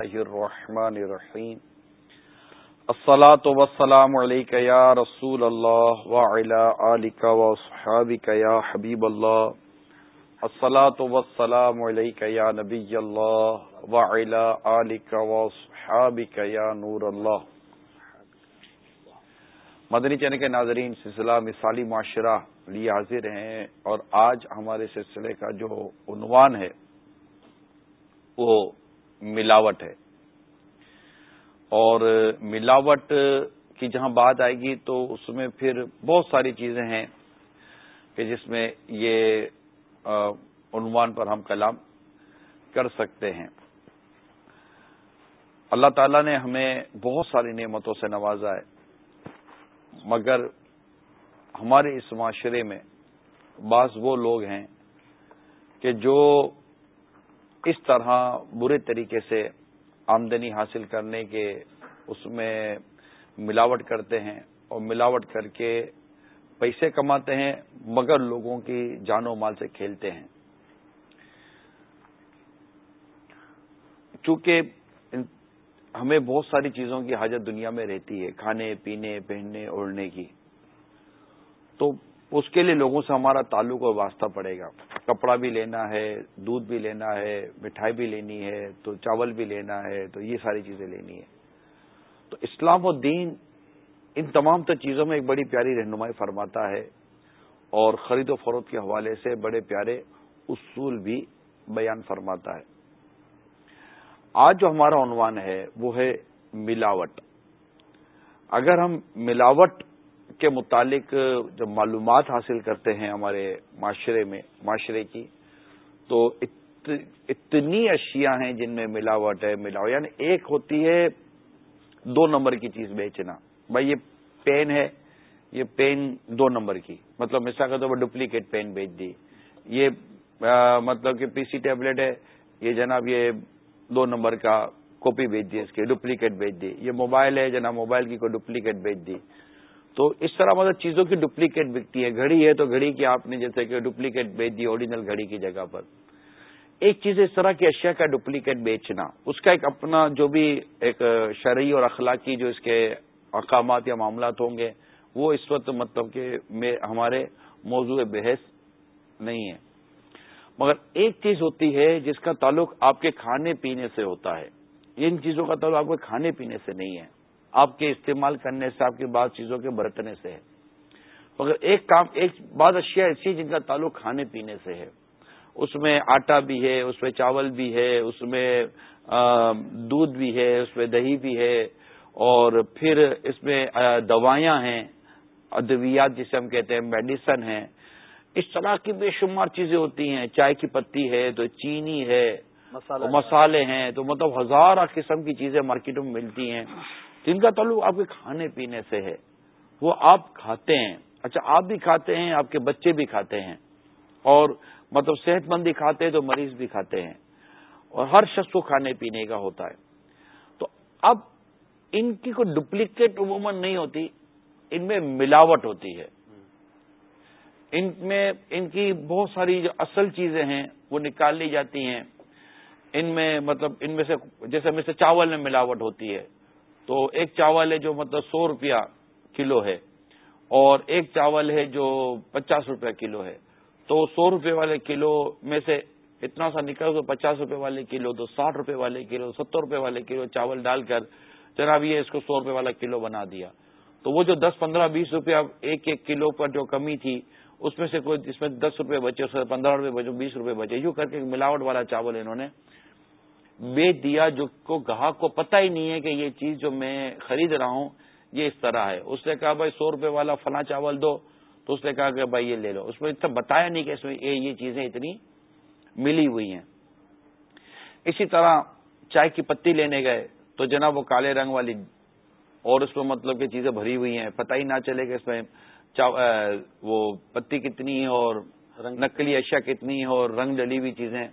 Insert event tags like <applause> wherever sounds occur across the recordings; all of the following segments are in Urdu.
الرحمن الرحیم الصلاة والسلام علیکہ یا رسول اللہ وعلا آلکہ وصحابکہ یا حبیب اللہ الصلاة والسلام علیکہ یا نبی اللہ وعلا آلکہ وصحابکہ یا نور اللہ مدنی چینل کے ناظرین، سلسلہ مثالی معاشرہ لیے حاضر ہیں اور آج ہمارے سلسلے کا جو عنوان ہے، وہ ملاوٹ ہے۔ اور ملاوٹ کی جہاں بات آئے گی تو اس میں پھر بہت ساری چیزیں ہیں کہ جس میں یہ عنوان پر ہم کلام کر سکتے ہیں۔ اللہ تعالیٰ نے ہمیں بہت ساری نعمتوں سے نوازا ہے، مگر ہمارے اس معاشرے میں بعض وہ لوگ ہیں کہ جو اس طرح برے طریقے سے آمدنی حاصل کرنے کے اس میں ملاوٹ کرتے ہیں اور ملاوٹ کر کے پیسے کماتے ہیں مگر لوگوں کی جان و مال سے کھیلتے ہیں۔ چونکہ ہمیں بہت ساری چیزوں کی حاجت دنیا میں رہتی ہے، کھانے، پینے، پہننے اوڑھنے کی۔ تو اس کے لیے لوگوں سے ہمارا تعلق اور واسطہ پڑے گا۔ کپڑا بھی لینا ہے، دودھ بھی لینا ہے، مٹھائی بھی لینی ہے، تو چاول بھی لینا ہے، تو یہ ساری چیزیں لینی ہے تو اسلام و دین ان تمام تر چیزوں میں ایک بڑی پیاری رہنمائی فرماتا ہے اور خرید و فروخت کے حوالے سے بڑے پیارے اصول بھی بیان فرماتا ہے۔ آج جو ہمارا عنوان ہے وہ ہے ملاوٹ۔ اگر ہم ملاوٹ کے متعلق جب معلومات حاصل کرتے ہیں ہمارے معاشرے میں، معاشرے کی، تو اتنی اشیاء ہیں جن میں ملاوٹ ہے، ملاوٹ یعنی ایک ہوتی ہے دو نمبر کی چیز بیچنا۔ بھائی یہ پین ہے، یہ پین دو نمبر کی۔ مطلب مثال کا تو ڈپلیکیٹ پین بیچ دی۔ یہ مطلب کہ پی سی ٹیبلٹ ہے، یہ جناب یہ دو نمبر کا کاپی بیچ دی، اس کی ڈپلیکیٹ بیچ دی۔ یہ موبائل ہے، جناب موبائل کی کوئی ڈپلیکیٹ بیچ دی۔ تو اس طرح مطلب چیزوں کی ڈپلیکیٹ بکتی ہے۔ گھڑی ہے تو گھڑی کی آپ نے جیسے کہ ڈپلیکیٹ بیچ دی، اوریجنل گھڑی کی جگہ پر۔ ایک چیز اس طرح کی اشیاء کا ڈپلیکیٹ بیچنا، اس کا ایک اپنا جو بھی ایک شرعی اور اخلاقی جو اس کے اقامات یا معاملات ہوں گے، وہ اس وقت مطلب کہ ہمارے موضوع بحث نہیں ہے۔ مگر ایک چیز ہوتی ہے جس کا تعلق آپ کے کھانے پینے سے ہوتا ہے۔ ان چیزوں کا تعلق آپ کے کھانے پینے سے نہیں ہے۔ آپ کے استعمال کرنے سے آپ کی بعض چیزوں کے برتنے سے ہے۔ مگر ایک کام ایک بعض اشیاء ایسی جن کا تعلق کھانے پینے سے ہے۔ اس میں آٹا بھی ہے اس میں چاول بھی ہے اس میں دودھ بھی ہے اس میں دہی بھی ہے۔ اور پھر اس میں دوائیاں ہیں ادویات جسے ہم کہتے ہیں میڈیسن ہیں۔ اس طرح کی بے شمار چیزیں ہوتی ہیں۔ چائے کی پتی ہے تو چینی ہے مسالے ہیں تو مطلب ہزارہ قسم کی چیزیں مارکیٹوں میں ملتی ہیں۔ جن کا تعلق آپ کے کھانے پینے سے ہے، وہ آپ کھاتے ہیں۔ اچھا آپ بھی کھاتے ہیں، آپ کے بچے بھی کھاتے ہیں۔ اور مطلب صحت مند بھی کھاتے ہیں تو مریض بھی کھاتے ہیں۔ اور ہر شخص کو کھانے پینے کا ہوتا ہے۔ تو اب ان کی کوئی ڈپلیکیٹ عموماً نہیں ہوتی، ان میں ملاوٹ ہوتی ہے۔ ان میں، ان کی بہت ساری جو اصل چیزیں ہیں، وہ نکال لی جاتی ہیں۔ ان میں مطلب ان میں سے، جیسے میں سے چاول میں ملاوٹ ہوتی ہے۔ تو ایک چاول ہے جو مطلب سو روپیہ کلو ہے اور ایک چاول ہے جو پچاس روپیہ کلو ہے۔ تو سو روپے والے کلو میں سے اتنا سا نکل تو پچاس روپے والے کلو تو ساٹھ روپے والے کلو، ستر روپے والے کلو چاول ڈال کر جناب یہ اس کو سو روپے والا کلو بنا دیا۔ تو وہ جو دس، پندرہ، بیس روپیہ ایک ایک کلو پر جو کمی تھی، اس میں سے کوئی اس میں دس روپے بچے پندرہ روپے بچے، بیس روپے بچے، یوں کر کے ملاوٹ والا چاول انہوں نے۔ بیچ دیا جو کو گاہک کو پتہ ہی نہیں ہے کہ یہ چیز جو میں خرید رہا ہوں یہ اس طرح ہے۔ اس نے کہا بھائی سو روپے والا فلاں چاول دو۔ تو اس نے کہا کہ بھائی یہ لے لو۔ اس میں اتنا بتایا نہیں کہ اس میں یہ چیزیں اتنی ملی ہوئی ہیں۔ اسی طرح چائے کی پتی لینے گئے۔ تو جناب وہ کالے رنگ والی اور اس میں مطلب کہ چیزیں بھری ہوئی ہیں۔ پتہ ہی نہ چلے کہ اس میں وہ پتی کتنی ہے اور نقلی اشیاء کتنی ہے اور رنگ ڈلی ہوئی چیزیں۔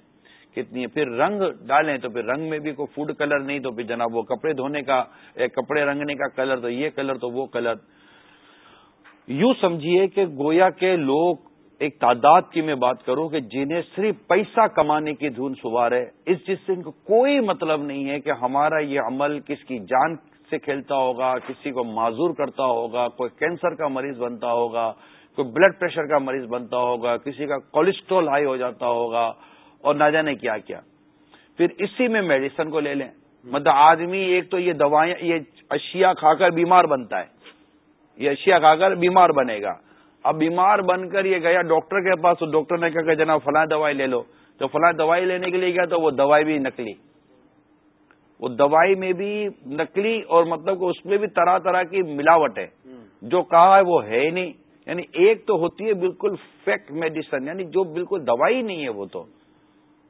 کتنی ہے۔ پھر رنگ ڈالیں تو پھر رنگ میں بھی کوئی فوڈ کلر نہیں، تو پھر جناب وہ کپڑے دھونے کا کپڑے رنگنے کا کلر تو یہ کلر تو وہ کلر یوں سمجھیے کہ گویا کے لوگ ایک تعداد کی میں بات کروں کہ جنہیں صرف پیسہ کمانے کی دھن سوار ہے، اس چیز سے ان کو کوئی مطلب نہیں ہے کہ ہمارا یہ عمل کس کی جان سے کھیلتا ہوگا، کسی کو معذور کرتا ہوگا، کوئی کینسر کا مریض بنتا ہوگا، کوئی بلڈ پریشر کا مریض بنتا ہوگا، کسی کا کولیسٹرول ہائی ہو جاتا ہوگا۔ اور نہ جانے کیا کیا۔ پھر اسی میں میڈیسن کو لے لیں۔ مطلب آدمی ایک تو یہ دوائیں، یہ اشیاء کھا کر بیمار بنتا ہے۔ یہ اشیاء کھا کر بیمار بنے گا۔ اب بیمار بن کر یہ گیا ڈاکٹر کے پاس، تو ڈاکٹر نے کہا کہ جناب فلاں دوائی لے لو۔ تو فلاں دوائی لینے کے لیے گیا تو وہ دوائی بھی نکلی۔ وہ دوائی میں بھی نکلی اور مطلب کہ اس میں بھی طرح طرح کی ملاوٹ ہے۔ جو کہا ہے وہ ہے ہی نہیں۔ یعنی ایک تو ہوتی ہے بالکل فیکٹ میڈیسن یعنی جو بالکل دوائی نہیں ہے وہ تو۔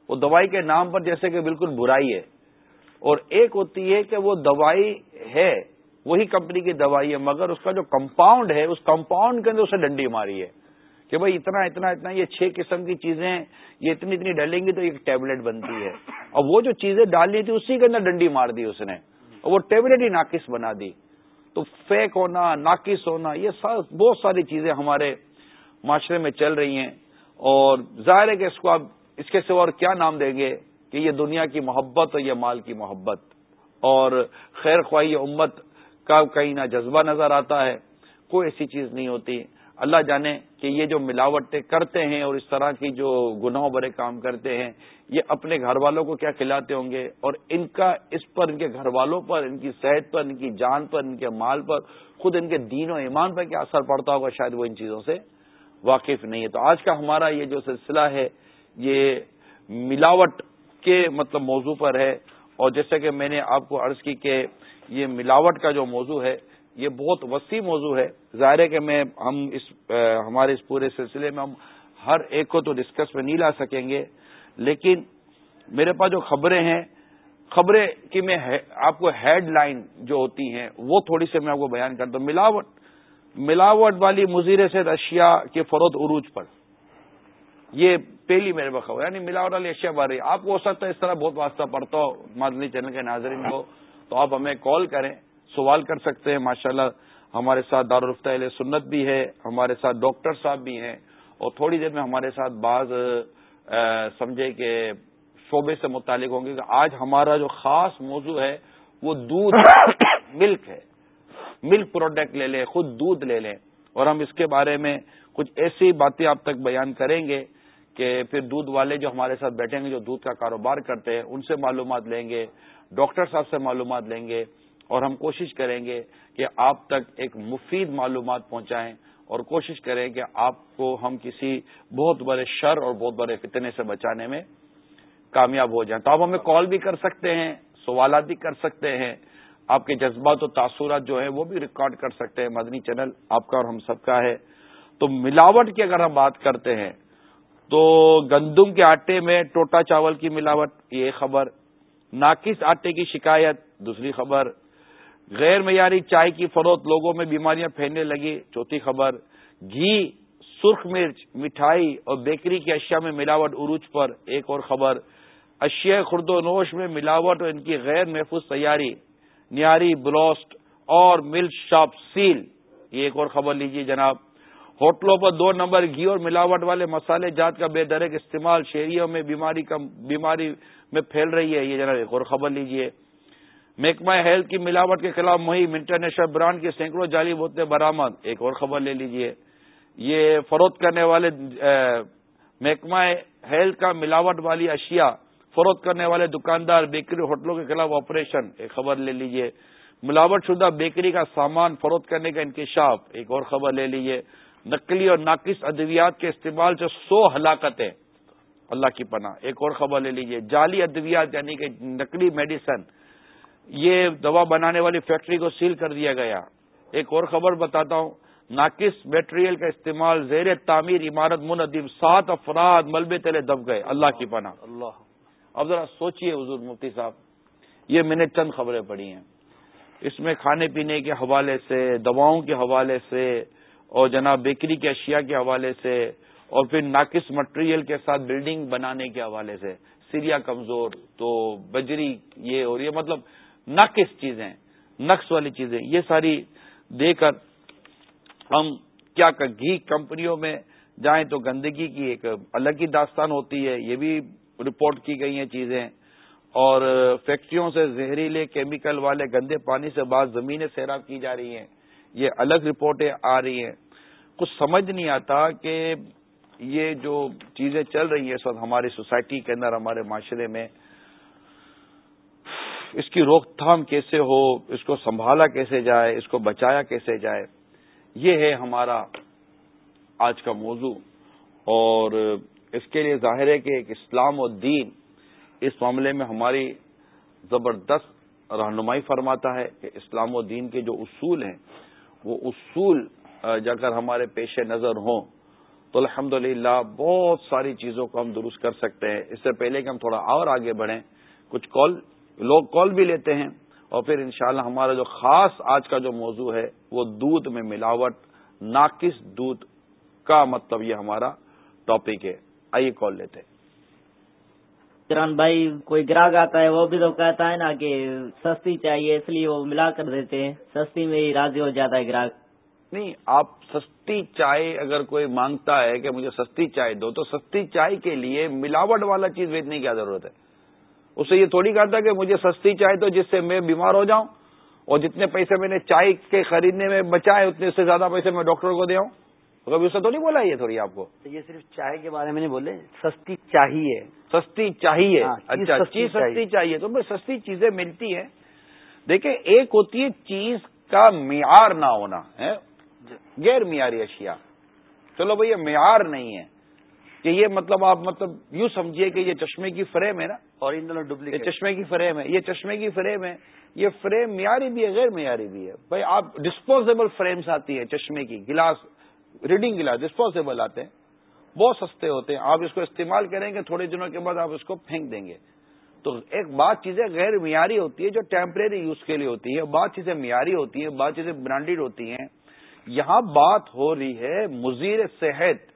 وہ دوائی کے نام پر جیسے کہ بالکل برائی ہے، اور ایک ہوتی ہے کہ وہ دوائی ہے، وہی کمپنی کی دوائی ہے، مگر اس کا جو کمپاؤنڈ ہے، اس کمپاؤنڈ کے اندر اسے ڈنڈی ماری ہے کہ بھائی اتنا اتنا اتنا، یہ چھ قسم کی چیزیں، یہ اتنی اتنی ڈالیں گی تو ایک ٹیبلٹ بنتی ہے۔ اور وہ جو چیزیں ڈالنی تھی، اسی کے اندر ڈنڈی مار دی اس نے۔ اور وہ ٹیبلٹ ہی ناقص بنا دی۔ تو فیک ہونا، ناقص ہونا، یہ بہت ساری چیزیں ہمارے معاشرے میں چل رہی ہیں۔ اور ظاہر ہے کہ اس کو آپ اس کے سوا اور کیا نام دیں گے کہ یہ دنیا کی محبت اور یہ مال کی محبت اور خیر خواہ امت کا کہیں نہ جذبہ نظر آتا ہے، کوئی ایسی چیز نہیں ہوتی۔ اللہ جانے کہ یہ جو ملاوٹیں کرتے ہیں اور اس طرح کی جو گناہوں برے کام کرتے ہیں، یہ اپنے گھر والوں کو کیا کھلاتے ہوں گے؟ اور ان کا اس پر، ان کے گھر والوں پر، ان کی صحت پر، ان کی جان پر، ان کے مال پر، خود ان کے دین و ایمان پر کیا اثر پڑتا ہوگا شاید وہ ان چیزوں سے؟ واقف نہیں ہے۔ تو آج کا ہمارا یہ جو سلسلہ ہے یہ ملاوٹ کے مطلب موضوع پر ہے اور جیسے کہ میں نے آپ کو عرض کی کہ یہ ملاوٹ کا جو موضوع ہے، یہ بہت وسیع موضوع ہے۔ ظاہر ہے کہ میں، ہم اس ہمارے اس پورے سلسلے میں ہم ہر ایک کو تو ڈسکس میں نہیں لا سکیں گے۔ لیکن میرے پاس جو خبریں ہیں، خبریں کی میں آپ کو ہیڈ لائن جو ہوتی ہیں، وہ تھوڑی سی میں آپ کو بیان کرتا ہوں ملاوٹ ملاوٹ والی مزیر سے اشیاء کے فروغ عروج پر۔ یہ پہلی میرے پاس خبر یعنی ملاوٹ والی اشیاء بڑھ رہی آپ کو ہو سکتا ہے اس طرح بہت واسطہ پڑتا ہو مادنی چینل کے ناظرین کو، تو آپ ہمیں کال کریں، سوال کر سکتے ہیں، ماشاءاللہ ہمارے ساتھ دارالفتہ علیہ سنت بھی ہے، ہمارے ساتھ ڈاکٹر صاحب بھی ہیں، اور تھوڑی دیر میں ہمارے ساتھ بعض سمجھے کہ شعبے سے متعلق ہوں گے کہ آج ہمارا جو خاص موضوع ہے، وہ دودھ ملک ہے۔ ملک پروڈکٹ لے لیں، خود دودھ لے لیں، اور ہم اس کے بارے میں کچھ ایسی باتیں آپ تک بیان کریں گے۔ کہ پھر دودھ والے جو ہمارے ساتھ بیٹھیں گے، جو دودھ کا کاروبار کرتے ہیں، ان سے معلومات لیں گے، ڈاکٹر صاحب سے معلومات لیں گے اور ہم کوشش کریں گے کہ آپ تک ایک مفید معلومات پہنچائیں اور کوشش کریں کہ آپ کو ہم کسی بہت بڑے شر اور بہت بڑے فتنے سے بچانے میں کامیاب ہو جائیں۔ تو آپ ہمیں کال بھی کر سکتے ہیں، سوالات بھی کر سکتے ہیں۔ آپ کے جذبات و تاثرات جو ہیں وہ بھی ریکارڈ کر سکتے ہیں۔ مدنی چینل آپ کا اور ہم سب کا ہے۔ تو ملاوٹ کی اگر ہم بات کرتے ہیں تو گندم کے آٹے میں ٹوٹا چاول کی ملاوٹ، یہ خبر، ناقص آٹے کی شکایت، دوسری خبر، غیر معیاری چائے کی فروخت، لوگوں میں بیماریاں پھیلنے لگی، چوتھی خبر، گھی، سرخ مرچ، مٹھائی اور بیکری کی اشیاء میں ملاوٹ عروج پر، ایک اور خبر، اشیاء خرد و نوش میں ملاوٹ اور ان کی غیر محفوظ تیاری، نیاری، بلوسٹ اور ملک شاپ سیل، یہ ایک اور خبر لیجیے جناب۔ ہوٹلوں پر دو نمبر گھی اور ملاوٹ والے مسالے جات کا بے درک استعمال شہریوں میں بیماری کا بیماری میں پھیل رہی ہے۔ یہ جناب ایک اور خبر لیجیے محکمہ ہیلتھ کی ملاوٹ کے خلاف مہم انٹرنیشنل برانڈ کی سینکڑوں جعلی بوتلیں برامد ایک اور خبر لے لیجیے یہ فروخت کرنے والے محکمہ ہیلتھ کا ملاوٹ والی اشیاء فروخت کرنے والے دکاندار بیکری ہوٹلوں کے خلاف آپریشن۔ ایک خبر لے لیجیے ملاوٹ شدہ بیکری کا سامان فروخت کرنے کا انکشاف۔ ایک اور خبر لے لیجیے نقلی اور ناقص ادویات کے استعمال سے سو ہلاکتیں۔ اللہ کی پناہ۔ ایک اور خبر لے لیجیے جعلی ادویات یعنی کہ نقلی میڈیسن۔ یہ دوا بنانے والی فیکٹری کو سیل کر دیا گیا۔ ایک اور خبر بتاتا ہوں۔ ناقص میٹریل کا استعمال زیر تعمیر عمارت منعدم سات افراد ملبے تلے دب گئے۔ اللہ کی پناہ۔ اللہ۔ اب ذرا سوچیے حضور مفتی صاحب۔ یہ میں نے چند خبریں پڑھی ہیں۔ اس میں کھانے پینے کے حوالے سے دواؤں کے حوالے سے اور جناب بیکری کے اشیاء کے حوالے سے، اور پھر ناقص مٹیریل کے ساتھ بلڈنگ بنانے کے حوالے سے۔ سیریا کمزور، تو بجری یہ اور یہ مطلب ناقص چیزیں، نقص والی چیزیں، یہ ساری دے کر ہم کیا گھی کمپنیوں میں جائیں تو گندگی کی ایک الگ ہی داستان ہوتی ہے۔ یہ بھی رپورٹ کی گئی ہیں چیزیں۔ اور فیکٹریوں سے زہریلے کیمیکل والے گندے پانی سے بعض زمینیں سیراب کی جا رہی ہیں۔ یہ الگ رپورٹیں آ رہی ہیں۔ کچھ سمجھ نہیں آتا کہ یہ جو چیزیں چل رہی ہیں اس وقت ہماری سوسائٹی کے اندر، ہمارے معاشرے میں، اس کی روک تھام کیسے ہو، اس کو سنبھالا کیسے جائے، اس کو بچایا کیسے جائے، یہ ہے ہمارا آج کا موضوع۔ اور اس کے لیے ظاہر ہے کہ ایک اسلام و دین اس معاملے میں ہماری زبردست رہنمائی فرماتا ہے کہ اسلام و دین کے جو اصول ہیں، وہ اصول اگر ہمارے پیش نظر ہوں تو الحمد بہت ساری چیزوں کو ہم درست کر سکتے ہیں۔ اس سے پہلے کہ ہم تھوڑا اور آگے بڑھیں، کچھ کال، لوگ کال بھی لیتے ہیں اور پھر انشاءاللہ ہمارا جو خاص آج کا جو موضوع ہے، وہ دودھ میں ملاوٹ، ناقص دودھ کا مطلب یہ ہمارا ٹاپک ہے۔ آئیے کال لیتے ہیں۔ کران بھائی، کوئی گراہک آتا ہے، وہ بھی تو کہتا ہے نا کہ سستی چاہیے، اس لیے وہ ملا کر دیتے ہیں۔ سستی میں ہی راضی ہو جاتا ہے گراہک۔ نہیں آپ سستی چائے اگر کوئی مانگتا ہے کہ مجھے سستی چائے دو تو سستی چائے کے لیے ملاوٹ والا چیز بیچنے کی کیا ضرورت ہے؟ اسے یہ تھوڑی کہا تھا کہ مجھے سستی چائے تو جس سے میں بیمار ہو جاؤں اور جتنے پیسے میں نے چائے کے خریدنے میں بچائے اتنے سے زیادہ پیسے میں ڈاکٹر کو دے آؤں۔ کبھی اسے تو نہیں بولا یہ تھوڑی آپ کو؟ یہ صرف چائے کے بارے میں نہیں بولے سستی چاہیے۔ سستی چاہیے۔ ہاں، اچھا چیز سستی چاہیے۔ تو سستی چیزیں ملتی ہیں۔ دیکھیں ایک ہوتی ہے چیز کا معیار نہ ہونا ہے غیر معیاری اشیاء۔ چلو بھائی یہ معیار نہیں ہے۔ کہ یہ مطلب آپ مطلب یوں سمجھیے کہ یہ چشمے کی فریم ہے نا۔ اور یہ چشمے کی فریم ہے۔ یہ چشمے کی فریم ہے۔ یہ فریم معیاری بھی ہے غیر معیاری بھی ہے۔ بھائی آپ ڈسپوزیبل فریمز آتی ہیں چشمے کی گلاس ریڈنگ گلاس ڈسپوزیبل آتے ہیں۔ بہت سستے ہوتے ہیں۔ آپ اس کو استعمال کریں گے تھوڑے دنوں کے بعد آپ اس کو پھینک دیں گے۔ تو ایک بات چیزیں غیر معیاری ہوتی ہے جو ٹیمپریری یوز کے لیے ہوتی ہے بعض چیزیں معیاری ہوتی ہیں بعض چیزیں برانڈیڈ ہوتی ہیں۔ یہاں بات ہو رہی ہے مزیر صحت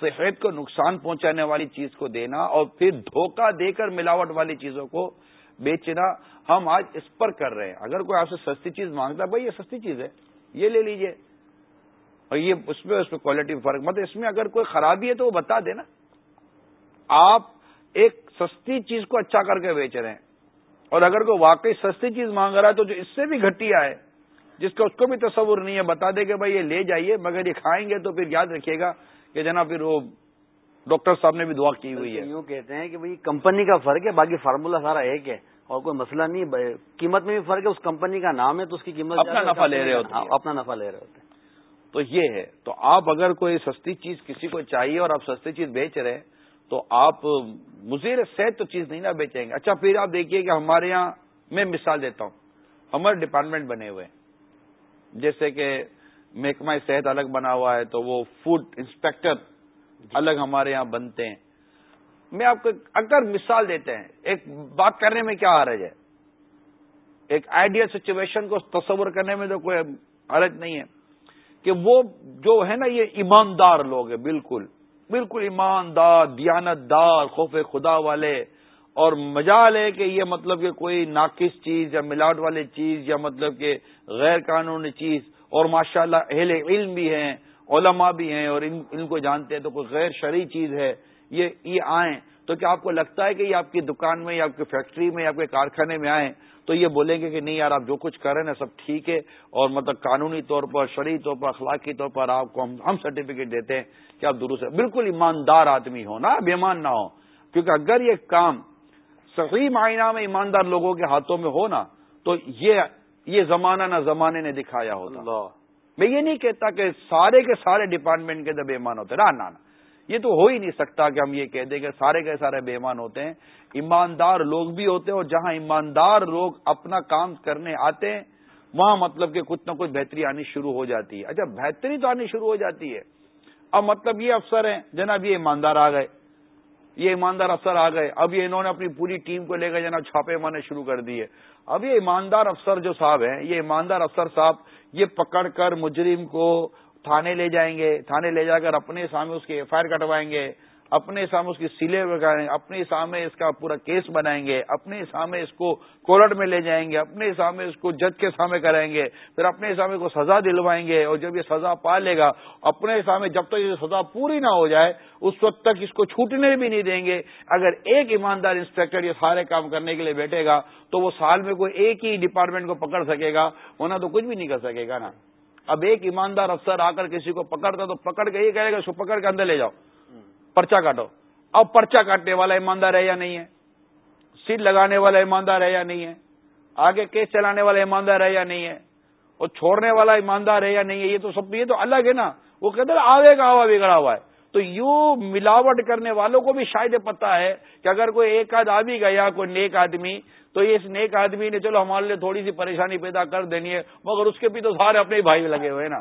صحت کو نقصان پہنچانے والی چیز کو دینا اور پھر دھوکہ دے کر ملاوٹ والی چیزوں کو بیچنا ہم آج اس پر کر رہے ہیں۔ اگر کوئی آپ سے سستی چیز مانگتا ہے، بھائی یہ سستی چیز ہے، یہ لے لیجیے۔ اور یہ اس میں اس میں کوالٹی فرق مطلب اس میں اگر کوئی خرابی ہے تو وہ بتا دینا۔ آپ ایک سستی چیز کو اچھا کر کے بیچ رہے ہیں اور اگر کوئی واقعی سستی چیز مانگ رہا ہے تو جو اس سے بھی گھٹیا ہے جس کا اس کو بھی تصور نہیں ہے بتا دے کہ بھائی یہ لے جائیے مگر یہ کھائیں گے تو پھر یاد رکھیے گا کہ جناب پھر وہ ڈاکٹر صاحب نے بھی دعا کی ہوئی ہے۔ یوں کہتے ہیں کہ بھائی کمپنی کا فرق ہے باقی فارمولا سارا ایک ہے اور کوئی مسئلہ نہیں قیمت میں بھی فرق ہے اس کمپنی کا نام ہے تو اس کی قیمت اپنا نفع لے رہے ہوتے ہیں۔ اپنا نفع لے رہے ہوتے ہیں۔ تو یہ ہے تو آپ اگر کوئی سستی چیز کسی کو چاہیے اور آپ سستی چیز بیچ رہے ہیں تو آپ مزیر صحت تو چیز نہیں نہ بیچیں گے۔ اچھا پھر آپ دیکھیے کہ ہمارے یہاں میں مثال دیتا ہوں ہمارے ڈپارٹمنٹ بنے ہوئے ہیں۔ جیسے کہ محکمہ صحت الگ بنا ہوا ہے تو وہ فوڈ انسپیکٹر الگ ہمارے یہاں بنتے ہیں۔ میں آپ کو اگر مثال دیتے ہیں ایک بات کرنے میں کیا حرج ہے؟ ایک آئیڈیل سچویشن کو تصور کرنے میں تو کوئی حرج نہیں ہے۔ کہ وہ جو ہے نا یہ ایماندار لوگ ہیں بالکل۔ بالکل ایماندار دیانت دار خوف خدا والے۔ اور مجال ہے کہ یہ مطلب کہ کوئی ناقص چیز یا ملاوٹ والی چیز یا مطلب کہ غیر قانونی چیز اور ماشاءاللہ اہل علم بھی ہیں، علماء بھی ہیں اور ان ان کو جانتے ہیں تو کوئی غیر شرعی چیز ہے، یہ یہ آئیں تو کیا آپ کو لگتا ہے کہ یہ آپ کی دکان میں یا آپ کی فیکٹری میں یا آپ کے کارخانے میں آئیں تو یہ بولیں گے کہ نہیں یار آپ جو کچھ کر رہے ہیں سب ٹھیک ہے اور مطلب قانونی طور پر، شرعی طور پر، اخلاقی طور پر آپ کو ہم سرٹیفکیٹ دیتے ہیں کہ آپ درست بالکل ایماندار آدمی ہو نا بےمان نہ ہو۔ کیونکہ اگر یہ کام صحیح معائنہ میں ایماندار لوگوں کے ہاتھوں میں ہو نا تو یہ یہ زمانہ نہ زمانے نے دکھایا ہوتا۔ میں یہ نہیں کہتا کہ سارے کے سارے ڈپارٹمنٹ کے اندر بےمان ہوتے نہ نہ یہ تو ہو ہی نہیں سکتا کہ ہم یہ کہہ دیں کہ سارے کے سارے بےمان ہوتے ہیں۔ ایماندار لوگ بھی ہوتے ہیں اور جہاں ایماندار لوگ اپنا کام کرنے آتے ہیں وہاں مطلب کہ کچھ نہ کچھ بہتری آنی شروع ہو جاتی ہے۔ اچھا بہتری تو آنی شروع ہو جاتی ہے۔ اب مطلب یہ افسر ہیں جناب یہ ایماندار آ گئے۔ یہ ایماندار افسر آ گئے۔ اب یہ انہوں نے اپنی پوری ٹیم کو لے کر جناب چھاپے مارنے شروع کر دیے۔ اب یہ ایماندار افسر جو صاحب ہیں، یہ ایماندار افسر صاحب، یہ پکڑ کر مجرم کو تھانے لے جائیں گے۔ تھانے لے جا کر اپنے سامنے اس کے ایف آئی آر کٹوائیں گے۔ اپنے سامنے اس کی سلے لگائیں، اپنے سامنے اس کا پورا کیس بنائیں گے، اپنے سامنے اس کو کورٹ میں لے جائیں گے، اپنے سامنے اس کو جج کے سامنے کرائیں گے، پھر اپنے سامنے کو سزا دلوائیں گے اور جب یہ سزا پا لے گا، اپنے سامنے جب تک یہ سزا پوری نہ ہو جائے، اس وقت تک اس کو چھوٹنے بھی نہیں دیں گے۔ اگر ایک ایماندار انسپیکٹر یہ سارے کام کرنے کے لیے بیٹھے گا، تو وہ سال میں کوئی ایک ہی ڈپارٹمنٹ کو پکڑ سکے گا، ورنہ تو کچھ بھی نہیں کر سکے گا نا۔ اب ایک ایماندار افسر آ کر کسی کو پکڑتا تو پکڑ کے یہ کہے گا، اس کو پکڑ کے اندر لے جاؤ۔ پرچا کاٹو۔ اب پرچا کاٹنے والا ایماندار ہے یا نہیں ہے؟ سیٹ لگانے والا ایماندار ہے یا نہیں ہے؟ آگے کیس چلانے والا ایماندار ہے یا نہیں ہے؟ اور چھوڑنے والا ایماندار ہے یا نہیں ہے؟ یہ تو سب، یہ تو الگ ہے نا۔ وہ کہتے ہیں آوے کا ہوا بگڑا ہوا ہے۔ تو یوں ملاوٹ کرنے والوں کو بھی شاید پتا ہے کہ اگر کوئی ایک آدھ آ بھی گیا، کوئی نیک آدمی، تو اس نیک آدمی نے، چلو ہمارے لیے تھوڑی سی پریشانی پیدا کر دینی ہے، مگر اس کے بھی تو سارے اپنے بھائی لگے ہوئے نا۔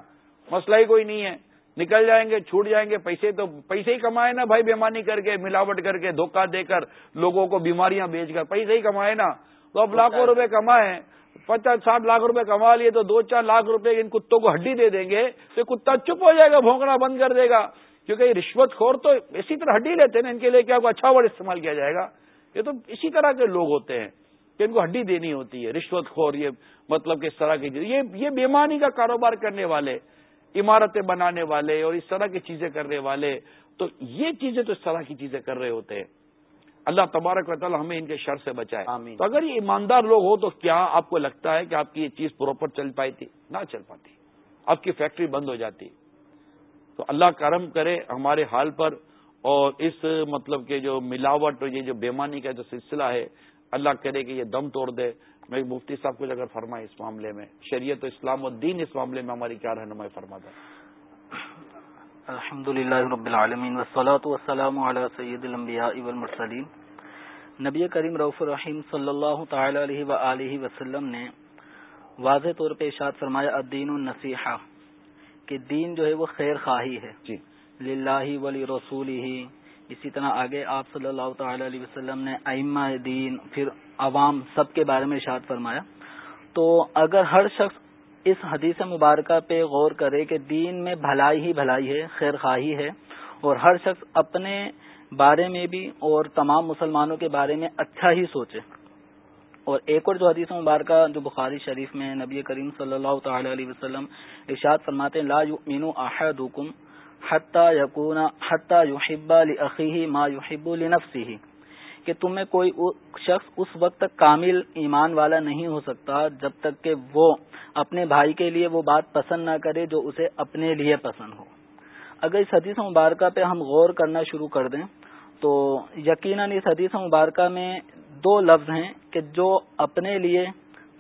مسئلہ ہی کوئی نہیں ہے۔ نکل جائیں گے چھوٹ جائیں گے پیسے تو پیسے ہی کمائے نا بھائی بیمانی کر کے ملاوٹ کر کے دھوکہ دے کر لوگوں کو بیماریاں بیچ کر پیسے ہی کمائے نا۔ تو اب لاکھوں روپے کمائے پچاس ساٹھ لاکھ روپے کما لیے تو دو چار لاکھ روپے ان کتوں کو ہڈی دے دیں گے تو کتا چپ ہو جائے گا بھونکنا بند کر دے گا۔ کیونکہ یہ رشوت خور تو اسی طرح ہڈی لیتے ہیں ان کے لیے کیا کو اچھا ورڈ استعمال کیا جائے گا؟ یہ تو اسی طرح کے لوگ ہوتے ہیں کہ ان کو ہڈی دینی ہوتی ہے رشوت خور یہ مطلب کہ اس طرح کی یہ بیمانی کا کاروبار کرنے والے عمارتیں بنانے والے اور اس طرح کی چیزیں کرنے والے تو یہ چیزیں تو اس طرح کی چیزیں کر رہے ہوتے ہیں۔ اللہ تبارک و تعالیٰ ہمیں ان کے شر سے بچائے۔ آمین۔ تو اگر یہ ایماندار لوگ ہو تو کیا آپ کو لگتا ہے کہ آپ کی یہ چیز پراپر چل پائی تھی؟ نہ چل پاتی۔ آپ کی فیکٹری بند ہو جاتی۔ تو اللہ کرم کرے ہمارے حال پر اور اس مطلب کہ جو ملاوٹ اور یہ جو بیمانی کا جو سلسلہ ہے اللہ کرے کہ یہ دم توڑ دے۔ میں مفتی صاحب کچھ اگر فرمائے اس معاملے میں شریعت و اسلام و دین اس معاملے میں ہماری کیا رہنمائی فرما دیں الحمد للہ رب العالمین وسلاۃ والسلام علی سید الانبیاء والمرسلین۔ نبی کریم رعف الرحیم صلی اللہ تعالی علیہ وآلہ وسلم نے واضح طور پہ اشاد فرمایا الدین النصیحہ کہ دین جو ہے وہ خیر خواہی ہے۔ جی۔ للہ ولی رسول ہی اسی طرح آگے آپ صلی اللہ تعالی علیہ وسلم نے ائمہ دین پھر عوام سب کے بارے میں اشاد فرمایا۔ تو اگر ہر شخص اس حدیث مبارکہ پہ غور کرے کہ دین میں بھلائی ہی بھلائی ہے، خیر خواہی ہے، اور ہر شخص اپنے بارے میں بھی اور تمام مسلمانوں کے بارے میں اچھا ہی سوچے۔ اور ایک اور جو حدیث مبارکہ جو بخاری شریف میں نبی کریم صلی اللہ تعالی علیہ وسلم ارشاد فرماتے لا یؤمن احدکم حتیٰ یقون حتیٰ یحب لأخیہ ما یحب لنفسہ۔ کہ تمہیں کوئی شخص اس وقت تک کامل ایمان والا نہیں ہو سکتا جب تک کہ وہ اپنے بھائی کے لیے وہ بات پسند نہ کرے جو اسے اپنے لیے پسند ہو۔ اگر اس حدیث مبارکہ پہ ہم غور کرنا شروع کر دیں تو یقیناً اس حدیث مبارکہ میں دو لفظ ہیں کہ جو اپنے لیے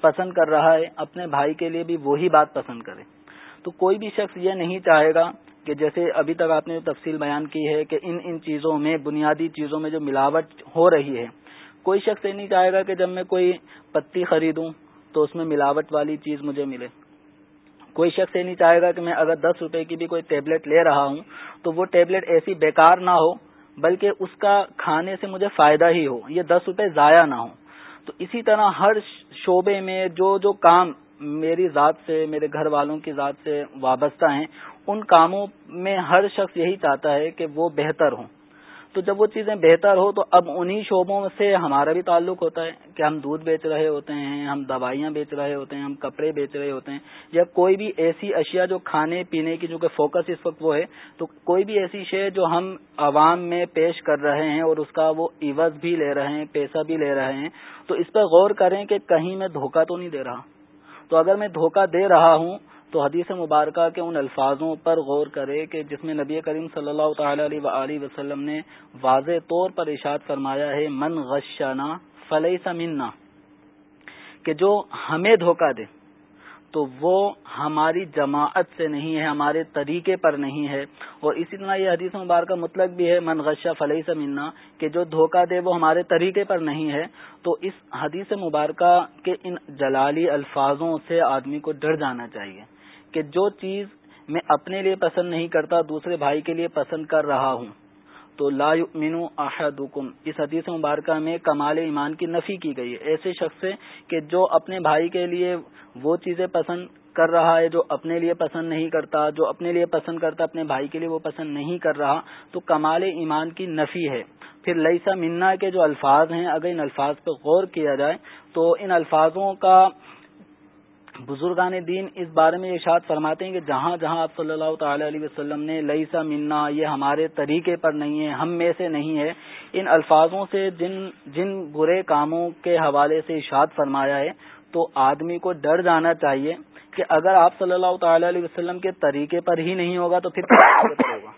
پسند کر رہا ہے، اپنے بھائی کے لیے بھی وہی بات پسند کرے۔ تو کوئی بھی شخص یہ نہیں چاہے گا کہ جیسے ابھی تک آپ نے تفصیل بیان کی ہے کہ ان ان چیزوں میں بنیادی چیزوں میں جو ملاوٹ ہو رہی ہے، کوئی شخص یہ نہیں چاہے گا کہ جب میں کوئی پتی خریدوں تو اس میں ملاوٹ والی چیز مجھے ملے۔ کوئی شخص یہ نہیں چاہے گا کہ میں اگر دس روپے کی بھی کوئی ٹیبلٹ لے رہا ہوں تو وہ ٹیبلٹ ایسی بیکار نہ ہو، بلکہ اس کا کھانے سے مجھے فائدہ ہی ہو، یہ دس روپے ضائع نہ ہو تو اسی طرح ہر شعبے میں جو جو کام میری ذات سے، میرے گھر والوں کی ذات سے وابستہ ہیں ان کاموں میں ہر شخص یہی چاہتا ہے کہ وہ بہتر ہوں۔ تو جب وہ چیزیں بہتر ہو تو اب انہی شعبوں سے ہمارا بھی تعلق ہوتا ہے کہ ہم دودھ بیچ رہے ہوتے ہیں، ہم دوائیاں بیچ رہے ہوتے ہیں، ہم کپڑے بیچ رہے ہوتے ہیں، یا کوئی بھی ایسی اشیاء جو کھانے پینے کی جو کہ فوکس اس وقت وہ ہے، تو کوئی بھی ایسی شے جو ہم عوام میں پیش کر رہے ہیں اور اس کا وہ عوض بھی لے رہے ہیں، پیسہ بھی لے رہے ہیں، تو اس پہ غور کریں کہ کہیں میں دھوکہ تو نہیں دے رہا۔ تو اگر میں دھوکہ دے رہا ہوں تو حدیث مبارکہ کے ان الفاظوں پر غور کرے کہ جس میں نبی کریم صلی اللہ تعالی علیہ وسلم نے واضح طور پر اشاد فرمایا ہے، من غشنا فلح سمنا کہ جو ہمیں دھوکہ دے، تو وہ ہماری جماعت سے نہیں ہے، ہمارے طریقے پر نہیں ہے۔ اور اسی طرح یہ حدیث مبارکہ مطلق بھی ہے، من غشہ فلحی سے ملنا کہ جو دھوکہ دے وہ ہمارے طریقے پر نہیں ہے۔ تو اس حدیث مبارکہ کے ان جلالی الفاظوں سے آدمی کو ڈر جانا چاہیے۔ کہ جو چیز میں اپنے لیے پسند نہیں کرتا، دوسرے بھائی کے لیے پسند کر رہا ہوں۔ تو لا مینو احدکم، اس حدیث مبارکہ میں کمال ایمان کی نفی کی گئی ہے۔ ایسے شخص سے کہ جو اپنے بھائی کے لیے وہ چیزیں پسند کر رہا ہے جو اپنے لیے پسند نہیں کرتا، جو اپنے لیے پسند کرتا، اپنے بھائی کے لیے وہ پسند نہیں کر رہا، تو کمال ایمان کی نفی ہے۔ پھر لئیسا منا کے جو الفاظ ہیں، اگر ان الفاظ پہ غور کیا جائے، تو ان الفاظوں کا بزرگان دین اس بارے میں ارشاد فرماتے ہیں کہ جہاں جہاں آپ صلی اللہ تعالی علیہ وسلم نے لئیسا منا، یہ ہمارے طریقے پر نہیں ہے، ہم میں سے نہیں ہے، ان الفاظوں سے جن جن برے کاموں کے حوالے سے ارشاد فرمایا ہے، تو آدمی کو ڈر جانا چاہیے کہ اگر آپ صلی اللہ تعالی علیہ وسلم کے طریقے پر ہی نہیں ہوگا تو پھر ہوگا؟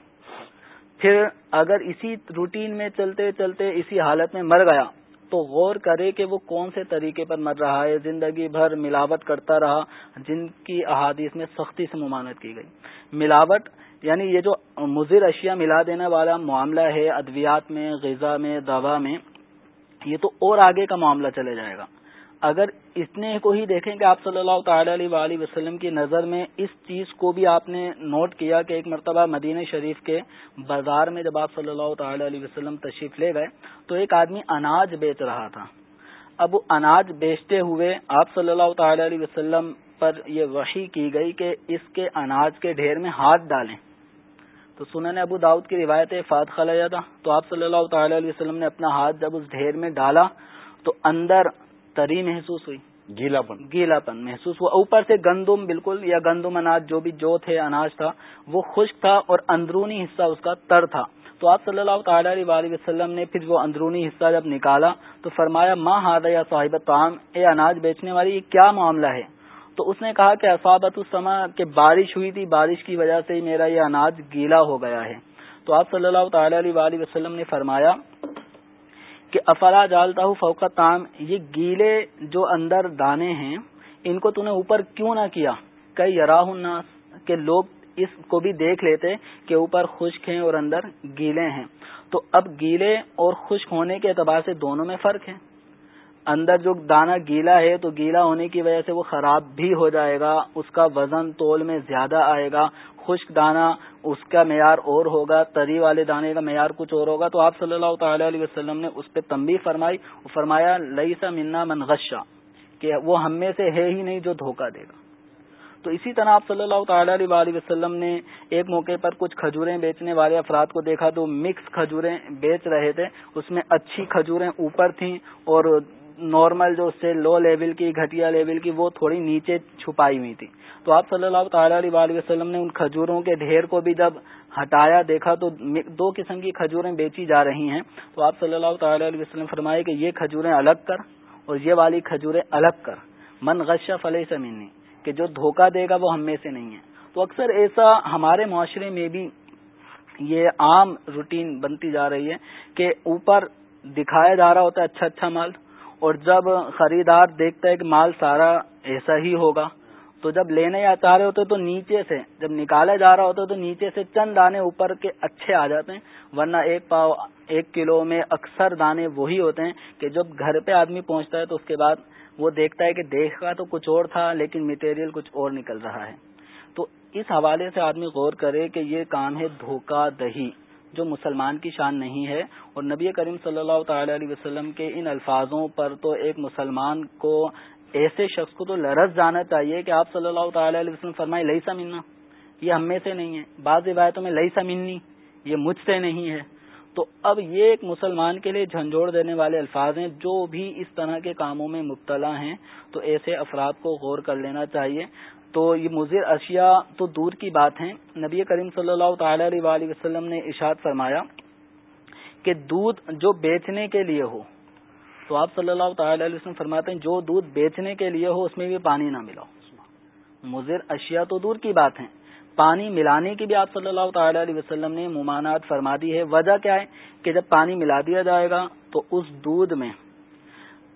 پھر اگر اسی روٹین میں چلتے چلتے اسی حالت میں مر گیا تو غور کرے کہ وہ کون سے طریقے پر مر رہا ہے۔ زندگی بھر ملاوٹ کرتا رہا، جن کی احادیث میں سختی سے ممانت کی گئی۔ ملاوٹ یعنی یہ جو مضر اشیاء ملا دینے والا معاملہ ہے، ادویات میں، غذا میں، دوا میں، یہ تو اور آگے کا معاملہ چلے جائے گا۔ اگر اتنے کو ہی دیکھیں کہ آپ صلی اللہ تعالی علیہ وآلہ وسلم کی نظر میں اس چیز کو بھی آپ نے نوٹ کیا کہ ایک مرتبہ مدینہ شریف کے بازار میں جب آپ صلی اللہ تعالی علیہ وسلم تشریف لے گئے تو ایک آدمی اناج بیچ رہا تھا۔ اب وہ اناج بیچتے ہوئے آپ صلی اللہ تعالی علیہ وسلم پر یہ وحی کی گئی کہ اس کے اناج کے ڈھیر میں ہاتھ ڈالیں۔ تو سنن ابو داؤد کی روایت فات خلایا تھا۔ تو آپ صلی اللہ تعالی علیہ وسلم نے اپنا ہاتھ جب اس ڈھیر میں ڈالا تو اندر تری محسوس ہوئی۔ گیلا پن گیلا پن محسوس ہوا۔ اوپر سے گندم بالکل یا گندم اناج جو بھی جو تھے اناج تھا وہ خشک تھا اور اندرونی حصہ اس کا تر تھا۔ تو آپ صلی اللہ تعالی علیہ وسلم نے پھر وہ اندرونی حصہ جب نکالا تو فرمایا ماں ہاد یا صاحب تام اے اناج بیچنے والی یہ کیا معاملہ ہے؟ تو اس نے کہا کہ اسابت السما کہ بارش ہوئی تھی بارش کی وجہ سے میرا یہ اناج گیلا ہو گیا ہے۔ تو آپ صلی اللہ تعالی علیہ وسلم نے فرمایا کہ افلا جالتا ہوں فوقت تام یہ گیلے جو اندر دانے ہیں، ان کو تو نے اوپر کیوں نہ کیا؟ کئی یراہ الناس، کہ لوگ اس کو بھی دیکھ لیتے کہ اوپر خشک ہیں اور اندر گیلے ہیں۔ تو اب گیلے اور خشک ہونے کے اعتبار سے دونوں میں فرق ہے۔ اندر جو دانا گیلا ہے تو گیلا ہونے کی وجہ سے وہ خراب بھی ہو جائے گا، اس کا وزن تول میں زیادہ آئے گا، خشک دانا اس کا معیار اور ہوگا، تری والے دانے کا معیار کچھ اور ہوگا۔ تو آپ صلی اللہ تعالی علیہ وسلم نے اس پہ تمبی فرمائی فرمایا لئی سا منا من غشہ کہ وہ ہم میں سے ہے ہی نہیں جو دھوکہ دے گا۔ تو اسی طرح آپ صلی اللہ تعالی علیہ وسلم نے ایک موقع پر کچھ کھجوریں بیچنے والے افراد کو دیکھا، تو مکس کھجوریں بیچ رہے تھے۔ اس میں اچھی کھجوریں اوپر تھیں اور نارمل جو اس سے لو لیول کی، گھٹیا لیول کی، وہ تھوڑی نیچے چھپائی ہوئی تھی۔ تو آپ صلی اللہ تعالی علیہ وسلم نے ان کھجوروں کے ڈھیر کو بھی جب ہٹایا، دیکھا تو دو قسم کی کھجوریں بیچی جا رہی ہیں۔ تو آپ صلی اللہ تعالی علیہ وسلم فرمائے کہ یہ کھجوریں الگ کر اور یہ والی کھجوریں الگ کر۔ من غشہ فلح سمینی کہ جو دھوکہ دے گا وہ ہم میں سے نہیں ہے۔ تو اکثر ایسا ہمارے معاشرے میں بھی یہ عام روٹین بنتی جا رہی ہے کہ اوپر دکھایا جا رہا ہوتا ہے اچھا اچھا مال اور جب خریدار دیکھتا ہے کہ مال سارا ایسا ہی ہوگا، تو جب لینے یا چاہ رہے ہوتے تو نیچے سے، جب نکالا جا رہا ہوتا تو نیچے سے چند دانے اوپر کے اچھے آ جاتے ہیں، ورنہ ایک پاؤ، ایک کلو میں اکثر دانے وہی ہوتے ہیں کہ جب گھر پہ آدمی پہنچتا ہے تو اس کے بعد وہ دیکھتا ہے کہ دیکھا تو کچھ اور تھا لیکن مٹیریل کچھ اور نکل رہا ہے۔ تو اس حوالے سے آدمی غور کرے کہ یہ کام ہے دھوکہ دہی۔ جو مسلمان کی شان نہیں ہے۔ اور نبی کریم صلی اللہ تعالی علیہ وسلم کے ان الفاظوں پر تو ایک مسلمان کو ایسے شخص کو تو لرز جانا چاہیے کہ آپ صلی اللہ تعالی علیہ وسلم فرمائے، لئی سا منا. یہ ہم میں سے نہیں ہے۔ بعض روایتوں میں لئی سا منی، یہ مجھ سے نہیں ہے۔ تو اب یہ ایک مسلمان کے لیے جھنجھوڑ دینے والے الفاظ ہیں جو بھی اس طرح کے کاموں میں مبتلا ہیں، تو ایسے افراد کو غور کر لینا چاہیے۔ تو یہ مضر اشیاء تو دور کی بات ہے نبی کریم صلی اللہ تعالی علیہ وسلم نے اشاد فرمایا کہ دودھ جو بیچنے کے لیے ہو، تو آپ صلی اللہ تعالی علیہ وسلم فرماتے ہیں جو دودھ بیچنے کے لیے ہو، اس میں بھی پانی نہ ملاؤ۔ مضر اشیاء تو دور کی بات ہے پانی ملانے کی بھی آپ صلی اللہ تعالی علیہ وسلم نے ممانعت فرما دی ہے۔ وجہ کیا ہے؟ کہ جب پانی ملا دیا جائے گا تو اس دودھ میں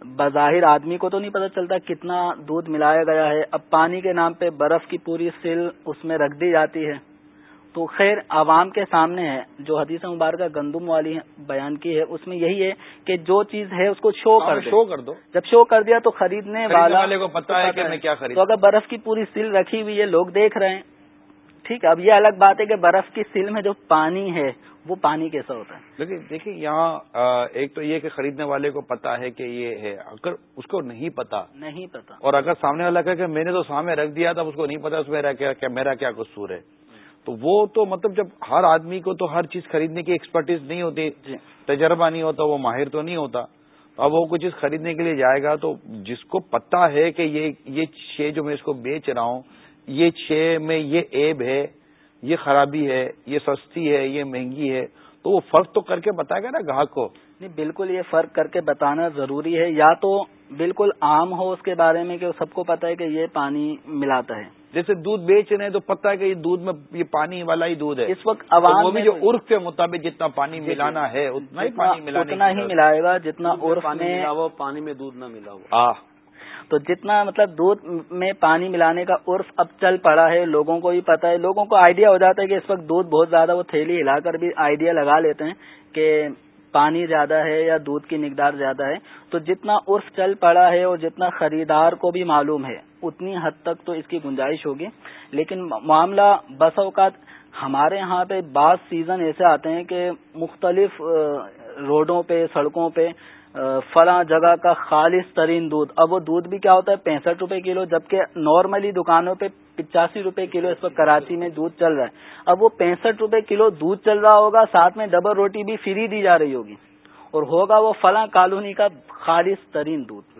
بظاہر آدمی کو تو نہیں پتہ چلتا کتنا دودھ ملایا گیا ہے اب پانی کے نام پہ برف کی پوری سل اس میں رکھ دی جاتی ہے۔ تو خیر عوام کے سامنے ہے جو حدیث مبارکہ گندم والی بیان کی ہے اس میں یہی ہے کہ جو چیز ہے اس کو شو کر ہاں، شو کر دو۔ جب شو کر دیا تو خریدنے والے کو پتا ہے کہ میں کیا تو اگر برف کی پوری سل رکھی ہوئی ہے لوگ دیکھ رہے ہیں ٹھیک ہے اب یہ الگ بات ہے کہ برف کی سل میں جو پانی ہے وہ پانی کیسا ہوتا ہے؟ لیکن دیکھیے یہاں ایک تو یہ کہ خریدنے والے کو پتا ہے کہ یہ ہے۔ اگر اس کو نہیں پتا نہیں پتا۔ اور اگر سامنے والا کہ میں نے تو سامنے رکھ دیا تھا اس کو نہیں پتا اس میں میرا کیا قصور ہے۔ تو وہ تو مطلب جب ہر آدمی کو تو ہر چیز خریدنے کی ایکسپرٹیز نہیں ہوتی جی۔ تجربہ نہیں ہوتا وہ ماہر تو نہیں ہوتا۔ اب وہ کوئی چیز خریدنے کے لیے جائے گا تو جس کو پتا ہے کہ یہ یہ شے جو میں اس کو بیچ رہا ہوں یہ شے میں یہ ایب ہے یہ خرابی ہے یہ سستی ہے یہ مہنگی ہے تو وہ فرق تو کر کے بتائے گا نا گاہک کو۔ نہیں بالکل یہ فرق کر کے بتانا ضروری ہے۔ یا تو بالکل عام ہو اس کے بارے میں کہ سب کو پتا ہے کہ یہ پانی ملاتا ہے۔ جیسے دودھ بیچ رہے ہیں تو پتہ ہے کہ یہ دودھ میں یہ پانی والا ہی دودھ ہے۔ اس وقت عوام وہ بھی جو عرف کے مطابق جتنا پانی جی، جی۔ ملانا ہے اتنا ہی پانی اتنا ہی ملائے گا جتنا عرف میں پانی میں دودھ نہ ملا ہوا تو جتنا مطلب دودھ میں پانی ملانے کا عرف اب چل پڑا ہے، لوگوں کو بھی پتا ہے، لوگوں کو آئیڈیا ہو جاتا ہے کہ اس وقت دودھ بہت زیادہ وہ تھیلی ہلا کر بھی آئیڈیا لگا لیتے ہیں کہ پانی زیادہ ہے یا دودھ کی مقدار زیادہ ہے۔ تو جتنا عرف چل پڑا ہے اور جتنا خریدار کو بھی معلوم ہے، اتنی حد تک تو اس کی گنجائش ہوگی۔ لیکن معاملہ بس اوقات ہمارے یہاں پہ بعض سیزن ایسے آتے ہیں کہ مختلف روڈوں پہ، سڑکوں پہ فلاں جگہ کا خالص ترین دودھ۔ اب وہ دودھ بھی کیا ہوتا ہے؟ پینسٹھ روپے کلو جبکہ نارملی دکانوں پہ پچاسی روپے کلو اس وقت کراچی میں دودھ چل رہا ہے۔ اب وہ پینسٹھ روپے کلو دودھ چل رہا ہوگا ساتھ میں ڈبل روٹی بھی فری دی جا رہی ہوگی۔ اور ہوگا وہ فلاں کالونی کا خالص ترین دودھ۔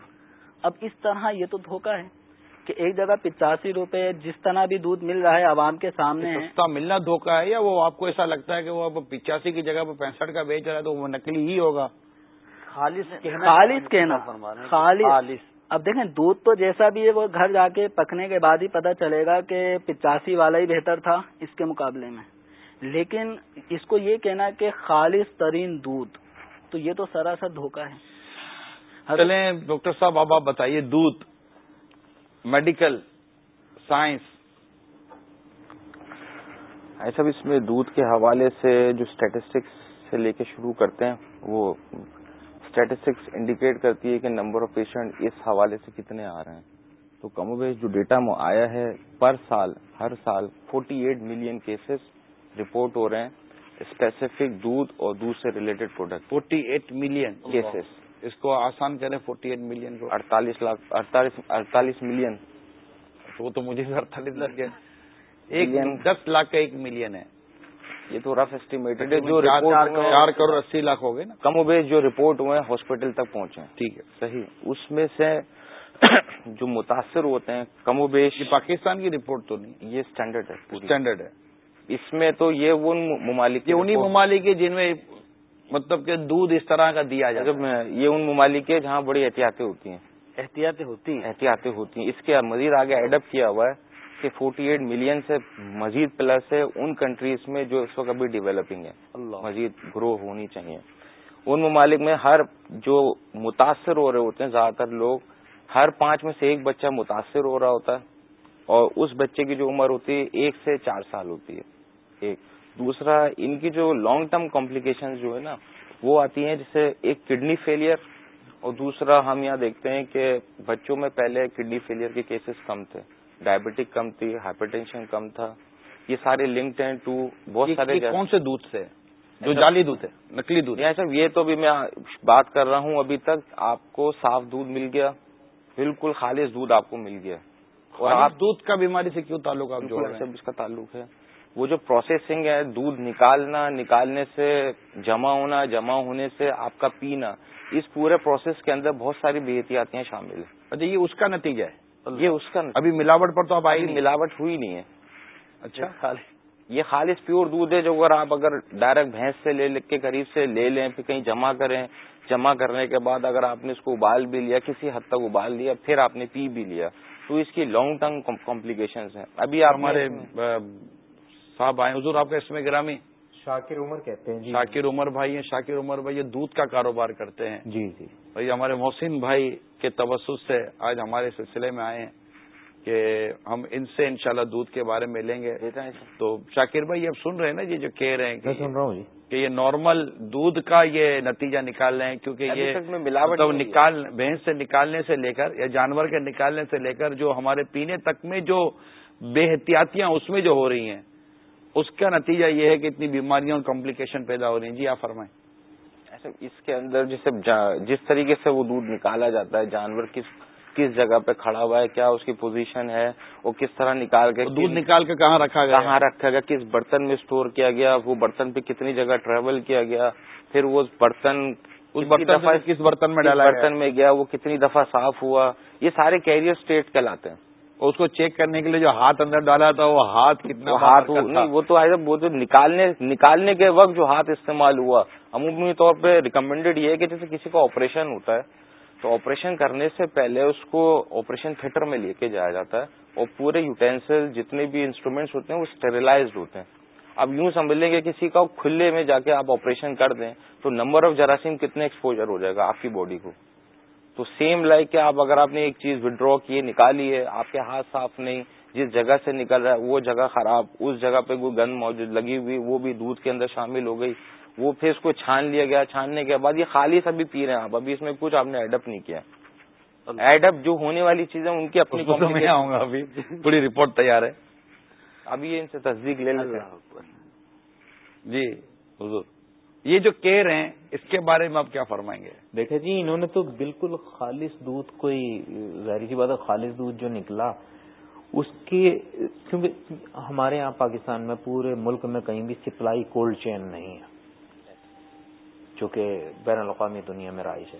اب اس طرح یہ تو دھوکہ ہے کہ ایک جگہ پچاسی روپے جس طرح بھی دودھ مل رہا ہے عوام کے سامنے سستا ملنا دھوکا ہے یا وہ آپ کو ایسا لگتا ہے کہ وہ پچاسی کی جگہ پہ پینسٹھ کا بیچ رہا ہے تو وہ نکلی ہی ہوگا؟ خالص خالص کہنا. خالص. اب دیکھیں دودھ تو جیسا بھی ہے وہ گھر جا کے پکنے کے بعد ہی پتا چلے گا کہ پچاسی والا ہی بہتر تھا اس کے مقابلے میں۔ لیکن اس کو یہ کہنا کہ خالص ترین دودھ تو یہ تو سراسر دھوکہ ہے۔ چلیں ڈاکٹر صاحب اب آپ بتائیے دودھ میڈیکل سائنس۔ ایسا بھی اس میں دودھ کے حوالے سے جو اسٹیٹسٹکس سے لے کے شروع کرتے ہیں وہ اسٹیٹسٹکس انڈیکیٹ کرتی ہے کہ نمبر آف پیشنٹ اس حوالے سے کتنے آ رہے ہیں۔ تو کم و بیش جو ڈیٹا آیا ہے پر سال ہر سال 48 ایٹ ملین کیسز رپورٹ ہو رہے ہیں اسپیسیفک دودھ اور دودھ سے related product forty eight million cases اس کو آسان کریں فورٹی ایٹ ملین کو۔ اڑتالیس لاکھ اڑتالیس اڑتالیس ملین وہ تو مجھے اڑتالیس لاکھ ایک دس لاکھ کا ایک ملین ہے۔ یہ تو رف اسٹیمیٹڈ ہے. جو چار کروڑ اسی لاکھ ہو گئے نا۔ کم و بیش جو رپورٹ ہوئے ہیں ہاسپٹل تک پہنچے ٹھیک ہے۔ صحیح۔ اس میں سے <coughs> جو متاثر ہوتے ہیں کم و بیش پاکستان کی رپورٹ تو نہیں۔ یہ اسٹینڈرڈ ہے اسٹینڈرڈ ہے۔ اس میں تو یہ ان ممالک یہ انہیں ممالک جن میں مطلب کہ دودھ اس طرح کا دیا جائے یہ ان ممالک ہے جہاں بڑی احتیاطیں ہوتی ہیں۔ احتیاطیں ہوتی ہیں۔ احتیاطیں ہوتی ہیں۔ اس کے مزید آگے ایڈپ کیا ہوا ہے۔ فورٹی ایٹ ملین سے مزید پلس ہے ان کنٹریز میں جو اس وقت ابھی ڈیولپنگ ہے۔ مزید گرو ہونی چاہیے۔ ان ممالک میں ہر جو متاثر ہو رہے ہوتے ہیں زیادہ تر لوگ ہر پانچ میں سے ایک بچہ متاثر ہو رہا ہوتا ہے اور اس بچے کی جو عمر ہوتی ہے ایک سے چار سال ہوتی ہے۔ ایک۔ دوسرا ان کی جو لانگ ٹرم کمپلیکیشن جو ہے نا وہ آتی ہیں جیسے ایک کڈنی فیلئر اور دوسرا ہم یہاں دیکھتے ہیں کہ بچوں میں پہلے کڈنی فیلئر کے کیسز کم تھے۔ ڈائبٹک کم تھی ہائپر ٹینشن کم تھا۔ یہ سارے لنکڈ ہیں ٹو بہت سارے کون سے دودھ سے؟ جو جعلی دودھ ہے نکلی دودھ۔ سر یہ تو بھی میں بات کر رہا ہوں ابھی تک۔ آپ کو صاف دودھ مل گیا بالکل خالص دودھ آپ کو مل گیا۔ اور آپ دودھ کا بیماری سے کیوں تعلق آپ جو اس کا تعلق ہے۔ وہ جو پروسیسنگ ہے دودھ نکالنا نکالنے سے جمع ہونا جمع ہونے سے آپ کا پینا اس پورے پروسیس کے اندر بہت ساری بے احتیاطیاں شامل ہیں۔ اچھا یہ اس کا نتیجہ ہے۔ یہ اس کا ابھی ملاوٹ پر تو اب آئی ملاوٹ ہوئی نہیں ہے۔ اچھا۔ یہ خالص پیور دودھ ہے جو اگر آپ اگر ڈائریکٹ بھینس سے لے کے قریب سے لے لیں پھر کہیں جمع کریں۔ جمع کرنے کے بعد اگر آپ نے اس کو ابال بھی لیا کسی حد تک ابال لیا پھر آپ نے پی بھی لیا۔ تو اس کی لانگ ٹرم کمپلیکیشن ہیں۔ ابھی آپ ہمارے صاحب آئے حضور آپ کا اس میں گرامی؟ شاکر عمر کہتے ہیں جی۔ شاکر عمر بھائی ہیں۔ شاکر عمر بھائی یہ دودھ کا کاروبار کرتے ہیں۔ جی جی۔ بھائی ہمارے محسن بھائی کے توسط سے آج ہمارے سلسلے میں آئے ہیں کہ ہم ان سے انشاءاللہ دودھ کے بارے میں لیں گے۔ تو شاکر بھائی اب سن رہے ہیں نا یہ جو کہہ رہے ہیں سن رہا ہوں جی۔ کہ یہ نارمل دودھ کا یہ نتیجہ نکال رہے ہیں کیونکہ یہ ملاوٹ مطلب نکال بھینس سے نکالنے سے لے کر یا جانور کے نکالنے سے لے کر جو ہمارے پینے تک میں جو بے احتیاطیاں اس میں جو ہو رہی ہیں اس کا نتیجہ یہ ہے کہ اتنی بیماریاں اور کمپلیکیشن پیدا ہو رہی ہیں۔ جی آپ فرمائیں۔ اس کے اندر جسے جس طریقے سے وہ دودھ نکالا جاتا ہے جانور کس کس جگہ پہ کھڑا ہوا ہے کیا اس کی پوزیشن ہے وہ کس طرح نکال کے دودھ نکال کے کہاں رکھا گیا؟ کہاں رکھا گیا کس برتن میں اسٹور کیا گیا وہ برتن پہ کتنی جگہ ٹریول کیا گیا پھر وہ برتن اس برتن کس برتن میں ڈالا برتن میں گیا وہ کتنی دفعہ صاف ہوا یہ سارے کیریئر اسٹیٹ کہلاتے ہیں۔ اس کو چیک کرنے کے لیے جو ہاتھ اندر ڈالا تھا وہ ہاتھ کتنا ہاتھ وہ تو وہ تو نکالنے نکالنے کے وقت جو ہاتھ استعمال ہوا عمومی طور پہ ریکمینڈیڈ یہ ہے کہ جیسے کسی کا آپریشن ہوتا ہے تو آپریشن کرنے سے پہلے اس کو آپریشن تھیٹر میں لے کے جایا جاتا ہے اور پورے یوٹینسل جتنے بھی انسٹرومینٹس ہوتے ہیں وہ اسٹریلائزڈ ہوتے ہیں۔ اب یوں سمجھ لیں گے کسی کا کھلے میں جا کے آپ آپریشن کر دیں تو نمبر آف جراثیم کتنے ایکسپوجر ہو جائے گا آپ کی باڈی کو؟ تو سیم لائک کہ آپ اگر آپ نے ایک چیز ودرا کی نکالی ہے آپ کے ہاتھ صاف نہیں جس جگہ سے نکل رہا ہے وہ جگہ خراب اس جگہ پہ کوئی گند موجود لگی ہوئی وہ بھی دودھ کے اندر شامل ہو گئی وہ پھر اس کو چھان لیا گیا چھاننے کے بعد یہ خالی سبھی پی رہے ہیں آپ۔ ابھی اس میں کچھ آپ نے ایڈپ نہیں کیا۔ ایڈپ جو ہونے والی چیزیں ان کی اپنی میں آؤں گا ابھی۔ پوری رپورٹ تیار ہے۔ ابھی یہ ان سے تصدیق لے لیں جی حضور۔ یہ جو کیئر ہیں، اس کے بارے میں آپ کیا فرمائیں گے؟ دیکھا جی انہوں نے تو بالکل خالص دودھ، کوئی ظاہر سی بات ہے، خالص دودھ جو نکلا، اس کے، کیونکہ ہمارے یہاں پاکستان میں پورے ملک میں کہیں بھی سپلائی کولڈ چین نہیں ہے، جو کہ بین الاقوامی دنیا میں رائج ہے۔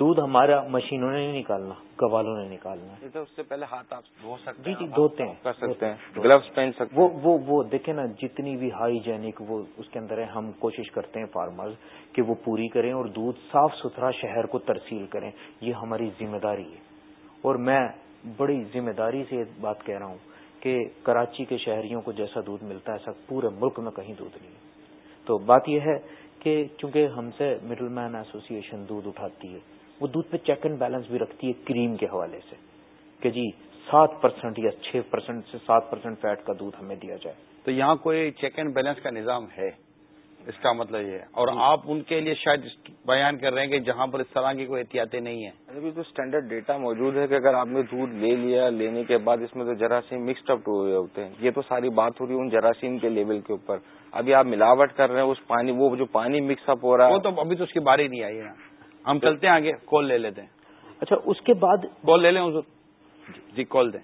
دودھ ہمارا مشینوں نے نہیں نکالنا گوالوں نے نکالنا۔ اس سے پہلے ہاتھ آپ دھو سکتے جی جی دھوتے ہیں کر سکتے ہیں گلوز پہن سکتے وہ وہ وہ دیکھیں نا جتنی بھی ہائیجینک وہ اس کے اندر ہے ہم کوشش کرتے ہیں فارمرز کہ وہ پوری کریں اور دودھ صاف ستھرا شہر کو ترسیل کریں۔ یہ ہماری ذمہ داری ہے۔ اور میں بڑی ذمہ داری سے بات کہہ رہا ہوں کہ کراچی کے شہریوں کو جیسا دودھ ملتا ہے ایسا پورے ملک میں کہیں دودھ نہیں تو بات یہ ہے کہ چونکہ ہم سے مڈل مین ایسوسی دودھ اٹھاتی ہے وہ دودھ پہ چیک اینڈ بیلنس بھی رکھتی ہے کریم کے حوالے سے کہ جی سات پرسینٹ یا چھ پرسینٹ سے سات پرسینٹ فیٹ کا دودھ ہمیں دیا جائے۔ تو یہاں کوئی چیک اینڈ بیلنس کا نظام ہے؟ اس کا مطلب یہ ہے۔ اور جی۔ آپ ان کے لیے شاید بیان کر رہے ہیں کہ جہاں پر اس طرح کی کوئی احتیاطیں نہیں ہیں۔ ابھی تو اسٹینڈرڈ ڈیٹا موجود ہے کہ اگر آپ نے دودھ لے لیا لینے کے بعد اس میں تو جراثیم مکسڈ اپ ہوئے ہوتے ہیں۔ یہ تو ساری بات ہو رہی ہے ان جراثیم کے لیول کے اوپر۔ ابھی آپ ملاوٹ کر رہے ہیں اس پانی وہ جو پانی مکس اپ ہو رہا ہے۔ وہ تو ابھی تو اس کی باری نہیں آئی ہے۔ ہم چلتے ہیں آگے کال لے لیتے ہیں۔ اچھا اس کے بعد کال لے لیں حضور۔ جی کال دیں۔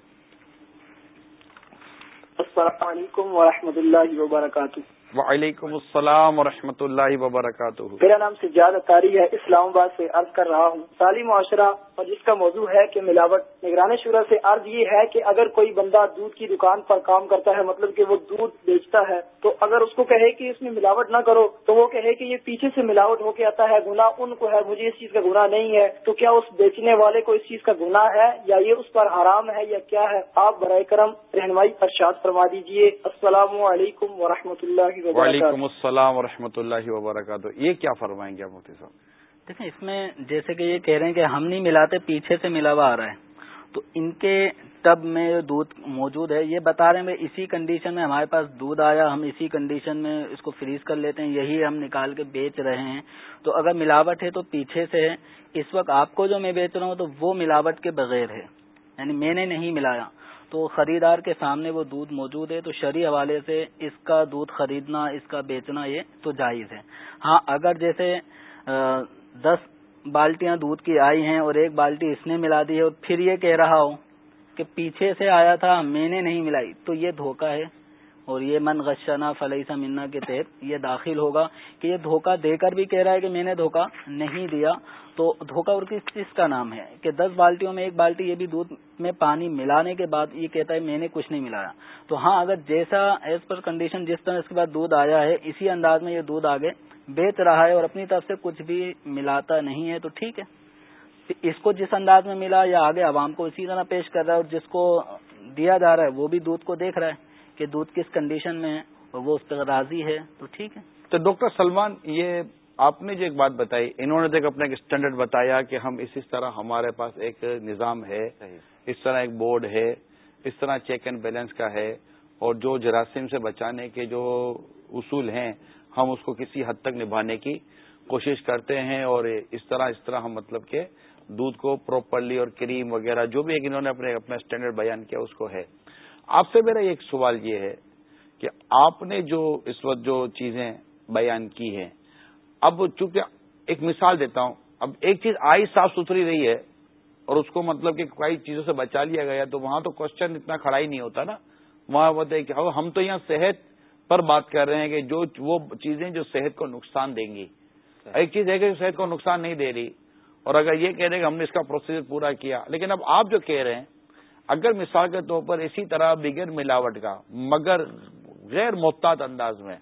السلام علیکم ورحمۃ اللہ وبرکاتہ۔ وعلیکم السلام ورحمۃ اللہ وبرکاتہ۔ میرا نام سجاد اطاری ہے اسلام آباد سے عرض کر رہا ہوں تعلیم معاشرہ اور جس کا موضوع ہے کہ ملاوٹ۔ نگران شورا سے عرض یہ ہے کہ اگر کوئی بندہ دودھ کی دکان پر کام کرتا ہے مطلب کہ وہ دودھ بیچتا ہے، تو اگر اس کو کہے کہ اس میں ملاوٹ نہ کرو، تو وہ کہے کہ یہ پیچھے سے ملاوٹ ہو کے آتا ہے گنا ان کو ہے، مجھے اس چیز کا گناہ نہیں ہے۔ تو کیا اس بیچنے والے کو اس چیز کا گناہ ہے یا یہ اس پر حرام ہے یا کیا ہے؟ آپ برائے کرم رہنمائی ارشاد فرما دیجیے السلام علیکم و اللہ وعلیکم السلام و اللہ وبرکاتہ۔ یہ کیا فرمائیں گے مفتی صاحب؟ دیکھیں، اس میں جیسے کہ یہ کہہ رہے ہیں کہ ہم نہیں ملاتے، پیچھے سے ملا ہوا آ رہا ہے۔ تو ان کے ٹب میں دودھ موجود ہے، یہ بتا رہے ہیں اسی کنڈیشن میں ہمارے پاس دودھ آیا، ہم اسی کنڈیشن میں اس کو فریز کر لیتے ہیں، یہی ہم نکال کے بیچ رہے ہیں۔ تو اگر ملاوٹ ہے تو پیچھے سے ہے۔ اس وقت آپ کو جو میں بیچ رہا ہوں تو وہ ملاوٹ کے بغیر ہے۔ یعنی میں نے نہیں ملایا۔ تو خریدار کے سامنے وہ دودھ موجود ہے، تو شرعی حوالے سے اس کا دودھ خریدنا، اس کا بیچنا یہ تو جائز ہے۔ ہاں اگر جیسے دس بالٹیاں دودھ کی آئی ہیں اور ایک بالٹی اس نے ملا دی ہے اور پھر یہ کہہ رہا ہو کہ پیچھے سے آیا تھا، میں نے نہیں ملائی۔ تو یہ دھوکہ ہے اور یہ من غشنا فلحی منا کے تحت یہ داخل ہوگا کہ یہ دھوکہ دے کر بھی کہہ رہا ہے کہ میں نے دھوکہ نہیں دیا۔ تو دھوکہ اور کس چیز کا نام ہے؟ کہ دس بالٹیوں میں ایک بالٹی، یہ بھی دودھ میں پانی ملانے کے بعد یہ کہتا ہے میں نے کچھ نہیں ملایا۔ تو ہاں اگر جیسا ایز پر کنڈیشن جس طرح اس کے بعد دودھ آیا ہے، اسی انداز میں یہ دودھ آگے بیچ رہا ہے اور اپنی طرف سے کچھ بھی ملاتا نہیں ہے تو ٹھیک ہے۔ اس کو جس انداز میں ملا یا آگے عوام کو اسی طرح پیش کر رہا ہے اور جس کو دیا جا رہا ہے وہ بھی دودھ کو دیکھ رہا ہے کہ دودھ کس کنڈیشن میں ہے اور وہ اس پہ راضی ہے تو ٹھیک ہے۔ تو ڈاکٹر سلمان یہ آپ نے جو ایک بات بتائی انہوں نے تو اپنا ایک اسٹینڈرڈ بتایا کہ ہم اسی طرح ہمارے پاس ایک نظام ہے اس طرح ایک بورڈ ہے اس طرح چیک اینڈ بیلنس کا ہے اور جو جراثیم سے بچانے کے جو اصول ہیں، ہم اس کو کسی حد تک نبھانے کی کوشش کرتے ہیں اور اس طرح اس طرح ہم مطلب کہ دودھ کو پراپرلی اور کریم وغیرہ جو بھی ایک انہوں نے اپنے، اپنا اسٹینڈرڈ بیان کیا اس کو ہے۔ آپ سے میرا ایک سوال یہ ہے کہ آپ نے جو اس وقت جو چیزیں بیان کی ہیں، اب چونکہ ایک مثال دیتا ہوں، اب ایک چیز آئی صاف ستھری رہی ہے اور اس کو مطلب کہ کئی چیزوں سے بچا لیا گیا تو وہاں تو کوشچن اتنا کھڑا ہی نہیں ہوتا نا۔ وہاں بتائیے کہ ہم تو یہاں صحت پر بات کر رہے ہیں کہ جو وہ چیزیں جو صحت کو نقصان دیں گی۔ ایک چیز ہے کہ صحت کو نقصان نہیں دے رہی اور اگر یہ کہہ رہے کہ ہم نے اس کا پروسیجر پورا کیا لیکن اب آپ جو کہہ رہے ہیں اگر مثال کے طور پر اسی طرح بغیر ملاوٹ کا مگر غیر محتاط انداز میں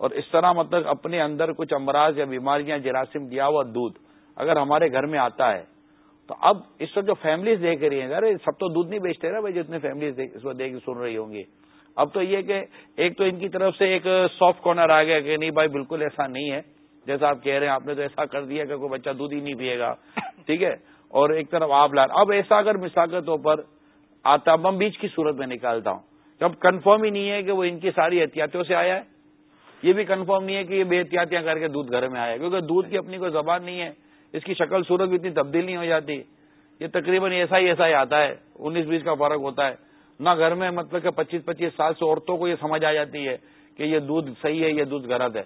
اور اس طرح مطلب اپنے اندر کچھ امراض یا بیماریاں جراثیم دیا ہوا دودھ اگر ہمارے گھر میں آتا ہے تو اب اس وقت جو فیملیز دیکھ رہی ہیں ارے سب تو دودھ نہیں بیچتے نا بھائی جتنے فیملیز اس وقت دیکھ سن رہی ہوں گی۔ اب تو یہ کہ ایک تو ان کی طرف سے ایک سافٹ کارنر آ گیا کہ نہیں بھائی بالکل ایسا نہیں ہے۔ جیسا آپ کہہ رہے ہیں، آپ نے تو ایسا کر دیا کہ کوئی بچہ دودھ ہی نہیں پیے گا۔ ٹھیک ہے؟ اور ایک طرف آپ لا اب ایسا اگر مثال کے طور پر آتا بم بیچ کی صورت میں نکالتا ہوں اب کنفرم ہی نہیں ہے کہ وہ ان کی ساری احتیاطیوں سے آیا ہے۔ یہ بھی کنفرم نہیں ہے کہ یہ بے احتیاطیاں کر کے دودھ گھر میں آیا کیونکہ دودھ کی اپنی کوئی زبان نہیں ہے۔ اس کی شکل صورت بھی اتنی تبدیل نہیں ہو جاتی۔ یہ تقریباً ایسا ہی ایسا ہی آتا ہے۔ انیس بیس کا فرق ہوتا ہے۔ نہ گھر میں مطلب کہ پچیس پچیس سال سے عورتوں کو یہ سمجھ آ جاتی ہے کہ یہ دودھ صحیح ہے یہ دودھ غلط ہے۔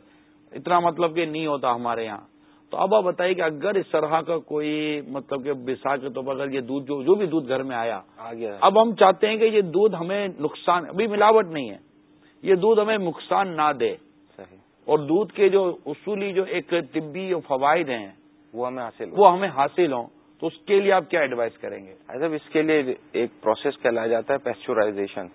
اتنا مطلب کہ نہیں ہوتا ہمارے یہاں۔ تو اب آپ بتائیے کہ اگر اس طرح کا کوئی مطلب کہ بسا کے طور پر اگر یہ دودھ جو جو بھی دودھ گھر میں آیا اب ہم چاہتے ہیں کہ یہ دودھ ہمیں نقصان ابھی ملاوٹ نہیں ہے۔ یہ دودھ ہمیں نقصان نہ دے۔ اور دودھ کے جو اصولی جو ایک طبی فوائد ہیں وہ ہمیں حاصل وہ ہمیں حاصل ہوں۔ تو اس کے لیے آپ کیا ایڈوائز کریں گے؟ صاحب اس کے لیے ایک پروسیس کہلایا جاتا ہے پیسچورائزیشن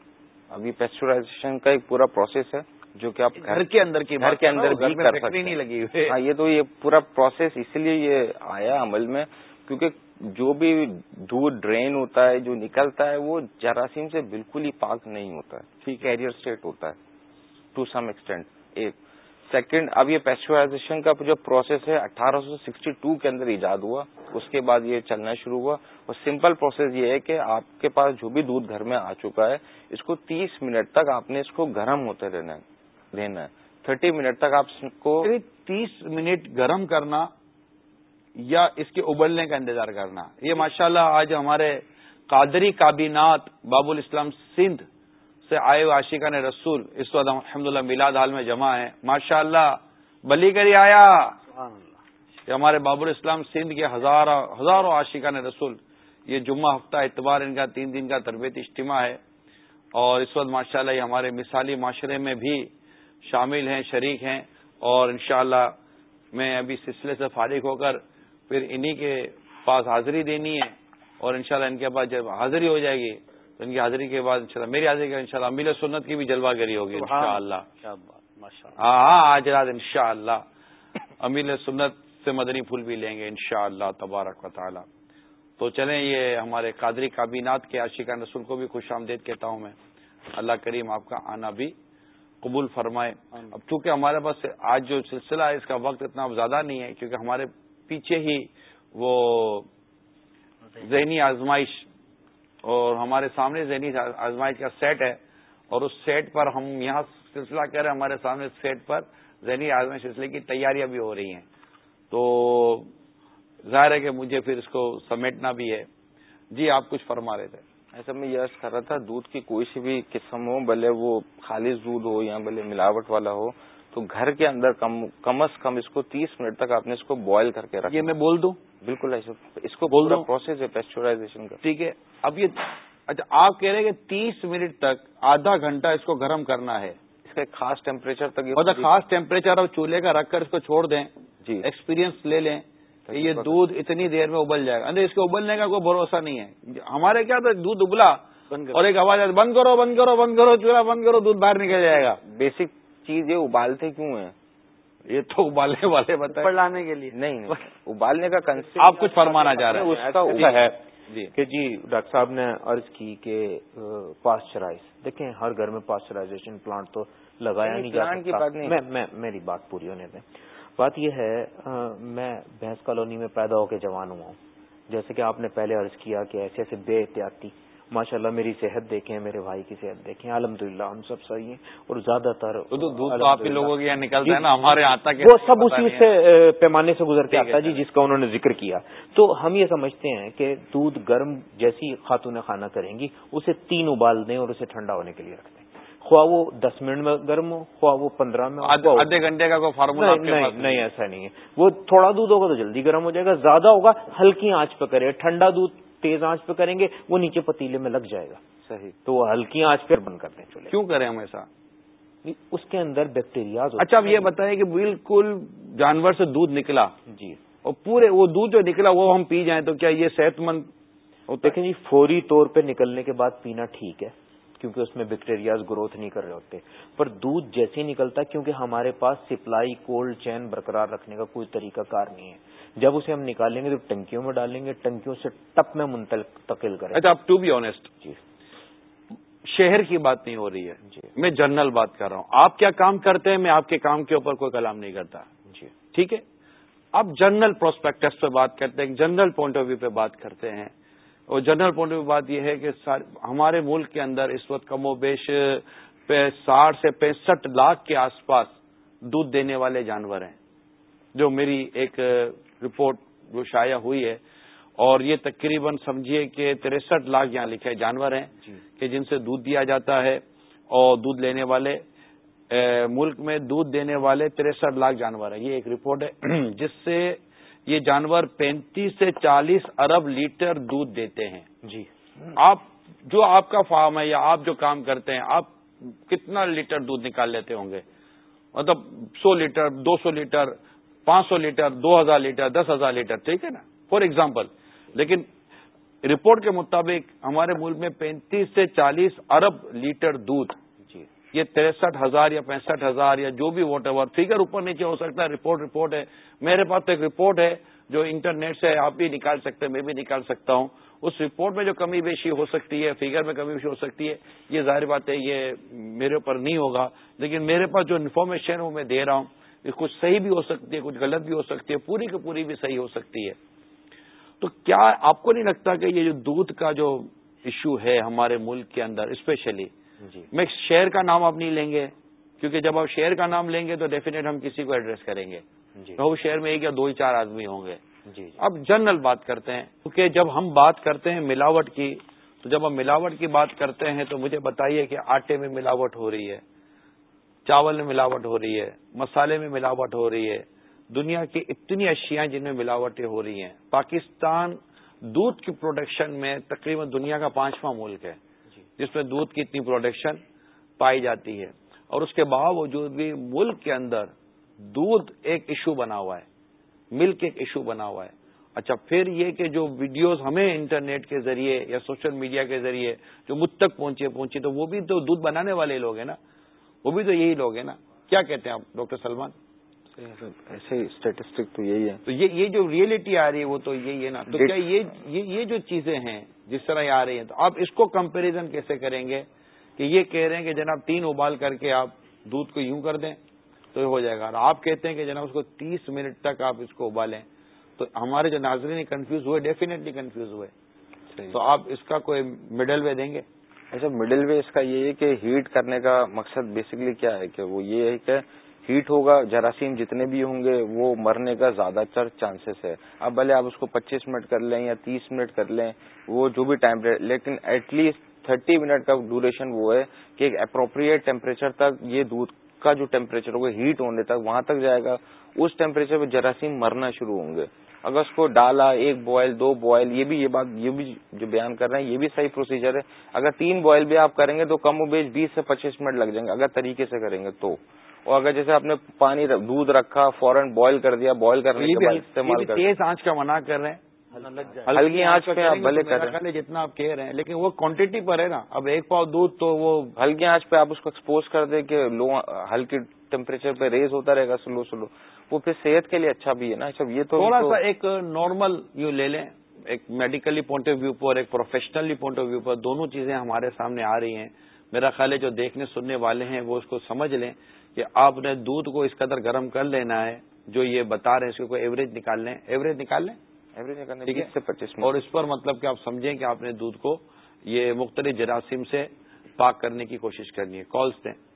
ابھی پیسچورائزیشن کا ایک پورا پروسیس ہے جو کہ آپ گھر کے اندر کی گھر کے اندر بھی کر سکتے نہیں لگی ہوئی۔ ہاں یہ تو یہ پورا پروسیس اس لیے یہ آیا عمل میں کیونکہ جو بھی دودھ ڈرین ہوتا ہے جو نکلتا ہے وہ جراثیم سے بالکل ہی پاک نہیں ہوتا ہے۔ ٹھیک کیریئر اسٹیٹ ہوتا ہے ٹو سم ایکسٹینٹ ایک سیکنڈ اب یہ پیسچرائزیشن کا جو پروسیس ہے، اٹھارہ سو سکسٹی ٹو کے اندر ایجاد ہوا، اس کے بعد یہ چلنا شروع ہوا۔ اور سمپل پروسیس یہ ہے کہ آپ کے پاس جو بھی دودھ گھر میں آ چکا ہے، اس کو تیس منٹ تک آپ نے اس کو گرم ہوتے رہنا ہے تھرٹی منٹ تک آپ کو یعنی تیس منٹ گرم کرنا یا اس کے ابلنے کا انتظار کرنا۔ یہ ماشاءاللہ آج ہمارے قادری کابینات باب الاسلام سندھ سے آئے ہوئے عاشقہ نے رسول اس وقت الحمد للہ میلاد حال میں جمع ہے ماشاء اللہ بلی کری آیا۔ کہ ہمارے بابر اسلام سندھ کے ہزاروں ہزاروں عاشقہ نے رسول۔ یہ جمعہ ہفتہ اتوار ان کا تین دن کا تربیت اجتماع ہے۔ اور اس وقت ماشاء اللہ یہ ہمارے مثالی معاشرے میں بھی شامل ہیں شریک ہیں۔ اور انشاءاللہ میں ابھی سلسلے سے فارغ ہو کر پھر انہی کے پاس حاضری دینی ہے۔ اور انشاءاللہ ان کے پاس جب حاضری ہو جائے گی تو ان کی حاضری کے بعد انشاءاللہ میری حاضری کا انشاءاللہ امیل سنت کی بھی جلوہ گری ہوگی انشاءاللہ۔ ہاں آج رات ان شاء اللہ امیل سنت سے مدنی پھول بھی لیں گے انشاءاللہ اللہ تبارک و تعالی۔ تو چلیں یہ ہمارے قادری کابینات کے عاشقہ رسول کو بھی خوش آمدید کہتا ہوں میں۔ اللہ کریم آپ کا آنا بھی قبول فرمائے۔ اب چونکہ ہمارے پاس آج جو سلسلہ ہے اس کا وقت اتنا زیادہ نہیں ہے کیونکہ ہمارے پیچھے ہی وہ ذہنی آزمائش اور ہمارے سامنے ذہنی آزمائش کا سیٹ ہے اور اس سیٹ پر ہم یہاں سلسلہ کہہ رہے ہیں ہمارے سامنے سیٹ پر ذہنی آزمائش سلسلے کی تیاریاں بھی ہو رہی ہیں۔ تو ظاہر ہے کہ مجھے پھر اس کو سمیٹنا بھی ہے۔ جی آپ کچھ فرما رہے تھے۔ ایسا میں یہ کر رہا تھا دودھ کی کوئی سی بھی قسم ہو بھلے وہ خالص دودھ ہو یا بھلے ملاوٹ والا ہو تو گھر کے اندر کم کم از کم اس کو تیس منٹ تک آپ نے اس کو بوائل کر کے رکھا یہ میں بول دوں؟ بالکل ایسا اس کو بول دوں؟ پروسیس ہے پیسچرائزیشن کا۔ ٹھیک ہے اب یہ اچھا آپ کہہ رہے ہیں کہ تیس منٹ تک آدھا گھنٹہ اس کو گرم کرنا ہے۔ اس کا خاص ٹیمپریچر تک مطلب خاص ٹیمپریچر اور چولہے کا رکھ کر اس کو چھوڑ دیں جی۔ ایکسپیرینس لے لیں کہ یہ دودھ اتنی دیر میں ابل جائے گا۔ اس کے ابلنے کا کوئی بھروسہ نہیں ہے۔ ہمارے کیا تو دودھ ابلا اور ایک آواز بند کرو بند کرو بند کرو چولہا بند کرو دودھ باہر نکل جائے گا۔ بیسک چیز یہ ابالتے کیوں ہیں؟ یہ تو ابالنے والے بتائیں۔ لانے کے لیے۔ نہیں ابالنے کا کنسپٹ آپ کچھ فرمانا چاہ رہے ہیں۔ اس کا ہے جی۔ کہ جی ڈاکٹر صاحب نے عرض کی کہ پاسچرائز۔ دیکھیں ہر گھر میں پاسچرائزیشن پلانٹ تو لگایا نہیں جا سکتا۔ میں میری بات پوری ہونے دیں۔ بات یہ ہے میں بھینس کالونی میں پیدا ہو کے جوان ہوا ہوں۔ جیسے کہ آپ نے پہلے عرض کیا کہ ایسے ایسے بے احتیاطی ماشاء اللہ میری صحت دیکھیں میرے بھائی کی صحت دیکھیں الحمد للہ ہم سب صحیح ہیں اور زیادہ تر آپ لوگوں کے نکلتا ہے نا ہمارے آتا وہ سب اسی سے پیمانے سے گزر کے آتا جی جس کا انہوں نے ذکر کیا۔ تو ہم یہ سمجھتے ہیں کہ دودھ گرم جیسی خاتون خانہ کریں گی اسے تین ابال دیں اور اسے ٹھنڈا ہونے کے لیے رکھ دیں۔ خواہ وہ دس منٹ میں گرم ہو خواہ وہ پندرہ میں آدھے گھنٹے کا کوئی فارمولا نہیں ایسا نہیں ہے۔ وہ تھوڑا دودھ ہوگا تو جلدی گرم ہو جائے گا زیادہ ہوگا ہلکی آنچ پہ کرے ٹھنڈا دودھ تیز آنچ پہ کریں گے وہ نیچے پتیلے میں لگ جائے گا۔ صحیح۔ تو وہ ہلکی آنچ پہ بند کرتے ہیں چولہے۔ کیوں کریں ہم ایسا؟ اس کے اندر بیکٹیریا اچھا اب یہ بتائیں کہ بالکل جانور سے دودھ نکلا۔ جی۔ اور پورے وہ دودھ جو نکلا وہ ہم پی جائیں تو کیا یہ صحت مند دیکھیں جی فوری طور پہ نکلنے کے بعد پینا ٹھیک ہے کیونکہ اس میں بیکٹیریاز گروتھ نہیں کر رہے ہوتے۔ پر دودھ جیسے ہی نکلتا ہے کیونکہ ہمارے پاس سپلائی کولڈ چین برقرار رکھنے کا کوئی طریقہ کار نہیں ہے۔ جب اسے ہم نکالیں گے تو ٹنکیوں میں ڈالیں گے ٹنکیوں سے ٹپ میں منتقل کریں اچھا ٹو بی آنےسٹ جی۔ شہر کی بات نہیں ہو رہی ہے۔ جی۔ میں جنرل بات کر رہا ہوں۔ آپ کیا کام کرتے ہیں؟ میں آپ کے کام کے اوپر کوئی کلام نہیں کرتا۔ جی۔ ٹھیک ہے؟ آپ جنرل پروسپیکٹس پہ بات کرتے ہیں جنرل پوائنٹ آف ویو پہ بات کرتے ہیں۔ اور جنرل پوائنٹ آف ویو بات یہ ہے کہ ہمارے ملک کے اندر اس وقت کم و بیش ساٹھ سے پینسٹھ لاکھ کے آس پاس دودھ دینے والے جانور ہیں۔ جو میری ایک رپورٹ جو شائع ہوئی ہے اور یہ تقریباً سمجھیے کہ تریسٹھ لاکھ یہاں لکھے جانور ہیں جی۔ کہ جن سے دودھ دیا جاتا ہے اور دودھ لینے والے ملک میں دودھ دینے والے تریسٹھ لاکھ جانور ہیں۔ یہ ایک رپورٹ ہے۔ <clears throat> جس سے یہ جانور پینتیس سے چالیس ارب لیٹر دودھ دیتے ہیں۔ جی۔ آپ جو آپ کا فارم ہے یا آپ جو کام کرتے ہیں آپ کتنا لیٹر دودھ نکال لیتے ہوں گے؟ مطلب سو لیٹر دو سو لیٹر پانچ سو لیٹر دو ہزار لیٹر دس ہزار لیٹر ٹھیک ہے نا؟ فار ایگزامپل لیکن رپورٹ کے مطابق ہمارے ملک میں پینتیس سے چالیس ارب لیٹر دودھ جی۔ یہ تریسٹھ ہزار یا پینسٹھ ہزار یا جو بھی واٹ ایور فیگر اوپر نیچے ہو سکتا ہے رپورٹ رپورٹ ہے۔ میرے پاس تو ایک رپورٹ ہے جو انٹرنیٹ سے آپ بھی نکال سکتے ہیں میں بھی نکال سکتا ہوں۔ اس رپورٹ میں جو کمی بیشی ہو سکتی ہے فیگر میں کمی بیشی ہو سکتی ہے یہ ظاہر بات ہے یہ میرے اوپر نہیں ہوگا۔ لیکن میرے پاس جو انفارمیشن وہ میں دے رہا ہوں۔ کچھ صحیح بھی ہو سکتی ہے کچھ غلط بھی ہو سکتی ہے پوری کی پوری بھی صحیح ہو سکتی ہے۔ تو کیا آپ کو نہیں لگتا کہ یہ جو دودھ کا جو ایشو ہے ہمارے ملک کے اندر اسپیشلی جی۔ میں شہر کا نام اب نہیں لیں گے کیونکہ جب آپ شہر کا نام لیں گے تو ڈیفینیٹ ہم کسی کو ایڈریس کریں گے۔ جی۔ وہ شہر میں ایک یا دو ہی چار آدمی ہوں گے۔ جی, جی۔ اب جنرل بات کرتے ہیں کیونکہ جب ہم بات کرتے ہیں ملاوٹ کی تو جب ہم ملاوٹ کی بات کرتے ہیں تو مجھے بتائیے کہ آٹے میں ملاوٹ ہو رہی ہے۔ چاول میں ملاوٹ ہو رہی ہے مسالے میں ملاوٹ ہو رہی ہے دنیا کی اتنی اشیاء جن میں ملاوٹیں ہو رہی ہیں۔ پاکستان دودھ کی پروڈکشن میں تقریباً دنیا کا پانچواں ملک ہے جی۔ جس میں دودھ کی اتنی پروڈکشن پائی جاتی ہے۔ اور اس کے باوجود بھی ملک کے اندر دودھ ایک ایشو بنا ہوا ہے ملک ایک ایشو بنا ہوا ہے۔ اچھا پھر یہ کہ جو ویڈیوز ہمیں انٹرنیٹ کے ذریعے یا سوشل میڈیا کے ذریعے جو مجھ تک پہنچے پہنچے تو وہ بھی تو دودھ بنانے والے لوگ ہیں نا۔ وہ بھی تو یہی لوگ ہیں نا۔ کیا کہتے ہیں آپ ڈاکٹر سلمان؟ ایسے اسٹیٹسٹک تو یہی ہے۔ تو یہ جو ریئلٹی آ رہی ہے وہ تو یہی ہے نا۔ تو کیا یہ جو چیزیں ہیں جس طرح یہ آ رہی ہیں تو آپ اس کو کمپیریزن کیسے کریں گے کہ یہ کہہ رہے ہیں کہ جناب تین ابال کر کے آپ دودھ کو یوں کر دیں تو یہ ہو جائے گا۔ اور آپ کہتے ہیں کہ جناب اس کو تیس منٹ تک آپ اس کو ابالیں تو ہمارے جو ناظرین کنفیوز ہوئے ڈیفینیٹلی کنفیوز ہوئے۔ تو آپ اس کا کوئی مڈل وے دیں گے؟ اچھا مڈل وے اس کا یہ ہے کہ ہیٹ کرنے کا مقصد بیسکلی کیا ہے کہ وہ یہ ہے کہ ہیٹ ہوگا، جراثیم جتنے بھی ہوں گے وہ مرنے کا زیادہ تر چانسز ہے۔ اب بھلے آپ اس کو پچیس منٹ کر لیں یا تیس منٹ کر لیں، وہ جو بھی ٹائم لیکن ایٹ لیسٹ تھرٹی منٹ کا ڈیوریشن وہ ہے کہ ایک اپروپریٹ ٹیمپریچر تک یہ دودھ کا جو ٹیمپریچر ہوگا ہیٹ ہونے تک وہاں تک جائے گا۔ اس ٹیمپریچر پہ جراثیم مرنا شروع ہوں گے۔ اگر اس کو ڈالا ایک بوائل دو بوائل یہ بھی یہ بات یہ بھی جو بیان کر رہے ہیں یہ بھی صحیح پروسیجر ہے۔ اگر تین بوائل بھی آپ کریں گے تو کم و بیش بیس سے پچیس منٹ لگ جائیں گے اگر طریقے سے کریں گے تو۔ اور اگر جیسے آپ نے پانی دودھ رکھا فوراً بوائل کر دیا بوائل کرنے کے بعد استعمال کر تیز آنچ کا منع کر رہے ہیں۔ ہلکی آنچ پہ آپ بھلے کر رہے ہیں۔ جتنا آپ کہہ رہے ہیں لیکن وہ کوانٹٹی پر ہے نا۔ اب ایک پاؤ دودھ تو وہ ہلکی آنچ پہ آپ اس کو ایکسپوز کر دیں کہ لو ہلکی ٹیمپریچر پہ ریز ہوتا رہے گا سلو سلو وہ پھر صحت کے لیے اچھا بھی ہے نا؟ سب یہ تو تھوڑا سا ایک نارمل یو لے لیں ایک میڈیکلی پوائنٹ آف ویو پر ایک پروفیشنلی پوائنٹ آف ویو پر دونوں چیزیں ہمارے سامنے آ رہی ہیں۔ میرا خیال ہے جو دیکھنے سننے والے ہیں وہ اس کو سمجھ لیں کہ آپ نے دودھ کو اس قدر گرم کر لینا ہے جو یہ بتا رہے ہیں اس کو ایوریج نکال لیں۔ ایوریج نکال لیں؟ ایوریج نکالنے سے پچیس اور اس پر مطلب کہ آپ سمجھیں کہ آپ نے دودھ کو یہ مختلف جراثیم سے پاک کرنے کی کوشش کرنی ہے۔ کالس دیں۔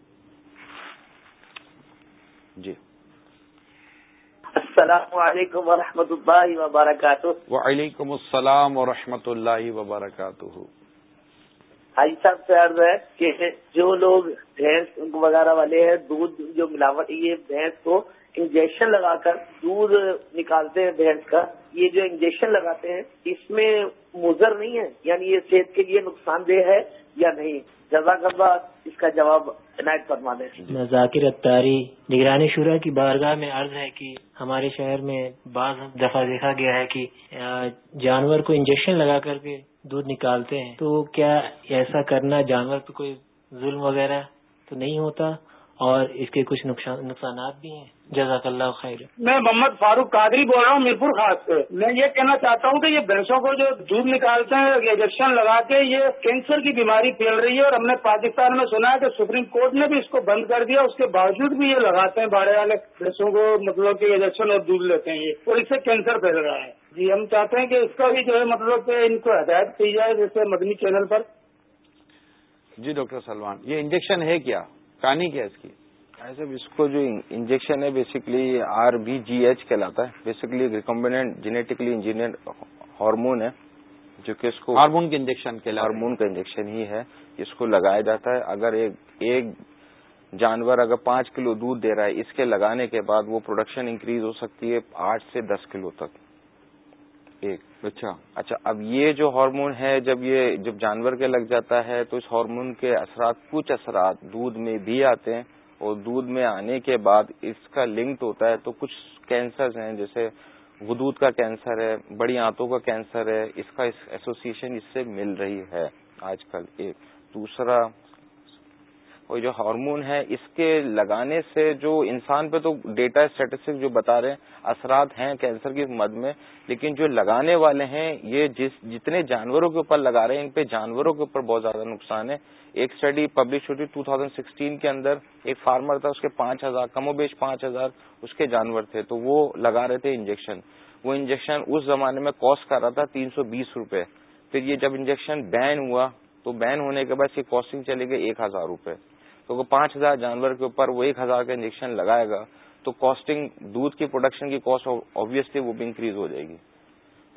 جی۔ السلام علیکم و اللہ وبرکاتہ۔ وعلیکم السلام و اللہ وبرکاتہ۔ حاجی صاحب سے عرض ہے کہ جو لوگ بھینس وغیرہ والے ہیں دودھ جو ملاوٹ یہ بھینس کو انجیکشن لگا کر دودھ نکالتے ہیں بھینس کا یہ جو انجیکشن لگاتے ہیں اس میں مضر نہیں ہے؟ یعنی یہ صحت کے لیے نقصان دہ ہے یا نہیں؟ جزاک اللہ اس کا جواب عنایت فرما دیں۔ میں ذاکر اتاری، نگرانی شورا کی بارگاہ میں عرض ہے کہ ہمارے شہر میں بعض دفعہ دیکھا گیا ہے کہ جانور کو انجیکشن لگا کر کے دودھ نکالتے ہیں۔ تو کیا ایسا کرنا جانور پہ کوئی ظلم وغیرہ تو نہیں ہوتا؟ اور اس کے کچھ نقصانات بھی ہیں۔ جزاک اللہ خیر۔ میں محمد فاروق قادری بول رہا ہوں میرپور خاص سے۔ میں یہ کہنا چاہتا ہوں کہ یہ بھینسوں کو جو دودھ نکالتے ہیں انجیکشن لگا کے یہ کینسر کی بیماری پھیل رہی ہے اور ہم نے پاکستان میں سنا ہے کہ سپریم کورٹ نے بھی اس کو بند کر دیا اس کے باوجود بھی یہ لگاتے ہیں باڑے والے بھینسوں کو مطلب کہ انجیکشن اور دودھ لیتے ہیں یہ اور اس سے کینسر پھیل رہا ہے۔ جی ہم چاہتے ہیں کہ اس کا بھی جو ہے مطلب کہ ان کو ہدایت کی جائے جیسے مدنی چینل پر۔ جی ڈاکٹر سلمان یہ انجیکشن ہے کیا؟ کہانی کیا اس کی؟ ایسے اس کو جو انجیکشن ہے basically R B G H کہلاتا ہے. Basically recombinant genetically engineer hormone ہے جو کہ اس کو ہارمون کے انجیکشن کے ہارمون کا انجیکشن ہی ہے. اس کو لگایا جاتا ہے. اگر ایک ایک جانور اگر پانچ کلو دودھ دے رہا ہے اس کے لگانے کے بعد وہ پروڈکشن انکریز ہو سکتی ہے آٹھ سے دس کلو تک. ایک. اچھا. اچھا اب یہ جو ہارمون ہے جب یہ جب جانور کے لگ جاتا ہے تو اس ہارمون کے اثرات کچھ اثرات دودھ میں بھی آتے ہیں اور دودھ میں آنے کے بعد اس کا لنکڈ ہوتا ہے تو کچھ کینسر ہیں، جیسے غدود کا کینسر ہے، بڑی آنتوں کا کینسر ہے، اس کا ایسوسیشن اس سے مل رہی ہے آج کل۔ ایک دوسرا اور جو ہارمون ہے، اس کے لگانے سے جو انسان پہ تو ڈیٹا اسٹیٹسٹک جو بتا رہے ہیں، اثرات ہیں کینسر کی مد میں، لیکن جو لگانے والے ہیں، یہ جس، جتنے جانوروں کے اوپر لگا رہے ہیں، ان پہ جانوروں کے اوپر بہت زیادہ نقصان ہے۔ ایک اسٹڈی پبلش ہوئی ٹو تھاؤزینڈ سکسٹین کے اندر، ایک فارمر تھا، اس کے پانچ ہزار کم و بیش پانچ ہزار اس کے جانور تھے، تو وہ لگا رہے تھے انجیکشن وہ انجیکشن اس زمانے میں کاسٹ کر رہا تھا تین سو بیس روپے. پھر یہ جب انجیکشن بین ہوا، تو بین ہونے کے بعد اس کی کاسٹنگ چلے گئی ایک ہزار روپے. تو وہ پانچ ہزار جانور کے اوپر وہ ایک ہزار کا انجیکشن لگائے گا، تو کاسٹنگ دودھ کی پروڈکشن کی کاسٹ آبیسلی وہ بھی انکریز ہو جائے گی.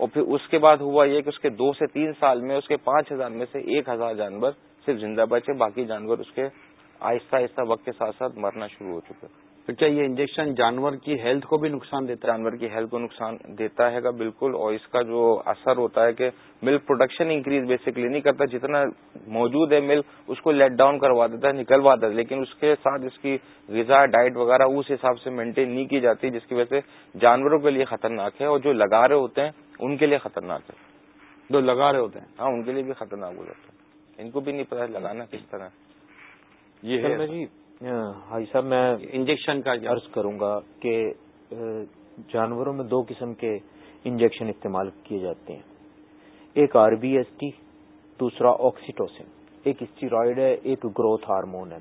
اور پھر اس کے بعد ہوا یہ کہ اس کے دو سے تین سال میں، اس کے پانچ ہزار میں سے ایک ہزار جانور صرف زندہ بچے باقی جانور اس کے آہستہ آہستہ وقت کے ساتھ ساتھ مرنا شروع ہو چکے تو کیا یہ انجیکشن جانور کی ہیلتھ کو بھی نقصان دیتا ہے؟ جانور کی ہیلتھ کو نقصان دیتا ہے گا؟ بالکل اور اس کا جو اثر ہوتا ہے کہ ملک پروڈکشن انکریز بیسکلی نہیں کرتا جتنا موجود ہے ملک اس کو لیٹ ڈاؤن کروا دیتا ہے نکلوا دیتا ہے لیکن اس کے ساتھ اس کی غذا ڈائٹ وغیرہ اس حساب سے مینٹین نہیں کی جاتی جس کی وجہ سے جانوروں کے لیے خطرناک ہے اور جو لگا رہے ہوتے ہیں ان کے لیے خطرناک ہے۔ جو لگا رہے ہوتے ہیں۔ ہاں ان کے لیے بھی خطرناک ہو جاتا ہے۔ ان کو بھی نہیں پتا لگانا کس طرح۔ یہ ہے۔ جی ہائی صاحب میں انجیکشن کا عرض کروں گا کہ جانوروں میں دو قسم کے انجیکشن استعمال کیے جاتے ہیں۔ ایک آر بی ایس ٹی دوسرا آکسیٹوسن۔ ایک اسٹیرائڈ ہے ایک گروتھ ہارمون ہے۔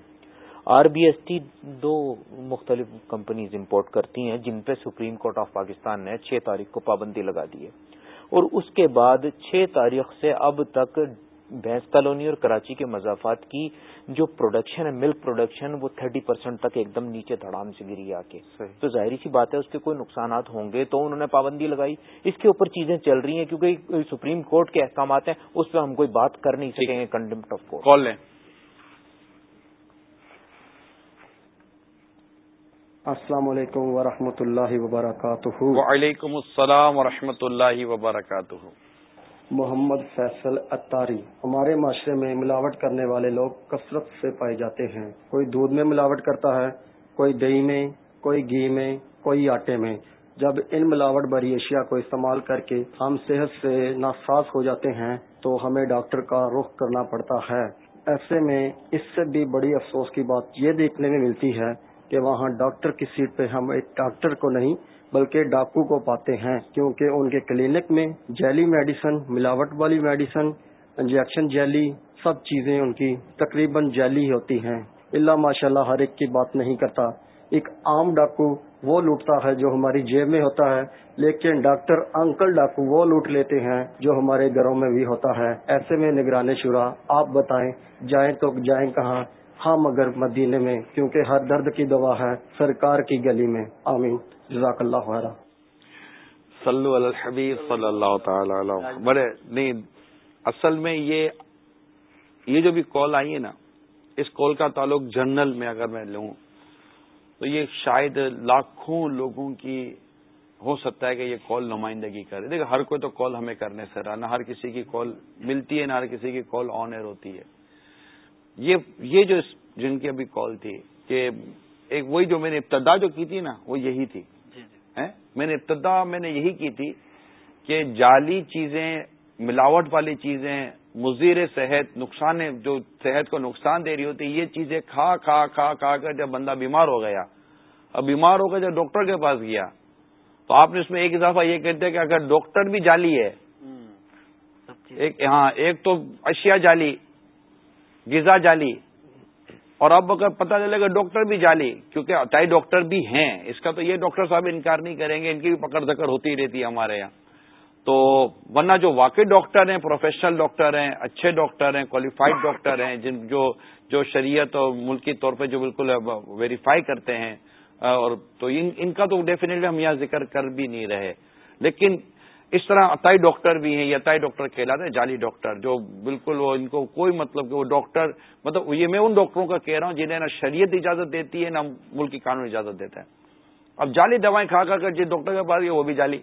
آر بی ایس ٹی دو مختلف کمپنیز امپورٹ کرتی ہیں جن پہ سپریم کورٹ آف پاکستان نے چھ تاریخ کو پابندی لگا دی ہے۔ اور اس کے بعد چھ تاریخ سے اب تک بھینس کالونی اور کراچی کے مضافات کی جو پروڈکشن ہے ملک پروڈکشن وہ تھرٹی پرسینٹ تک ایک دم نیچے دھڑام سے گری آ کے تو ظاہری سی بات ہے اس کے کوئی نقصانات ہوں گے تو انہوں نے پابندی لگائی۔ اس کے اوپر چیزیں چل رہی ہیں کیونکہ سپریم کورٹ کے احکامات ہیں اس پہ ہم کوئی بات کر نہیں سکیں گے کنڈمپٹ آف کورٹ کال لیں۔ السلام علیکم ورحمۃ اللہ وبرکاتہ۔ وعلیکم السلام ورحمۃ اللہ وبرکاتہ۔ محمد فیصل اتاری ہمارے معاشرے میں ملاوٹ کرنے والے لوگ کثرت سے پائے جاتے ہیں۔ کوئی دودھ میں ملاوٹ کرتا ہے، کوئی دہی میں، کوئی گھی میں، کوئی آٹے میں۔ جب ان ملاوٹ بری اشیاء کو استعمال کر کے ہم صحت سے ناساز ہو جاتے ہیں، تو ہمیں ڈاکٹر کا رخ کرنا پڑتا ہے۔ ایسے میں اس سے بھی بڑی افسوس کی بات یہ دیکھنے میں ملتی ہے کہ وہاں ڈاکٹر کی سیٹ پہ ہم ایک ڈاکٹر کو نہیں بلکہ ڈاکو کو پاتے ہیں، کیونکہ ان کے کلینک میں جیلی میڈیسن، ملاوٹ والی میڈیسن، انجیکشن جیلی، سب چیزیں ان کی تقریباً جیلی ہوتی ہیں۔ اللہ ماشاء اللہ ہر ایک کی بات نہیں کرتا۔ ایک عام ڈاکو وہ لوٹتا ہے جو ہماری جیب میں ہوتا ہے، لیکن ڈاکٹر انکل ڈاکو وہ لوٹ لیتے ہیں جو ہمارے گھروں میں بھی ہوتا ہے۔ ایسے میں نگران شورا، آپ بتائیں، جائیں تو جائیں کہاں؟ ہاں مگر مدینے میں، کیونکہ ہر درد کی دوا ہے، سرکار کی گلی میں۔ آمین۔ جزاک اللہ خیر صلو علی الحبیب صلی اللہ تعالی علیہ بڑے نہیں اصل میں یہ یہ جو بھی کال آئی ہے نا، اس کال کا تعلق جنرل میں اگر میں لوں، تو یہ شاید لاکھوں لوگوں کی ہو سکتا ہے کہ یہ کال نمائندگی کرے۔ دیکھیں ہر کوئی تو کال ہمیں کرنے سے رہا، نہ ہر کسی کی کال ملتی ہے، نہ ہر کسی کی کال آن ایئر ہوتی ہے۔ یہ جو جن کی ابھی کال تھی، کہ ایک وہی جو میں نے ابتدا جو کی تھی نا، وہ یہی تھی۔ میں نے ابتدا میں نے یہی کی تھی کہ جعلی چیزیں ملاوٹ والی چیزیں مزیر صحت نقصان جو صحت کو نقصان دے رہی ہوتی یہ چیزیں کھا کھا کھا کھا کر جب بندہ بیمار ہو گیا اب بیمار ہو کر جب ڈاکٹر کے پاس گیا تو آپ نے اس میں ایک اضافہ یہ کہتے کہ اگر ڈاکٹر بھی جعلی ہے ایک ہاں ایک تو اشیاء جعلی غذا جعلی اور اب اگر پتہ چلے گا ڈاکٹر بھی جعلی کیونکہ چاہے ڈاکٹر بھی ہیں، اس کا تو یہ ڈاکٹر صاحب انکار نہیں کریں گے، ان کی بھی پکڑ دکڑ ہوتی رہتی ہے ہمارے یہاں۔ تو ورنہ جو واقعی ڈاکٹر ہیں، پروفیشنل ڈاکٹر ہیں، اچھے ڈاکٹر ہیں، کوالیفائڈ ڈاکٹر ہیں، جن جو جو شریعت اور ملکی طور پہ جو بالکل ویریفائی کرتے ہیں، اور تو ان ان کا تو ڈیفینیٹلی ہم یہاں ذکر کر بھی نہیں رہے۔ لیکن اس طرح عطائی ڈاکٹر بھی ہیں، یہ عطائی ڈاکٹر کہلاتے ہیں، جعلی ڈاکٹر، جو بالکل وہ ان کو کوئی مطلب کہ وہ ڈاکٹر مطلب یہ میں ان ڈاکٹروں کا کہہ رہا ہوں جنہیں نہ شریعت اجازت دیتی ہے، نہ ملکی قانون اجازت دیتا ہے۔ اب جعلی دوائیں کھا کھا کر جس ڈاکٹر کے پاس گئے، وہ بھی جعلی۔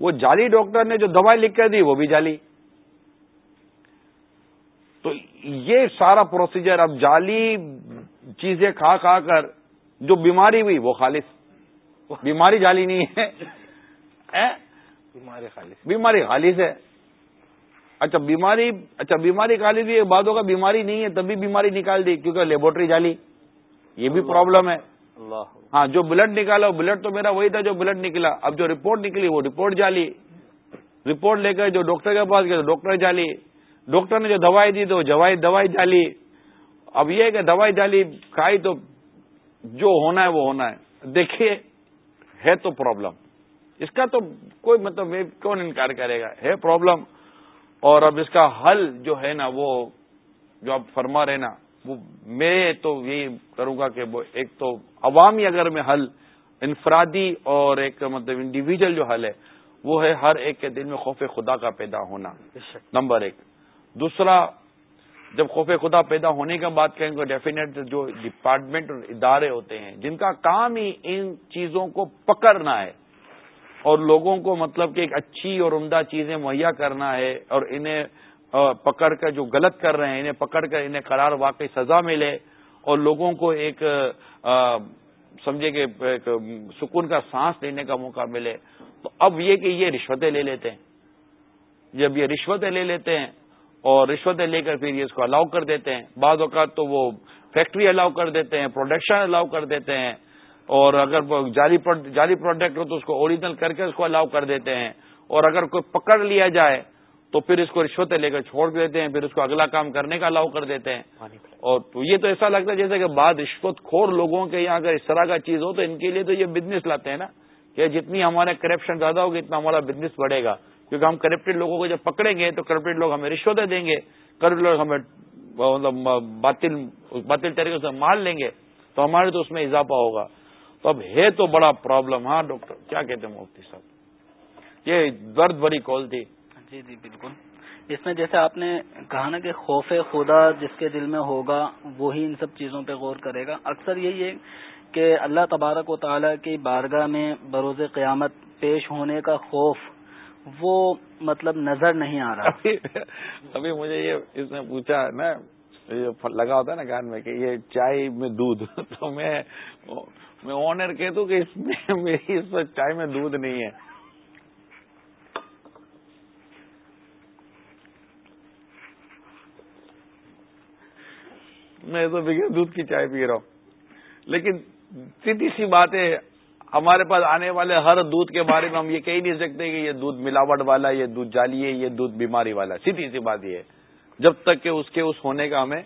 وہ جعلی ڈاکٹر نے جو دوائی لکھ کر دی، وہ بھی جعلی۔ تو یہ سارا پروسیجر اب جعلی چیزیں کھا کھا کر جو بیماری ہوئی، وہ خالص۔ بیماری جعلی نہیں ہے۔ <laughs> بیماری خالص بیماری خالص ہے۔ اچھا بیماری اچھا بیماری خالص بھی بعد ہوگا بیماری نہیں ہے تبھی بیماری نکال دی کیونکہ لیبورٹری جالی۔ یہ بھی پرابلم ہے۔ ہاں جو بلڈ نکالا وہ بلڈ تو میرا وہی تھا جو بلڈ نکلا۔ اب جو رپورٹ نکلی وہ رپورٹ جالی۔ رپورٹ لے کر جو ڈاکٹر کے پاس گئے تو ڈاکٹر جالی۔ ڈاکٹر نے جو دوائی دی تو دوائی جالی۔ اب یہ کہ دوائی جالی کھائی تو جو ہونا ہے وہ ہونا ہے۔ دیکھیے ہے تو پرابلم اس کا تو کوئی مطلب کون انکار کرے گا؟ ہے پرابلم اور اب اس کا حل جو ہے نا وہ جو آپ فرما رہے نا، وہ میں تو یہی کروں گا کہ وہ ایک تو عوامی اگر میں حل، انفرادی اور ایک مطلب انڈیویجل جو حل ہے، وہ ہے ہر ایک کے دل میں خوف خدا کا پیدا ہونا، نمبر ایک. دوسرا، جب خوف خدا پیدا ہونے کا بات کریں گے ڈیفینیٹ جو ڈپارٹمنٹ اور ادارے ہوتے ہیں، جن کا کام ہی ان چیزوں کو پکڑنا ہے اور لوگوں کو مطلب کہ ایک اچھی اور عمدہ چیزیں مہیا کرنا ہے اور انہیں پکڑ کر جو غلط کر رہے ہیں، انہیں پکڑ کر انہیں قرار واقعی سزا ملے اور لوگوں کو ایک سمجھے کہ ایک سکون کا سانس لینے کا موقع ملے۔ تو اب یہ کہ یہ رشوتیں لے لیتے ہیں۔ جب یہ رشوتیں لے لیتے ہیں اور رشوتیں لے کر پھر یہ اس کو الاؤ کر دیتے ہیں۔ بعض اوقات تو وہ فیکٹری الاؤ کر دیتے ہیں پروڈکشن الاؤ کر دیتے ہیں۔ اور اگر جاری جاری پروڈکٹ ہو تو اس کو اوریجنل کر کے اس کو الاؤ کر دیتے ہیں۔ اور اگر کوئی پکڑ لیا جائے تو پھر اس کو رشوتیں لے کر چھوڑ دیتے ہیں پھر اس کو اگلا کام کرنے کا الاؤ کر دیتے ہیں۔ اور تو یہ تو ایسا لگتا ہے جیسے کہ بعد رشوت خور لوگوں کے یہاں اگر اس طرح کا چیز ہو تو ان کے لیے تو یہ بزنس لاتے ہیں نا۔ کہ جتنی ہمارے کرپشن زیادہ ہوگی اتنا ہمارا بزنس بڑھے گا۔ کیونکہ ہم کرپٹڈ لوگوں کو جب پکڑیں گے تو کرپٹڈ لوگ ہمیں رشوتیں دیں گے۔ کرپٹ لوگ ہمیں مطلب باطل باطل طریقے سے مال لیں گے تو ہمارے تو اس میں اضافہ ہوگا۔ تو اب ہے تو بڑا پرابلم. ہاں ڈاکٹر کیا کہتے ہیں مفتی صاحب؟ یہ درد بڑی کال تھی۔ جی جی بالکل۔ اس میں جیسے آپ نے کہا نا کہ خوف خدا جس کے دل میں ہوگا وہی ان سب چیزوں پہ غور کرے گا۔ اکثر یہی ہے کہ اللہ تبارک و تعالیٰ کی بارگاہ میں بروز قیامت پیش ہونے کا خوف وہ مطلب نظر نہیں آ رہا۔ ابھی مجھے یہ اس نے پوچھا نا لگا ہوتا ہے نا گان میں کہ یہ چائے میں دودھ <laughs> تو میں میں آنر کہہ دوں کہ اس میں <laughs> میری اس وقت چائے میں دودھ نہیں ہے۔ میں تو بغیر دودھ کی چائے پی رہا ہوں۔ لیکن سیدھی سی بات ہے ہمارے پاس آنے والے ہر دودھ کے بارے میں ہم یہ کہہ نہیں سکتے کہ یہ دودھ ملاوٹ والا یہ دودھ جالی ہے، یہ دودھ بیماری والا سیدھی سی بات یہ ہے۔ جب تک کہ اس کے اس ہونے کا ہمیں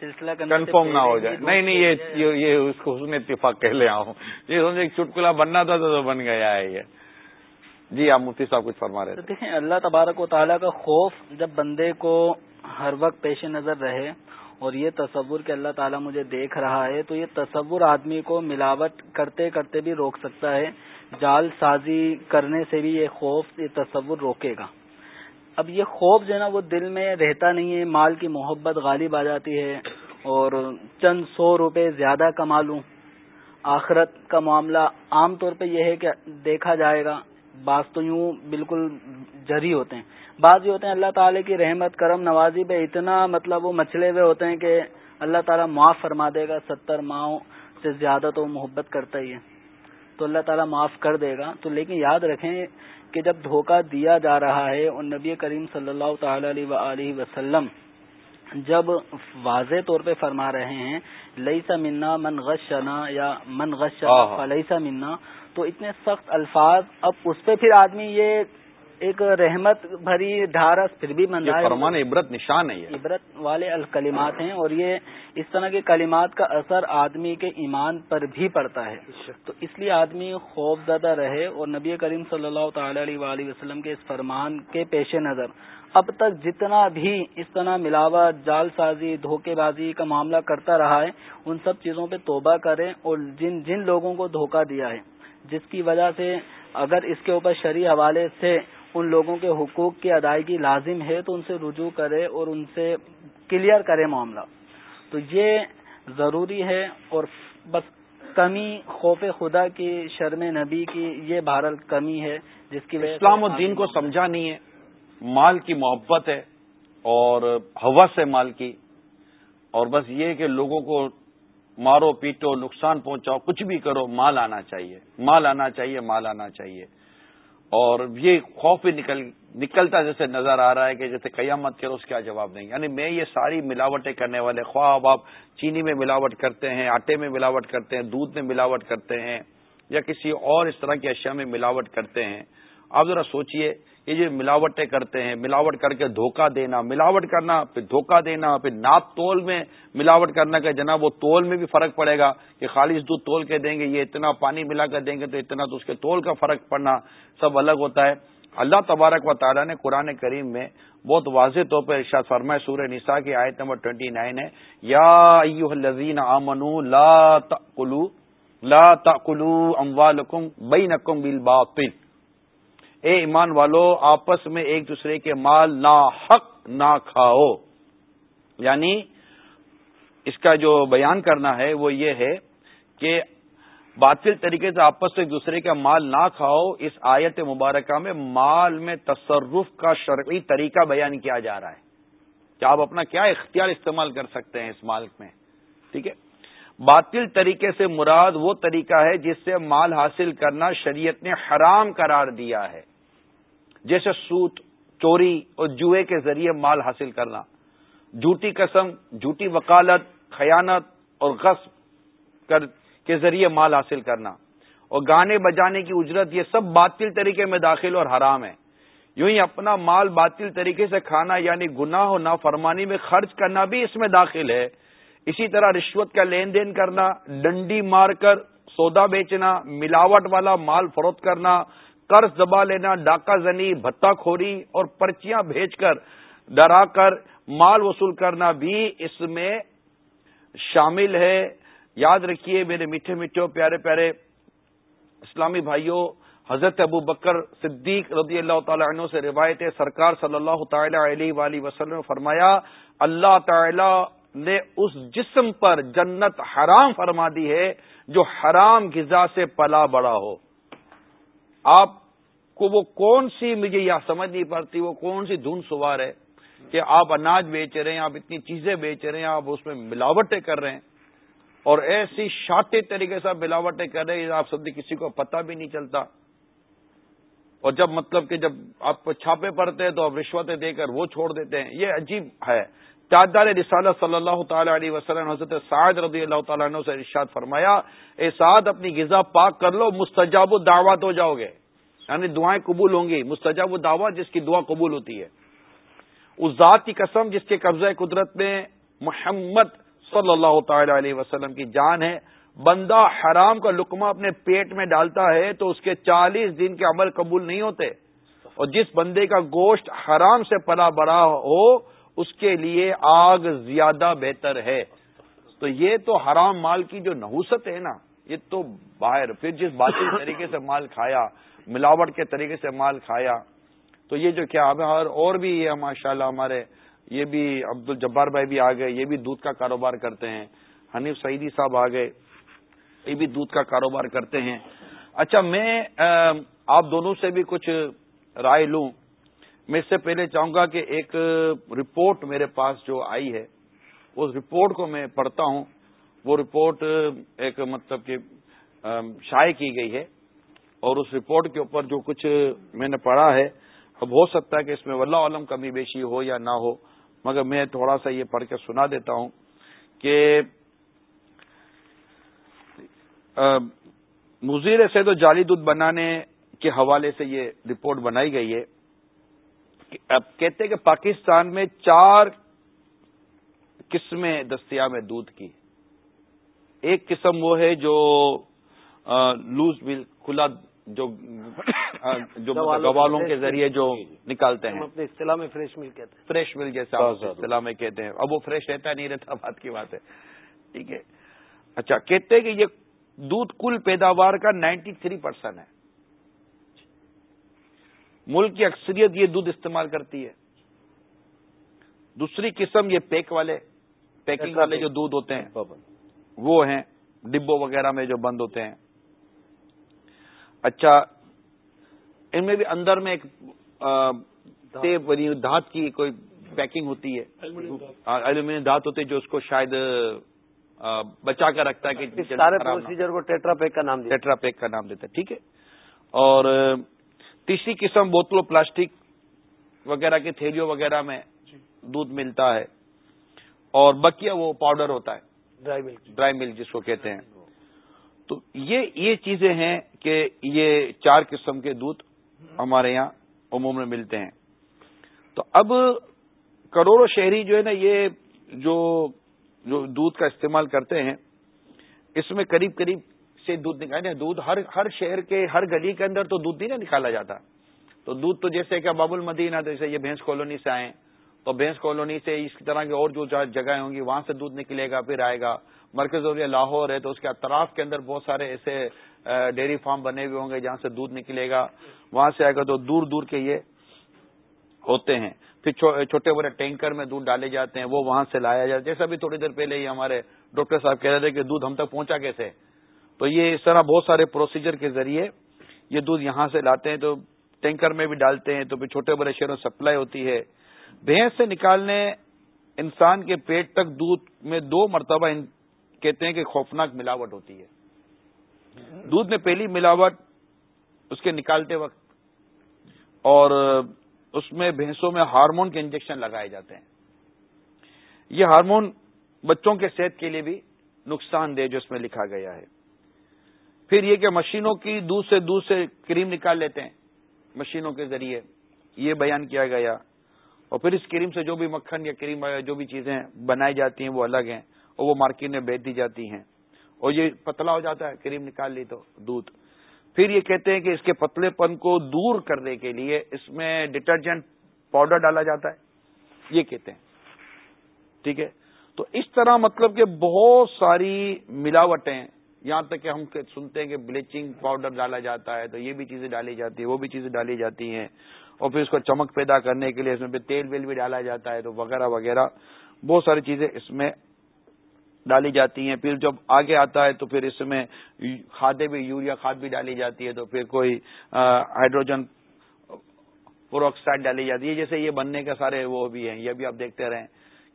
سلسلہ کنفرم نہ ہو جائے۔ نہیں نہیں یہ اس کو حسن اتفاق کہہ لے آؤں یہ سمجھے ایک چٹکلا بننا تھا تو بن گیا ہے یہ۔ جی آپ مفتی صاحب کچھ فرما رہے دیکھیں اللہ تبارک و تعالیٰ کا خوف جب بندے کو ہر وقت پیش نظر رہے اور یہ تصور کہ اللہ تعالیٰ مجھے دیکھ رہا ہے تو یہ تصور آدمی کو ملاوٹ کرتے کرتے بھی روک سکتا ہے۔ جال سازی کرنے سے بھی یہ خوف یہ تصور روکے گا۔ اب یہ خوف جو ہے نا وہ دل میں رہتا نہیں ہے، مال کی محبت غالب آ جاتی ہے اور چند سو روپے زیادہ کما لوں۔ آخرت کا معاملہ عام طور پہ یہ ہے کہ دیکھا جائے گا، بعض تو یوں بالکل جری ہوتے ہیں۔ بعض یہ ہوتے ہیں اللہ تعالی کی رحمت، کرم، نوازی پہ اتنا مطلب وہ مچھلے ہوئے ہوتے ہیں کہ اللہ تعالیٰ معاف فرما دے گا، ستر ماہوں سے زیادہ تو محبت کرتا ہی ہے۔ تو اللہ تعالیٰ معاف کر دے گا۔ تو لیکن یاد رکھیں کہ جب دھوکہ دیا جا رہا ہے اور نبی کریم صلی اللہ تعالی علیہ وسلم جب واضح طور پہ فرما رہے ہیں لئی سا منا من غشنا یا من غش لئی سا منا تو اتنے سخت الفاظ اب اس پہ پھر آدمی یہ ایک رحمت بھری ڈھارس پھر بھی فرمان عبرت نشان ہے۔ عبرت والے الکلمات ہیں اور یہ اس طرح کے کلمات کا اثر آدمی کے ایمان پر بھی پڑتا ہے۔ تو اس لیے آدمی خوف زدہ رہے اور نبی کریم صلی اللہ تعالی علیہ وسلم کے اس فرمان کے پیش نظر۔ اب تک جتنا بھی اس طرح ملاوٹ جال سازی دھوکے بازی کا معاملہ کرتا رہا ہے ان سب چیزوں پہ توبہ کریں اور جن جن لوگوں کو دھوکہ دیا ہے جس کی وجہ سے اگر اس کے اوپر شرعی حوالے سے ان لوگوں کے حقوق کی ادائیگی لازم ہے تو ان سے رجوع کرے اور ان سے کلیئر کرے معاملہ۔ تو یہ ضروری ہے اور بس کمی خوف خدا کی شرم نبی کی یہ بہرحال کمی ہے جس کی وجہ اسلام الدین کو سمجھا نہیں ہے۔ مال کی محبت ہے اور حوث ہے مال کی۔ اور بس یہ کہ لوگوں کو مارو پیٹو نقصان پہنچاؤ کچھ بھی کرو مال آنا چاہیے۔ مال آنا چاہیے مال آنا چاہیے۔ اور یہ خوف بھی نکل نکلتا جیسے نظر آ رہا ہے کہ جیسے قیامت کرو اس کا جواب نہیں یعنی میں یہ ساری ملاوٹیں کرنے والے خواب آپ چینی میں ملاوٹ کرتے ہیں، آٹے میں ملاوٹ کرتے ہیں، دودھ میں ملاوٹ کرتے ہیں یا کسی اور اس طرح کی اشیاء میں ملاوٹ کرتے ہیں۔ آپ ذرا سوچئے یہ جو ملاوٹیں کرتے ہیں، ملاوٹ کر کے دھوکہ دینا، ملاوٹ کرنا، پھر دھوکہ دینا، پھر ناپ تول میں ملاوٹ کرنا کہ جناب وہ تول میں بھی فرق پڑے گا کہ خالص دودھ تول کے دیں گے، یہ اتنا پانی ملا کر دیں گے تو اتنا تو اس کے تول کا فرق پڑنا سب الگ ہوتا ہے۔ اللہ تبارک و تعالیٰ نے قرآن کریم میں بہت واضح طور پر ارشاد فرمائے سورہ نساء کی آیت نمبر ٹوینٹی نائن ہے۔ یا الذین آمنوا لا تأکلوا لا تأکلوا اموالکم بینکم بالباطل۔ اے ایمان والو، آپس میں ایک دوسرے کے مال نا حق نہ کھاؤ۔ یعنی اس کا جو بیان کرنا ہے وہ یہ ہے کہ باطل طریقے سے آپس سے ایک دوسرے کا مال نہ کھاؤ، اس آیت مبارکہ میں مال میں تصرف کا شرعی طریقہ بیان کیا جا رہا ہے۔ کہ آپ اپنا کیا اختیار استعمال کر سکتے ہیں اس مال میں؟ ٹھیک ہے؟ باطل طریقے سے مراد وہ طریقہ ہے جس سے مال حاصل کرنا شریعت نے حرام قرار دیا ہے۔ جیسے سوت، چوری اور جوئے کے ذریعے مال حاصل کرنا۔ جھوٹی قسم، جھوٹی وکالت، خیانت اور غصب کے ذریعے مال حاصل کرنا۔ اور گانے بجانے کی اجرت، یہ سب باطل طریقے میں داخل اور حرام ہے۔ یوں ہی اپنا مال باطل طریقے سے کھانا یعنی گناہ و نافرمانی میں خرچ کرنا بھی اس میں داخل ہے۔ اسی طرح رشوت کا لین دین کرنا، ڈنڈی مار کر سودا بیچنا، ملاوٹ والا مال فروخت کرنا قرض دبا لینا ڈاکہ زنی بھتا خوری اور پرچیاں بھیج کر ڈرا کر مال وصول کرنا بھی اس میں شامل ہے۔ یاد رکھیے میرے میٹھے میٹھے پیارے پیارے اسلامی بھائیوں، حضرت ابو بکر صدیق رضی اللہ تعالی عنہ سے روایت سرکار صلی اللہ تعالی علیہ وآلہ وسلم نے فرمایا، اللہ تعالی نے اس جسم پر جنت حرام فرما دی ہے جو حرام غذا سے پلا بڑا ہو۔ آپ کو وہ کون سی مجھے یہ سمجھ نہیں پڑتی، وہ کون سی دھن سوار ہے کہ آپ اناج بیچ رہے ہیں، آپ اتنی چیزیں بیچ رہے ہیں، آپ اس میں ملاوٹیں کر رہے ہیں اور ایسی شاطے طریقے سے ملاوٹیں کر رہے ہیں آپ سب کسی کو پتہ بھی نہیں چلتا۔ اور جب مطلب کہ جب آپ چھاپے پڑتے ہیں تو آپ رشوتیں دے کر وہ چھوڑ دیتے ہیں۔ یہ عجیب ہے۔ تاجدار رسالت صلی اللہ تعالی علیہ وسلم، حضرت سعد رضی اللہ تعالیٰ عنہ سے ارشاد فرمایا، اے سعد، اپنی غذا پاک کر لو، مستجاب دعوت ہو جاؤ گے۔ یعنی دعائیں قبول ہوں گی، مستجاب دعوت جس کی دعا قبول ہوتی ہے۔ اس ذات کی قسم جس کے قبضہ قدرت میں محمد صلی اللہ تعالی علیہ وسلم کی جان ہے، بندہ حرام کا لکمہ اپنے پیٹ میں ڈالتا ہے تو اس کے چالیس دن کے عمل قبول نہیں ہوتے۔ اور جس بندے کا گوشت حرام سے پلا بڑا ہو، اس کے لیے آگ زیادہ بہتر ہے۔ تو یہ تو حرام مال کی جو نحوست ہے نا، یہ تو باہر، پھر جس باطل طریقے سے مال کھایا ملاوٹ کے طریقے سے مال کھایا۔ تو یہ جو کیا اور بھی یہ ماشاء اللہ ہمارے، یہ بھی عبد الجبار بھائی بھی آ گئے یہ بھی دودھ کا کاروبار کرتے ہیں۔ حنیف سعیدی صاحب آ گئے یہ بھی دودھ کا کاروبار کرتے ہیں۔ اچھا میں آپ دونوں سے بھی کچھ رائے لوں۔ میں اس سے پہلے چاہوں گا کہ ایک رپورٹ میرے پاس جو آئی ہے، اس رپورٹ کو میں پڑھتا ہوں۔ وہ رپورٹ ایک مطلب کہ شائع کی گئی ہے۔ اور اس رپورٹ کے اوپر جو کچھ میں نے پڑھا ہے، اب ہو سکتا ہے کہ اس میں واللہ عالم کمی بیشی ہو یا نہ ہو، مگر میں تھوڑا سا یہ پڑھ کے سنا دیتا ہوں کہ مزیر سے تو جعلی دودھ بنانے کے حوالے سے یہ رپورٹ بنائی گئی ہے اب کہتے کہ پاکستان میں چار قسمیں دستیاب ہیں دودھ کی۔ ایک قسم وہ ہے جو لوز مل کھلا جو <coughs> جو گوالوں کے ذریعے جو نکالتے ہیں۔ اپنے اصطلاح میں فریش مل کہتے ہیں۔ فریش مل جیسا اصطلاح میں کہتے ہیں۔ اب وہ فریش رہتا نہیں رہتا بات کی بات ہے۔ ٹھیک ہے۔ اچھا کہتے ہیں کہ یہ دودھ کل پیداوار کا نائنٹی تھری پرسینٹ ہے۔ ملک کی اکثریت یہ دودھ استعمال کرتی ہے۔ دوسری قسم یہ پیک والے پیکنگ والے جو دودھ ہوتے ہیں وہ ہیں ڈبوں وغیرہ میں جو بند ہوتے ہیں۔ اچھا ان میں بھی اندر میں ایک دھات کی کوئی پیکنگ ہوتی ہے۔ ایلومینیم دھات۔ ہوتی ہے جو اس کو شاید بچا کر رکھتا ہے کہ سارے پروسیجر کو ٹیٹرا پیک کا نام ٹیٹرا پیک کا نام دیتا ہے ٹھیک ہے۔ اور تیسری قسم بوتلوں پلاسٹک وغیرہ کے تھیلیوں وغیرہ میں دودھ ملتا ہے۔ اور بکیا وہ پاؤڈر ہوتا ہے۔ ڈرائی ملک ڈرائی ملک جس کو کہتے ہیں۔ تو یہ یہ چیزیں ہیں کہ یہ چار قسم کے دودھ ہمارے یہاں عموم میں ملتے ہیں۔ تو اب کروڑوں شہری جو ہے نا، یہ جو جو دودھ کا استعمال کرتے ہیں، اس میں قریب قریب سے دودھ نکالے یعنی دودھ ہر ہر شہر کے، ہر گلی کے اندر تو دودھ نہیں نا نکالا جاتا۔ تو دودھ تو جیسے کہ باب المدینہ جیسے یہ بھینس کالونی سے آئے تو بھینس کالونی سے اس طرح کی اور جو جگہیں ہوں گی، وہاں سے دودھ نکلے گا، پھر آئے گا۔ مرکز اور لاہور ہے، تو اس کے اطراف کے اندر بہت سارے ایسے ڈیری فارم بنے ہوئے ہوں گے جہاں سے دودھ نکلے گا۔ وہاں سے آئے گا تو دور دور کے یہ ہوتے ہیں۔ پھر چھوٹے بڑے ٹینکر میں دودھ ڈالے جاتے ہیں، وہ وہاں سے لایا جاتا ہے۔ جیسا بھی تھوڑی دیر پہلے ہی ہمارے ڈاکٹر صاحب کہہ رہے تھے کہ دودھ ہم تک پہنچا کیسے؟ تو یہ اس طرح بہت سارے پروسیجر کے ذریعے یہ دودھ یہاں سے لاتے ہیں، تو ٹینکر میں بھی ڈالتے ہیں، تو پھر چھوٹے بڑے شہروں سپلائی ہوتی ہے۔ بھینس سے نکالنے انسان کے پیٹ تک دودھ میں دو مرتبہ کہتے ہیں کہ خوفناک ملاوٹ ہوتی ہے۔ دودھ میں پہلی ملاوٹ اس کے نکالتے وقت اور اس میں بھینسوں میں ہارمون کے انجیکشن لگائے جاتے ہیں۔ یہ ہارمون بچوں کے صحت کے لیے بھی نقصان دہ جو اس میں لکھا گیا ہے۔ پھر یہ کہ مشینوں کی دودھ سے دودھ سے کریم نکال لیتے ہیں۔ مشینوں کے ذریعے یہ بیان کیا گیا۔ اور پھر اس کریم سے جو بھی مکھن یا کریم جو بھی چیزیں بنائی جاتی ہیں وہ الگ ہیں اور وہ مارکیٹ میں بیچ دی جاتی ہیں اور یہ پتلا ہو جاتا ہے کریم نکال لی تو دودھ۔ پھر یہ کہتے ہیں کہ اس کے پتلے پن کو دور کرنے کے لیے اس میں ڈٹرجنٹ پاؤڈر ڈالا جاتا ہے۔ یہ کہتے ہیں۔ ٹھیک ہے؟ تو اس طرح مطلب کہ بہت ساری ملاوٹیں یہاں تک کہ ہم سنتے ہیں کہ بلیچنگ پاؤڈر ڈالا جاتا ہے تو یہ بھی چیزیں ڈالی جاتی ہیں، وہ بھی چیزیں ڈالی جاتی ہیں۔ اور پھر اس کو چمک پیدا کرنے کے لیے اس میں پھر تیل ویل بھی ڈالا جاتا ہے تو وغیرہ وغیرہ، بہت ساری چیزیں اس میں ڈالی جاتی ہیں۔ پھر جب آگے آتا ہے تو پھر اس میں کھادیں بھی، یوریا کھاد بھی ڈالی جاتی ہے تو پھر کوئی ہائیڈروجن پروکسائڈ ڈالی جاتی ہے۔ جیسے یہ بننے کے سارے وہ بھی ہیں، یہ بھی آپ دیکھتے رہیں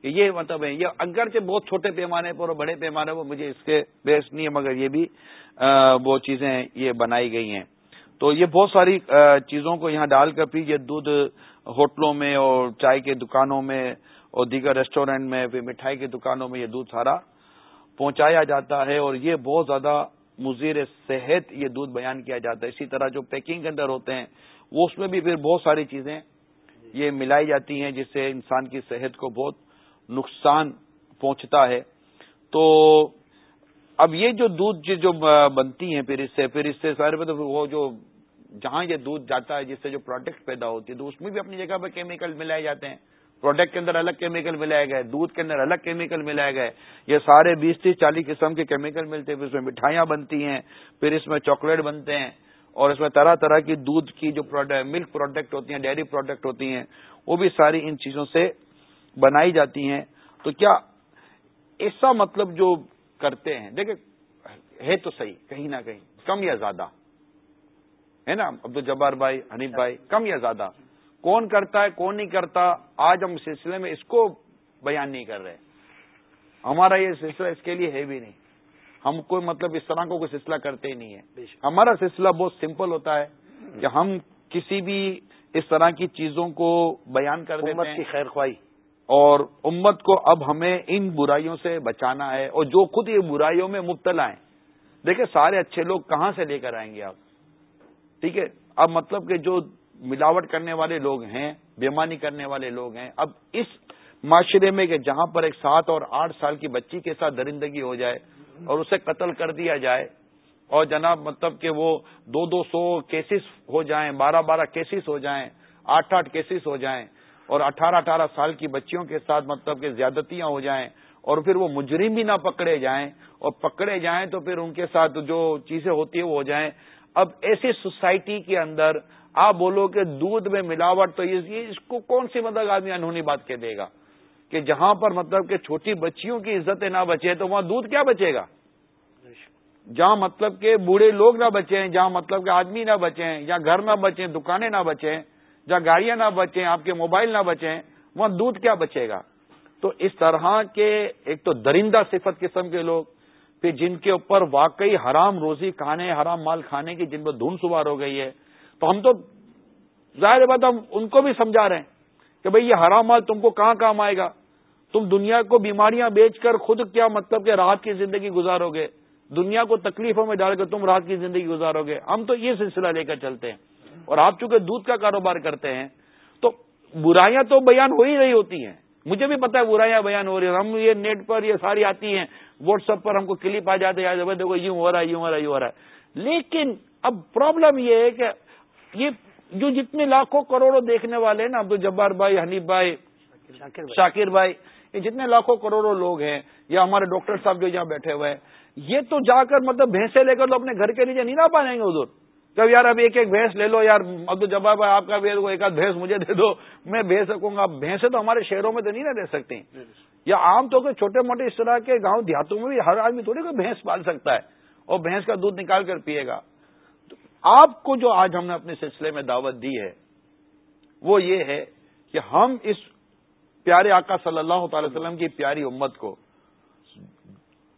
کہ یہ مطلب ہے، یہ اگرچہ بہت چھوٹے پیمانے پر اور بڑے پیمانے پر مجھے اس کے بیس نہیں ہے، مگر یہ بھی وہ چیزیں یہ بنائی گئی ہیں۔ تو یہ بہت ساری چیزوں کو یہاں ڈال کر پھر یہ دودھ ہوٹلوں میں اور چائے کے دکانوں میں اور دیگر ریسٹورینٹ میں، پھر مٹھائی کی دکانوں میں یہ دودھ سارا پہنچایا جاتا ہے اور یہ بہت زیادہ مزیر صحت یہ دودھ بیان کیا جاتا ہے۔ اسی طرح جو پیکنگ کے اندر ہوتے ہیں، وہ اس میں بھی پھر بہت ساری چیزیں یہ ملائی جاتی ہیں جس سے انسان کی صحت کو بہت نقصان پہنچتا ہے۔ تو اب یہ جو دودھ جو بنتی ہیں پھر اس سے پھر اس سے سارے پہ وہ جو جہاں یہ دودھ جاتا ہے، جس سے جو پروڈکٹ پیدا ہوتی ہے، تو اس میں بھی اپنی جگہ پہ کیمیکل ملائے جاتے ہیں۔ پروڈکٹ کے اندر الگ کیمیکل ملائے گئے، دودھ کے اندر الگ کیمیکل ملائے گئے۔ یہ سارے بیس تیس چالیس قسم کے کیمیکل ملتے ہیں۔ پھر اس میں مٹھائیاں بنتی ہیں، پھر اس میں چاکلیٹ بنتے ہیں۔ اور اس میں طرح طرح کی دودھ کی جو ملک پروڈکٹ ہوتی ہیں ڈیری پروڈکٹ ہوتی ہیں، وہ بھی ساری ان چیزوں سے بنائی جاتی ہیں۔ تو کیا ایسا مطلب جو کرتے ہیں۔ دیکھیں ہے تو صحیح کہیں نہ کہیں کم یا زیادہ۔ ہے نا؟ عبد الجبار بھائی حنیف بھائی کم یا زیادہ۔ کون کرتا ہے کون نہیں کرتا آج ہم سلسلے میں اس کو بیان نہیں کر رہے۔ ہمارا یہ سلسلہ اس کے لیے ہے بھی نہیں۔ ہم کوئی مطلب اس طرح کو کوئی سلسلہ کرتے ہی نہیں ہے ہمارا سلسلہ بہت سمپل ہوتا ہے کہ ہم کسی بھی اس طرح کی چیزوں کو بیان کر دیتے ہیں۔ خیر خواہی۔ اور امت کو اب ہمیں ان برائیوں سے بچانا ہے اور جو خود یہ برائیوں میں مبتلا ہیں۔ دیکھیں سارے اچھے لوگ کہاں سے لے کر آئیں گے آپ؟ ٹھیک ہے؟ اب مطلب کہ جو ملاوٹ کرنے والے لوگ ہیں بیمانی کرنے والے لوگ ہیں، اب اس معاشرے میں کہ جہاں پر ایک سات اور آٹھ سال کی بچی کے ساتھ درندگی ہو جائے اور اسے قتل کر دیا جائے اور جناب مطلب کہ وہ دو دو سو کیسز ہو جائیں، بارہ بارہ کیسز ہو جائیں، آٹھ آٹھ کیسز ہو جائیں اور اٹھارہ اٹھارہ سال کی بچیوں کے ساتھ مطلب کہ زیادتیاں ہو جائیں اور پھر وہ مجرم بھی نہ پکڑے جائیں اور پکڑے جائیں تو پھر ان کے ساتھ جو چیزیں ہوتی ہیں وہ ہو جائیں۔ اب ایسی سوسائٹی کے اندر آپ بولو کہ دودھ میں ملاوٹ تو یہ اس کو کون سی مطلب آدمی انہونی بات کہہ دے گا کہ جہاں پر مطلب کہ چھوٹی بچیوں کی عزتیں نہ بچے تو وہاں دودھ کیا بچے گا؟ جہاں مطلب کہ بوڑھے لوگ نہ بچیں، جہاں مطلب کہ آدمی نہ بچیں یا گھر نہ بچیں، دکانیں نہ بچیں جہاں گاڑیاں نہ بچیں، آپ کے موبائل نہ بچیں، وہاں دودھ کیا بچے گا؟ تو اس طرح کے ایک تو درندہ صفت قسم کے لوگ، پھر جن کے اوپر واقعی حرام روزی کھانے، حرام مال کھانے کی جن پر دھن سوار ہو گئی ہے، تو ہم تو ظاہر بات ہم ان کو بھی سمجھا رہے ہیں کہ بھئی یہ حرام مال تم کو کہاں کام آئے گا؟ تم دنیا کو بیماریاں بیچ کر خود کیا مطلب کہ راحت کی زندگی گزارو گے؟ دنیا کو تکلیفوں میں ڈال کر تم راحت کی زندگی گزارو گے؟ ہم تو یہ سلسلہ لے کر چلتے ہیں۔ اور آپ چونکہ دودھ کا کاروبار کرتے ہیں تو برائیاں تو بیان ہو ہی رہی ہوتی ہیں۔ مجھے بھی پتا ہے برائیاں بیان ہو رہی ہیں۔ ہم یہ نیٹ پر یہ ساری آتی ہیں۔ واٹس ایپ پر ہم کو کلپ آ جاتے ہیں۔ دیکھو یوں ہو رہا ہے یوں ہو رہا ہے یوں ہو رہا ہے۔ لیکن اب پرابلم یہ ہے کہ یہ جو جتنے لاکھوں کروڑوں دیکھنے والے ہیں نا عبد الجبار بھائی حنیف بھائی شاکر بھائی۔ یہ جتنے لاکھوں کروڑوں لوگ ہیں یا ہمارے ڈاکٹر صاحب جو یہاں بیٹھے ہوئے ہیں یہ تو جا کر مطلب بھینسے لے کر تو اپنے گھر کے نیچے نہیں نہ پائیں گے ادھر جب یار اب ایک ایک بھینس لے لو یار عبد الجبار بھائی آپ کا بھی ایک آدھ بھینس مجھے دے دو میں بھیج سکوں گا۔ بھینسیں تو ہمارے شہروں میں تو نہیں نہ دے سکتے۔ یا عام طور پہ چھوٹے موٹے اس طرح کے گاؤں دیہاتوں میں بھی ہر آدمی تھوڑی کوئی بھینس پال سکتا ہے اور بھینس کا دودھ نکال کر پیے گا۔ آپ کو جو آج ہم نے اپنے سلسلے میں دعوت دی ہے وہ یہ ہے کہ ہم اس پیارے آقا صلی اللہ تعالی وسلم کی پیاری امت کو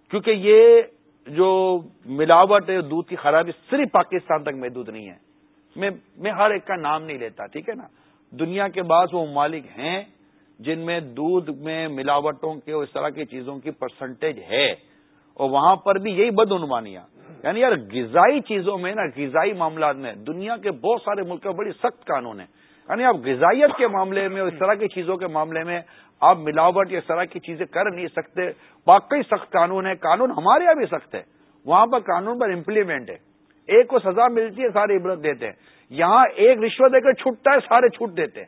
کیونکہ یہ جو ملاوٹ ہے دودھ کی خرابی، صرف پاکستان تک محدود نہیں ہے۔ میں میں ہر ایک کا نام نہیں لیتا، ٹھیک ہے نا؟ دنیا کے بعض وہ ممالک ہیں جن میں دودھ میں ملاوٹوں کے اور اس طرح کی چیزوں کی پرسنٹیج ہے۔ اور وہاں پر بھی یہی بد عنوانیاں یعنی یار، غذائی چیزوں میں نا، غذائی معاملات میں، دنیا کے بہت سارے ملک بڑی سخت قانون ہیں یعنی آپ غذائیت کے معاملے میں اور اس طرح کی چیزوں کے معاملے میں آپ ملاوٹ یا اس طرح کی چیزیں کر نہیں سکتے، واقعی سخت قانون ہے، قانون ہمارے یہاں بھی سخت ہے۔ وہاں پر قانون پر امپلیمنٹ ہے۔ ایک کو سزا ملتی ہے، سارے عبرت دیتے ہیں۔ یہاں ایک رشوت دے کر چھٹتا ہے، سارے چھوٹ دیتے ہیں۔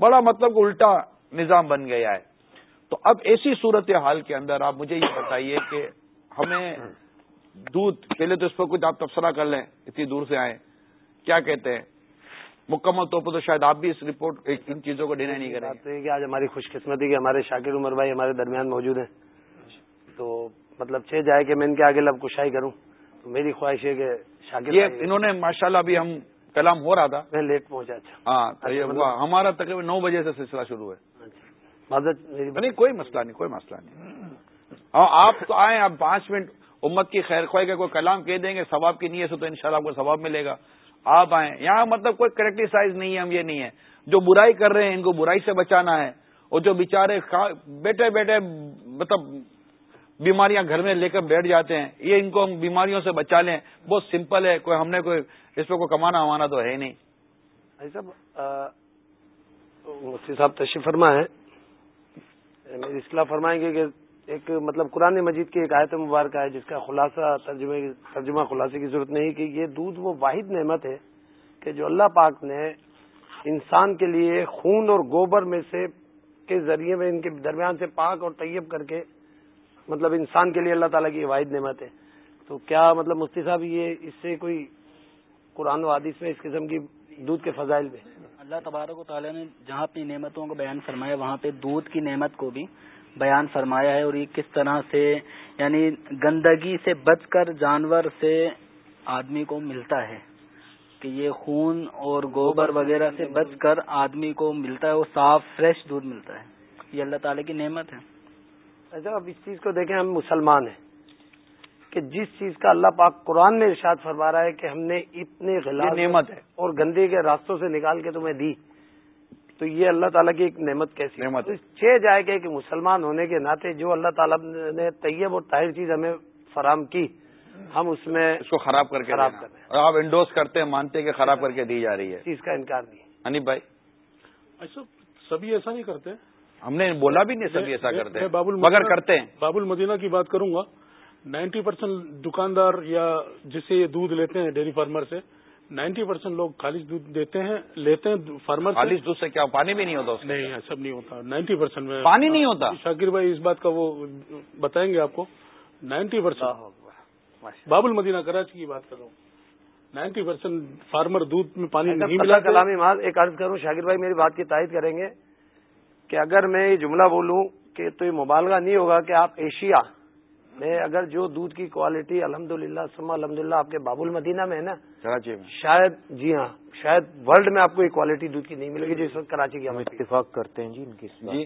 بڑا مطلب الٹا نظام بن گیا ہے۔ تو اب ایسی صورت حال کے اندر آپ مجھے یہ بتائیے کہ ہمیں دودھ، پہلے تو اس پر کچھ آپ تبصرہ کر لیں، اتنی دور سے آئے کیا کہتے ہیں؟ مکمل طور پر تو شاید آپ بھی اس رپورٹ ان چیزوں کو ڈینائی نہیں کریں کہ آج ہماری خوش قسمتی کہ ہمارے شاکر عمر بھائی ہمارے درمیان موجود ہیں۔ تو مطلب چھ جائے کہ میں ان کے آگے لب کشائی کروں۔ تو میری خواہش ہے کہ شاکر یہ انہوں نے ماشاء اللہ ابھی ہم کلام ہو رہا تھا۔ میں لیٹ پہنچا اچھا۔ ہاں ہمارا تقریباً نو بجے سے سلسلہ شروع ہے۔ اچھا۔ نہیں کوئی مسئلہ نہیں کوئی مسئلہ نہیں۔ ہاں آپ تو آئیں آپ پانچ منٹ امت کی خیر خواہ کا کوئی کلام کہہ دیں گے ثواب کی نیت سے تو انشاءاللہ آپ کو ثواب ملے گا۔ آپ آئیں۔ یہاں مطلب کوئی کریکٹیسائز نہیں ہے، ہم یہ نہیں ہے جو برائی کر رہے ہیں، ان کو برائی سے بچانا ہے۔ اور جو بےچارے بیٹھے بیٹھے مطلب بیماریاں گھر میں لے کر بیٹھ جاتے ہیں، یہ ان کو ہم بیماریوں سے بچا لیں۔ بہت سمپل ہے، کوئی ہم نے کوئی اس پہ کوئی کمانا ومانا تو ہے نہیں۔ صاحب مفتی صاحب تشریف فرما ہے اصلاح فرمائیں گے کہ ایک مطلب قرآن مجید کی ایک آیت مبارکہ ہے جس کا خلاصہ ترجمے ترجمہ خلاصے کی ضرورت نہیں کہ یہ دودھ وہ واحد نعمت ہے کہ جو اللہ پاک نے انسان کے لیے خون اور گوبر میں سے کے ذریعے میں ان کے درمیان سے پاک اور طیب کر کے مطلب انسان کے لیے اللہ تعالیٰ کی واحد نعمت ہے۔ تو کیا مطلب مفتی صاحب یہ اس سے کوئی قرآن و حدیث میں اس قسم کی دودھ کے فضائل میں؟ اللہ تبارک و تعالیٰ نے جہاں اپنی نعمتوں کو بیان فرمایا، وہاں پہ دودھ کی نعمت کو بھی بیان فرمایا ہے اور یہ کس طرح سے یعنی گندگی سے بچ کر جانور سے آدمی کو ملتا ہے کہ یہ خون اور گوبر وغیرہ سے بچ کر آدمی کو ملتا ہے وہ صاف فریش دودھ ملتا ہے۔ یہ اللہ تعالیٰ کی نعمت ہے۔ اچھا اب اس چیز کو دیکھیں ہم مسلمان ہیں۔ کہ جس چیز کا اللہ پاک قرآن میں ارشاد فرما رہا ہے کہ ہم نے اتنے غلط نعمت ہے۔ اور گندے کے راستوں سے نکال کے تمہیں دی۔ تو یہ اللہ تعالیٰ کی ایک نعمت کیسی نعمت. چھ جائے گا کہ مسلمان ہونے کے ناطے جو اللہ تعالیٰ نے طیب اور طاہر چیز ہمیں فراہم کی ہم اس میں اس کو خراب کر کے خراب کر رہے ہیں۔ آپ انڈوز کرتے ہیں مانتے ہیں کہ خراب کر کے دی جا رہی ہے۔ چیز کا انکار نہیں انیب بھائی؟ ایسا سبھی ایسا نہیں کرتے؟ ہم نے بولا بھی نہیں سبھی ایسا کرتے۔ مگر کرتے ہیں۔ باب المدینہ کی بات کروں گا۔ نائنٹی پرسینٹ دکاندار یا جسے یہ دودھ لیتے ہیں ڈیری فارمر سے نائنٹی پرسینٹ لوگ خالص دودھ دیتے ہیں لیتے ہیں فارمر خالص دودھ سے کیا؟ پانی بھی نہیں ہوتا اس نہیں ایسا نہیں ہوتا۔ نائنٹی پرسینٹ میں پانی نہیں ہوتا؟ شاکر بھائی اس بات کا وہ بتائیں گے آپ کو۔ نائنٹی پرسینٹ باب المدینہ کراچی کی بات کر رہا ہوں۔ نائنٹی پرسینٹ فارمر دودھ میں پانی نہیں ملا کلامی ماض ایک عرض کروں شاکر بھائی میری بات کی تائید کریں گے کہ اگر میں یہ جملہ بولوں کہ تو یہ مبالغہ نہیں ہوگا کہ آپ ایشیا میں اگر جو دودھ کی کوالٹی الحمد للہ سما الحمد للہ آپ کے باب المدینہ میں ہے نا کراچی میں۔ شاید جی ہاں شاید ورلڈ میں آپ کو یہ کوالٹی دودھ کی نہیں ملے گی جو اس وقت کراچی کی ہم اتفاق کرتے ہیں جی ان کی جی۔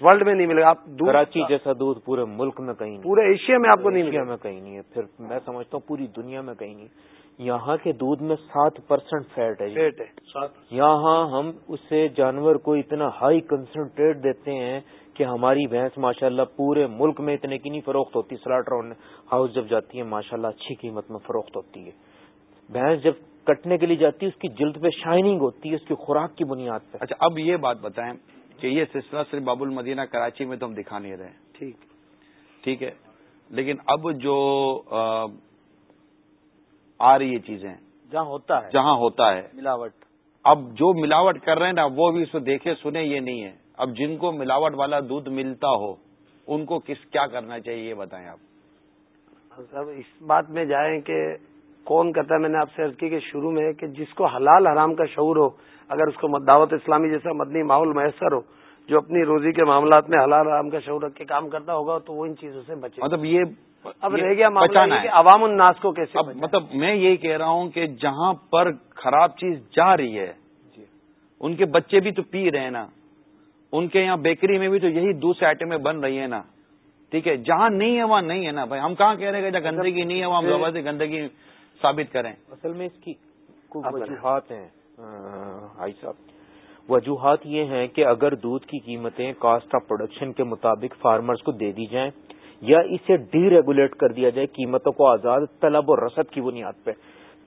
ورلڈ میں نہیں ملے گا آپ کراچی جیسا دودھ پورے ملک میں کہیں نہیں۔ پورے ایشیا میں آپ کو نہیں ایشیا ملے میں کہیں نہیں ہے۔ پھر میں سمجھتا ہوں پوری دنیا میں کہیں نہیں۔ یہاں کے دودھ میں سات پرسینٹ فیٹ ہے جی۔ فیٹ ہے۔ یہاں ہم اسے جانور کو اتنا ہائی کنسنٹریٹ دیتے ہیں کہ ہماری بھینس ماشاءاللہ پورے ملک میں اتنے کی نہیں فروخت ہوتی سلاٹر ہاؤس جب جاتی ہے ماشاءاللہ اچھی قیمت میں فروخت ہوتی ہے۔ بھینس جب کٹنے کے لیے جاتی ہے اس کی جلد پہ شائننگ ہوتی ہے اس کی خوراک کی بنیاد پہ۔ اچھا اب یہ بات بتائیں کہ یہ سلسلہ صرف باب المدینہ کراچی میں تو ہم دکھا نہیں رہے۔ ٹھیک۔ ٹھیک ہے۔ لیکن اب جو آ رہی ہے چیزیں۔ جہاں ہوتا ہے۔ جہاں ہوتا ہے۔ ملاوٹ۔ اب جو ملاوٹ کر رہے ہیں نا وہ بھی اس کو دیکھے سنے یہ نہیں ہے۔ اب جن کو ملاوٹ والا دودھ ملتا ہو ان کو کس کیا کرنا چاہیے؟ یہ بتائیں آپ۔ سر اس بات میں جائیں کہ کون کہتا ہے میں نے آپ سے عرض کی کہ شروع میں کہ جس کو حلال حرام کا شعور ہو اگر اس کو دعوت اسلامی جیسا مدنی ماحول میسر ہو جو اپنی روزی کے معاملات میں حلال حرام کا شعور رکھ کے کام کرتا ہوگا تو وہ ان چیزوں سے بچے۔ مطلب یہ اب رہ گیا معاملہ ہے۔ عوام الناس کو کیسے اب مطلب میں یہی کہہ رہا ہوں کہ جہاں پر خراب چیز جا رہی ہے ان کے بچے بھی تو پی رہے ہیں نا۔ ان کے یہاں بیکری میں بھی تو یہی دوسرے آئٹمیں بن رہی ہیں نا۔ ٹھیک ہے جہاں نہیں ہے وہاں نہیں ہے نا۔ بھائی ہم کہاں کہہ رہے ہیں جہاں گندگی نہیں ہے وہاں ہم زبردستی گندگی ثابت کریں۔ اصل میں اس کی کچھ وجوہات ہیں۔ بھائی صاحب وجوہات یہ ہیں کہ اگر دودھ کی قیمتیں کاسٹ آف پروڈکشن کے مطابق فارمرز کو دے دی جائیں یا اسے ڈی ریگولیٹ کر دیا جائے قیمتوں کو آزاد طلب اور رسد کی بنیاد پہ۔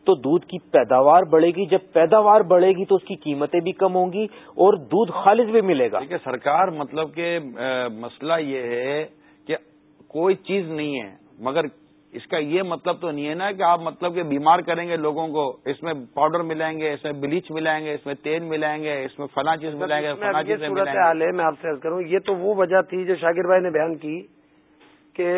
تو دودھ کی پیداوار بڑھے گی۔ جب پیداوار بڑھے گی تو اس کی قیمتیں بھی کم ہوں گی اور دودھ خالص بھی ملے گا۔ سرکار مطلب کہ مسئلہ یہ ہے کہ کوئی چیز نہیں ہے مگر اس کا یہ مطلب تو نہیں ہے نا کہ آپ مطلب کہ بیمار کریں گے لوگوں کو۔ اس میں پاؤڈر ملائیں گے اس میں بلیچ ملائیں گے اس میں تیل ملائیں گے اس میں فلاں چیز ملائیں گے فلاں چیز میں آپ سے کروں یہ تو وہ وجہ تھی جو شاکر بھائی نے بیان کی کہ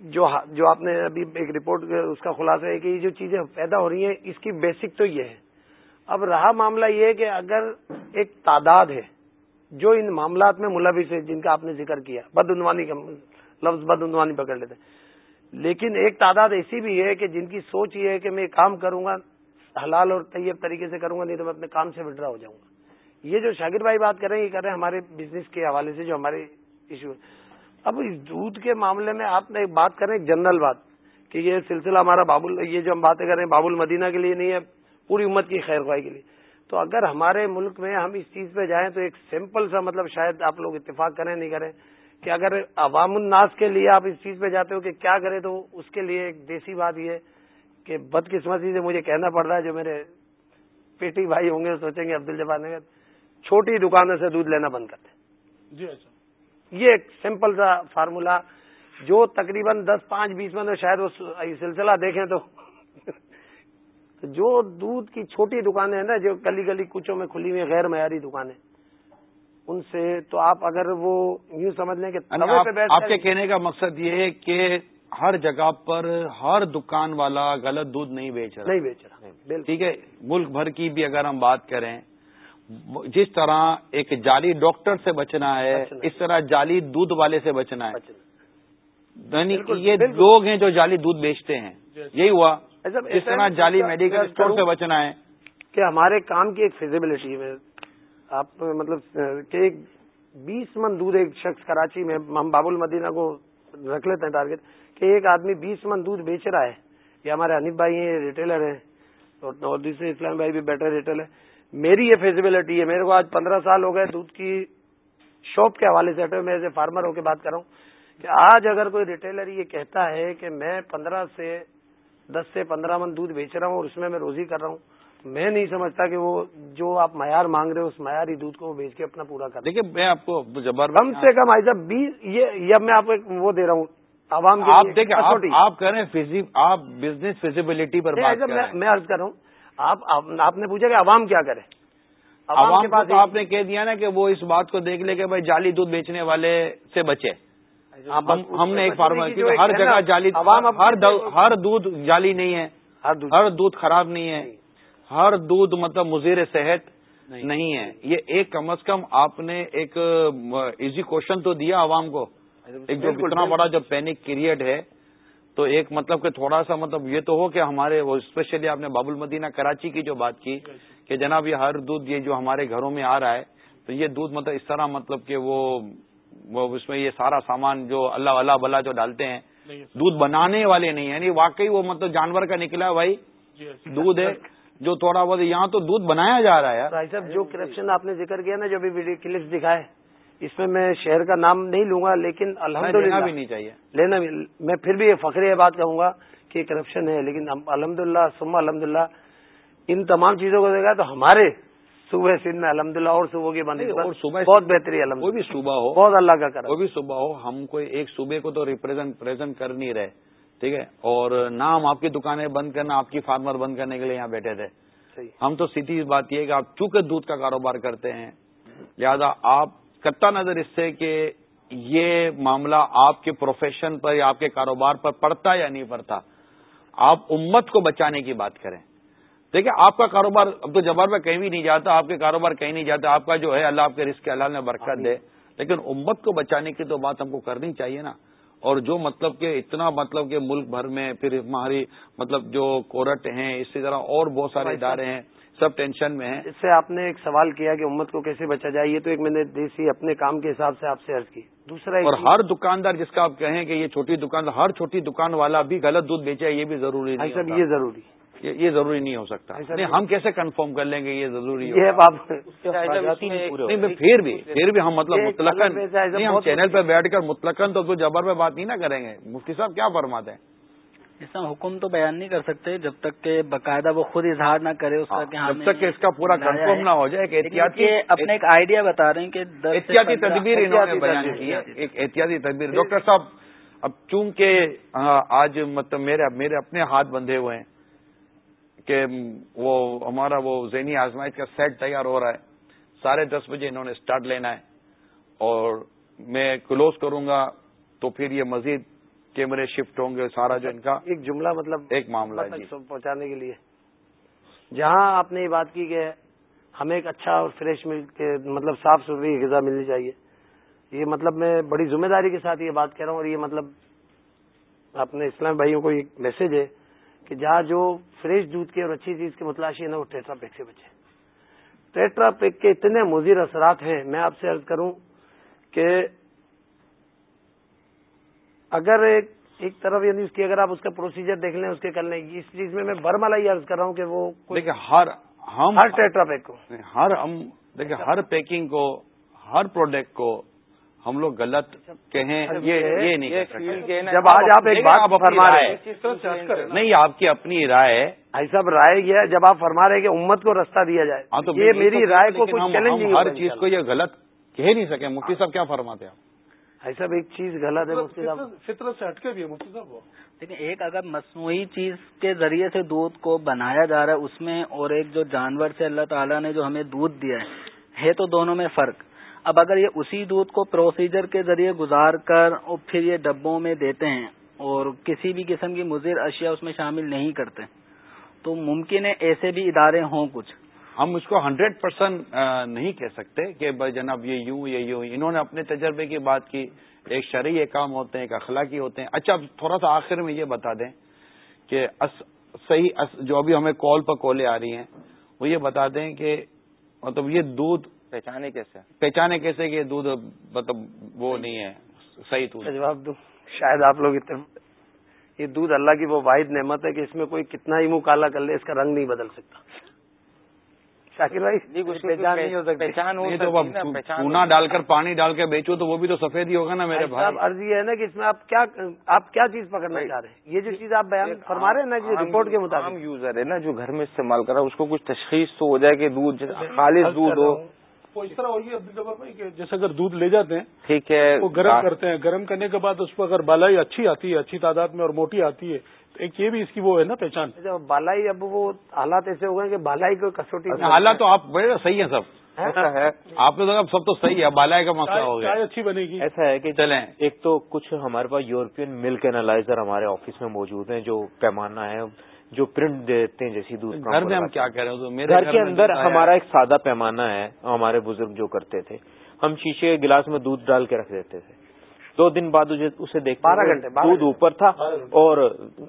جو جو آپ نے ابھی ایک رپورٹ اس کا خلاصہ ہے کہ یہ جو چیزیں پیدا ہو رہی ہیں، اس کی بیسک تو یہ ہے۔ اب رہا معاملہ یہ ہے کہ اگر ایک تعداد ہے جو ان معاملات میں ملوث ہے، جن کا آپ نے ذکر کیا، بدعنوانی کا لفظ بدعنوانی پکڑ لیتے لیکن ایک تعداد ایسی بھی ہے کہ جن کی سوچ یہ ہے کہ میں کام کروں گا، حلال اور طیب طریقے سے کروں گا، نہیں تو میں اپنے کام سے وڈرا ہو جاؤں گا۔ یہ جو شاگرد بھائی بات کر رہے ہیں، یہ کر رہے ہیں ہمارے بزنس کے حوالے سے جو ہمارے ایشو اب اس دودھ کے معاملے میں آپ نے ایک بات کریں جنرل بات، کہ یہ سلسلہ ہمارا بابل، یہ جو ہم باتیں کر رہے ہیں باب المدینہ کے لیے نہیں ہے، پوری امت کی خیر خواہ کے لیے۔ تو اگر ہمارے ملک میں ہم اس چیز پہ جائیں تو ایک سمپل سا مطلب شاید آپ لوگ اتفاق کریں، نہیں کریں، کہ اگر عوام الناس کے لیے آپ اس چیز پہ جاتے ہو کہ کیا کریں، تو اس کے لیے ایک دیسی بات یہ کہ بدقسمتی سے مجھے کہنا پڑ رہا ہے، جو میرے پیٹی بھائی ہوں گے سوچیں گے عبد الجبا نگر، چھوٹی دکانوں سے دودھ لینا بند کرتے جی اچھا۔ یہ ایک سمپل سا فارمولا جو تقریباً دس پانچ بیس میں شاید وہ سلسلہ دیکھیں <laughs> تو جو دودھ کی چھوٹی دکانیں ہیں نا جو گلی گلی کوچوں میں کھلی ہوئی غیر معیاری دکانیں ان سے تو آپ اگر وہ یوں سمجھ لیں کہ آپ کے کہنے کا مقصد یہ ہے کہ ہر جگہ پر ہر دکان والا غلط دودھ نہیں بیچ رہا۔ نہیں بیچ رہا ٹھیک ہے ملک بھر کی بھی اگر ہم بات کریں جس طرح ایک جعلی ڈاکٹر سے بچنا ہے اس طرح جعلی دودھ والے سے بچنا ہے۔ یعنی یہ لوگ ہیں جو جعلی دودھ بیچتے ہیں۔ یہی ہوا۔ اس طرح جعلی میڈیکل اسٹور سے بچنا ہے۔ کہ ہمارے کام کی ایک فیزیبلٹی میں آپ مطلب کہ ایک بیس من دودھ ایک شخص کراچی میں ہم باب المدینہ کو رکھ لیتے ہیں ٹارگیٹ کہ ایک آدمی بیس من دودھ بیچ رہا ہے۔ یہ ہمارے انیف بھائی ہیں ریٹیلر ہیں۔ اور دوسرے اسلام بھائی بھی بیٹر ریٹیل ہے میری یہ فیزیبلٹی ہے میرے کو آج پندرہ سال ہو گئے دودھ کی شاپ کے حوالے سے میں ایز اے فارمر ہو کے بات کر رہا ہوں کہ آج اگر کوئی ریٹیلر یہ کہتا ہے کہ میں پندرہ سے دس سے پندرہ من دودھ بیچ رہا ہوں اور اس میں میں روزی کر رہا ہوں میں نہیں سمجھتا کہ وہ جو آپ معیار مانگ رہے ہو اس معیاری دودھ کو بیچ کے اپنا پورا کر دیکھیے میں آپ کو کم سے کم آئی صاحب بیس یہ میں آپ کو وہ دے رہا ہوں عوام آپ دیکھیں آپ کہہ رہے ہیں آپ بزنس فیزیبلٹی پر میں عرض کر رہا ہوں آپ نے پوچھا کہ عوام کیا کرے؟ عوام کے پاس آپ نے کہہ دیا نا کہ وہ اس بات کو دیکھ لے کہ بھائی جعلی دودھ بیچنے والے سے بچے۔ ہم نے ایک فارمر ہر جگہ جعلی ہر دودھ جعلی نہیں ہے۔ ہر دودھ خراب نہیں ہے۔ ہر دودھ مطلب مزیر صحت نہیں۔ ہے۔ یہ ایک کم از کم آپ نے ایک ایزی کوشچن تو دیا عوام کو۔ ایک جو اتنا بڑا جو پینک پیریڈ ہے تو ایک مطلب کہ تھوڑا سا مطلب یہ تو ہو کہ ہمارے وہ اسپیشلی آپ نے باب المدینہ کراچی کی جو بات کی کہ جناب یہ ہر دودھ یہ جو ہمارے گھروں میں آ رہا ہے تو یہ دودھ مطلب اس طرح مطلب کہ وہ اس میں یہ سارا سامان جو اللہ اللہ بلا جو ڈالتے ہیں دودھ بنانے والے نہیں یعنی واقعی وہ مطلب جانور کا نکلا بھائی۔ جی، دودھ ہے جو تھوڑا بہت یہاں تو دودھ بنایا جا رہا ہے۔ بھائی صاحب جو کرپشن آپ نے ذکر کیا نا جو بھی ویڈیو کلپس دکھائے اس میں میں شہر کا نام نہیں لوں گا لیکن الحمد للہ بھی نہیں چاہیے۔ لینا بھی میں پھر بھی فخر یہ بات کہوں گا کہ کرپشن ہے لیکن الحمد للہ سما الحمد للہ ان تمام چیزوں کو دیکھا تو ہمارے صبح سندھ میں الحمد للہ اور صبح کی بندی اور بہت بہتری الحمد کوئی بھی صبح ہو بہت اللہ کا کرم۔ کوئی بھی صبح ہو ہم کوئی ایک صوبے کو تو ریپرزینٹ کر نہیں رہے۔ ٹھیک ہے؟ اور نہ ہم آپ کی دکانیں بند کرنا آپ کی فارمر بند کرنے کے لیے یہاں بیٹھے تھے۔ ہم تو سیدھی بات یہ کہ آپ چونکہ دودھ کا کاروبار کرتے ہیں لہذا آپ کتا نظر اس سے کہ یہ معاملہ آپ کے پروفیشن پر یا آپ کے کاروبار پر پڑتا یا نہیں پڑتا آپ امت کو بچانے کی بات کریں۔ دیکھیں آپ کا کاروبار اب تو جبر میں کہیں بھی نہیں جاتا آپ کے کاروبار کہیں نہیں جاتا آپ کا جو ہے اللہ آپ کے رزق اللہ نے برکت دے۔ لیکن امت کو بچانے کی تو بات ہم کو کرنی چاہیے نا۔ اور جو مطلب کہ اتنا مطلب کہ ملک بھر میں پھر ہماری مطلب جو کورٹ ہیں اسی طرح اور بہت سارے ادارے ہیں سب ٹینشن میں ہیں۔ اس سے آپ نے ایک سوال کیا کہ امت کو کیسے بچا جائے؟ یہ تو ایک میں نے دیسی اپنے کام کے حساب سے آپ سے عرض کی۔ دوسرا اور ہر دکاندار جس کا آپ کہیں کہ یہ چھوٹی دکان ہر چھوٹی دکان والا بھی غلط دودھ بیچے یہ بھی ضروری نہیں سب یہ ضروری۔ یہ ضروری نہیں ہو سکتا۔ ہم کیسے کنفرم کر لیں گے یہ ضروری پھر بھی پھر بھی ہم مطلب مطلقاً ہم چینل پہ بیٹھ کر مطلقاً تو جبر پہ بات نہیں نہ کریں گے۔ مفتی صاحب کیا فرماتے ہیں؟ اس میں حکم تو بیان نہیں کر سکتے جب تک کہ باقاعدہ وہ خود اظہار نہ کرے اس کا کہ جب تک کہ اس کا پورا کنفرم نہ ہو جائے احتیاطی اپنے ایک آئیڈیا بتا رہے ہیں کہ احتیاطی تدبیر انہوں نے بیان کی ہے۔ ایک احتیاطی تدبیر۔ ڈاکٹر صاحب اب چونکہ آج مطلب میرے میرے اپنے ہاتھ بندھے ہوئے ہیں کہ وہ ہمارا وہ ذہنی آزمائش کا سیٹ تیار ہو رہا ہے ساڑھے دس بجے انہوں نے اسٹارٹ لینا ہے اور میں کلوز کروں گا تو پھر یہ مزید کیمرے شفٹ ہوں گے سارا جو ان کا ایک جملہ مطلب ایک معاملہ ہے جی۔ پہنچانے کے لیے جہاں آپ نے یہ بات کی کہ ہمیں ایک اچھا اور فریش مل کے مطلب صاف ستھری غذا ملنی چاہیے یہ مطلب میں بڑی ذمہ داری کے ساتھ یہ بات کہہ رہا ہوں اور یہ مطلب اپنے اسلام بھائیوں کو ایک میسج ہے کہ جہاں جو فریش دودھ کے اور اچھی چیز کے متلاشی ہے نا وہ ٹیٹرا پیک سے بچے ٹیٹرا پیک کے اتنے مضر اثرات ہیں میں آپ سے عرض کروں کہ اگر ایک ایک طرف یعنی اس کی اگر آپ اس کا پروسیجر دیکھ لیں اس کے کر لیں اس چیز میں میں برمالا یہ عرض کر رہا ہوں کہ وہ دیکھیں ہر ہم ہر ٹیٹرا پیک کو ہر ہم دیکھیں ہر پیکنگ کو ہر پروڈکٹ کو ہم لوگ غلط کہیں یہ نہیں جب آج آپ ایک بات فرما رہے ہیں۔ نہیں آپ کی اپنی رائے ایسا رائے یہ ہے جب آپ فرما رہے ہیں کہ امت کو رستہ دیا جائے ہاں تو یہ میری رائے کو چیلنج ہر چیز کو یہ غلط کہہ نہیں سکے۔ مفتی صاحب کیا فرماتے ہیں؟ ایسا ایک چیز غلط ہے مفتی صاحب۔ فطرت سے ہٹکے بھی ہے مفتی صاحب۔ لیکن ایک اگر مصنوعی چیز کے ذریعے سے دودھ کو بنایا جا رہا ہے اس میں اور ایک جو جانور سے اللہ تعالیٰ نے جو ہمیں دودھ دیا ہے ہے تو دونوں میں فرق۔ اب اگر یہ اسی دودھ کو پروسیجر کے ذریعے گزار کر اور پھر یہ ڈبوں میں دیتے ہیں اور کسی بھی قسم کی مضر اشیاء اس میں شامل نہیں کرتے تو ممکن ہے ایسے بھی ادارے ہوں کچھ۔ ہم اس کو ہنڈریڈ پرسینٹ نہیں کہہ سکتے کہ بھائی جناب یہ یوں یہ یوں۔ انہوں نے اپنے تجربے کی بات کی ایک شرعی کام ہوتے ہیں ایک اخلاقی ہوتے ہیں۔ اچھا تھوڑا سا آخر میں یہ بتا دیں کہ صحیح جو ابھی ہمیں کال پر کالیں آ رہی ہیں وہ یہ بتا دیں کہ مطلب یہ دودھ پہچانے کیسے؟ پہچانے کیسے کہ دودھ مطلب وہ نہیں ہے صحیح دودھ۔ جواب دوں شاید آپ لوگ اتنے یہ دودھ اللہ کی وہ واحد نعمت ہے کہ اس میں کوئی کتنا ہی منہ کالا کر لے اس کا رنگ نہیں بدل سکتا۔ شاکر بھائی پہچان نہیں ہو سکتی۔ چونا ڈال کر پانی ڈال کے بیچو تو وہ بھی تو سفید ہی ہوگا نا میرے بھائی عرض یہ ہے نا کہ اس میں آپ کیا آپ کیا چیز پکڑنا چاہ رہے ہیں؟ یہ جو چیز آپ بیان فرما رہے ہیں نا کہ رپورٹ کے مطابق۔ یوزر ہے نا جو گھر میں استعمال کر رہا ہے اس کو کچھ تشخیص تو ہو جائے کہ دودھ خالص دودھ ہو۔ اس طرح ہوگی بھائی کہ جیسے اگر دودھ لے جاتے ہیں ٹھیک ہے۔ وہ گرم کرتے ہیں۔ گرم کرنے کے بعد اس پر اگر بالائی اچھی آتی ہے اچھی تعداد میں اور موٹی آتی ہے ایک یہ بھی اس کی وہ ہے نا پہچان۔ بالائی اب وہ حالات ایسے ہو گئے کہ بالائی کو کسوٹی اچھا، حالات تو آپ صحیح ہیں سب۔ ایسا ہے۔ آپ نے سب تو صحیح ہے بالائی کا مسئلہ ہو گیا۔ اچھی بنے گی۔ ایسا ہے کہ چلیں۔ ایک تو کچھ ہمارے پاس یورپین ملک اینالائزر ہمارے آفس میں موجود ہیں جو پیمانہ ہے جو پرنٹ دیتے ہیں جیسی دودھ گھر میں ہم کیا کہہ رہے ہیں؟ گھر کے اندر ہمارا ایک سادہ پیمانہ ہے ہمارے بزرگ جو کرتے تھے۔ ہم شیشے کے گلاس میں دودھ ڈال کے رکھ دیتے تھے۔ دو دن بعد اسے دیکھ بارہ گھنٹے دودھ اوپر تھا اور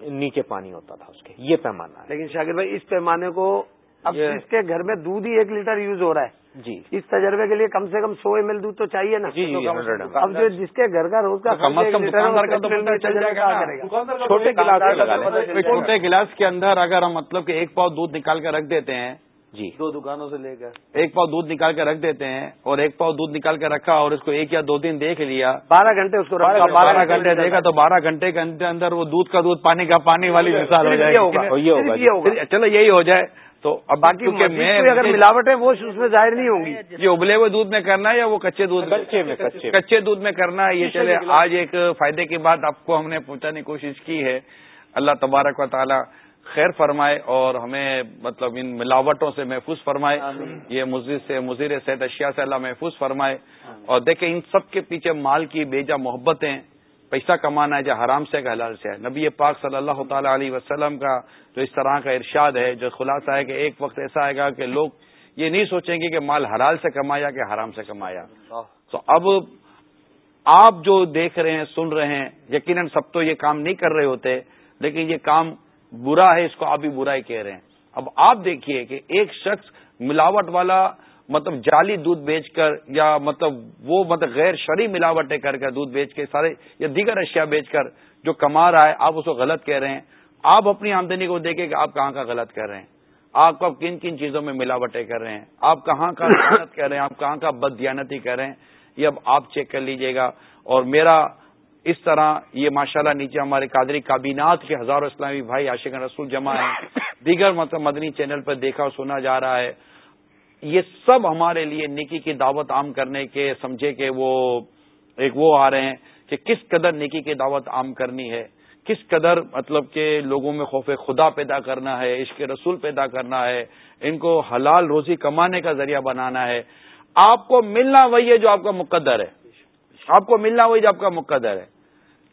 نیچے پانی ہوتا تھا اس کے۔ یہ پیمانہ لیکن شاکر بھائی اس پیمانے کو اب جس کے گھر میں دودھ ہی ایک لیٹر یوز ہو رہا ہے۔ جی۔ اس تجربے کے لیے کم سے کم سو ایم ایل دودھ تو چاہیے نا۔ جی, جی، اب جو جس کے گھر کا روز کا چھوٹے گلاس چھوٹے گلاس کے اندر اگر ہم مطلب کہ ایک پاؤ دودھ نکال کر رکھ دیتے ہیں جی۔ دو دکانوں سے لے کر۔ ایک پاؤ دودھ نکال کے رکھ دیتے ہیں اور ایک پاؤ دودھ نکال کے رکھا اور اس کو ایک یا دو دن دیکھ لیا۔ بارہ گھنٹے اس کو بارہ گھنٹے دیکھا تو بارہ گھنٹے کے اندر وہ دودھ کا دودھ پانی کا پانی والی مثال ہو جائے۔ گی چلو یہی ہو جائے۔ تو اب باقی میں اگر ملاوٹ ہے وہ اس میں ظاہر نہیں ہوں گی۔ یہ ابلے ہوئے دودھ میں کرنا ہے یا وہ کچے دودھ کچے میں کچے دودھ میں کرنا ہے یہ چلے آج ایک فائدے کی بات آپ کو ہم نے پہنچانے کی کوشش کی ہے۔ اللہ تبارک و تعالی خیر فرمائے اور ہمیں مطلب ان ملاوٹوں سے محفوظ فرمائے۔ یہ مزید سے مزیر صحت اشیاء سے اللہ محفوظ فرمائے۔ اور دیکھیں ان سب کے پیچھے مال کی بیجا محبتیں پیسہ کمانا ہے جو حرام سے کہ حلال سے ہے۔ نبی پاک صلی اللہ تعالی علیہ وسلم کا جو اس طرح کا ارشاد ہے جو خلاصہ ہے کہ ایک وقت ایسا آئے گا کہ لوگ یہ نہیں سوچیں گے کہ مال حلال سے کمایا کہ حرام سے کمایا۔ تو اب آپ جو دیکھ رہے ہیں سن رہے ہیں یقیناً سب تو یہ کام نہیں کر رہے ہوتے لیکن یہ کام برا ہے، اس کو آپ بھی برا ہی کہہ رہے ہیں۔ اب آپ دیکھیے کہ ایک شخص ملاوٹ والا مطلب جعلی دودھ بیچ کر، یا مطلب وہ مطلب غیر شرعی ملاوٹیں کر کر دودھ بیچ کے، سارے، یا دیگر اشیاء بیچ کر جو کما رہا ہے، آپ اس کو غلط کہہ رہے ہیں۔ آپ اپنی آمدنی کو دیکھیں کہ آپ کہاں کا غلط کر رہے ہیں۔ آپ کو کن کن چیزوں میں ملاوٹیں کر رہے ہیں؟ آپ کہاں کا غلط کر رہے ہیں؟ آپ کہاں کا بد دیانتی کر رہے ہیں؟ یہ اب آپ چیک کر لیجیے گا۔ اور میرا اس طرح یہ ماشاءاللہ نیچے ہمارے قادری کابینات کے ہزاروں اسلامی بھائی، عاشق رسول جمع ہیں۔ دیگر مطلب مدنی چینل پر دیکھا اور سنا جا رہا ہے۔ یہ سب ہمارے لیے نیکی کی دعوت عام کرنے کے سمجھے کہ وہ ایک وہ آ رہے ہیں کہ کس قدر نیکی کی دعوت عام کرنی ہے۔ کس قدر مطلب کہ لوگوں میں خوف خدا پیدا کرنا ہے، عشق رسول پیدا کرنا ہے، ان کو حلال روزی کمانے کا ذریعہ بنانا ہے۔ آپ کو ملنا وہی ہے جو آپ کا مقدر ہے۔ آپ کو ملنا وہی جو آپ کا مقدر ہے۔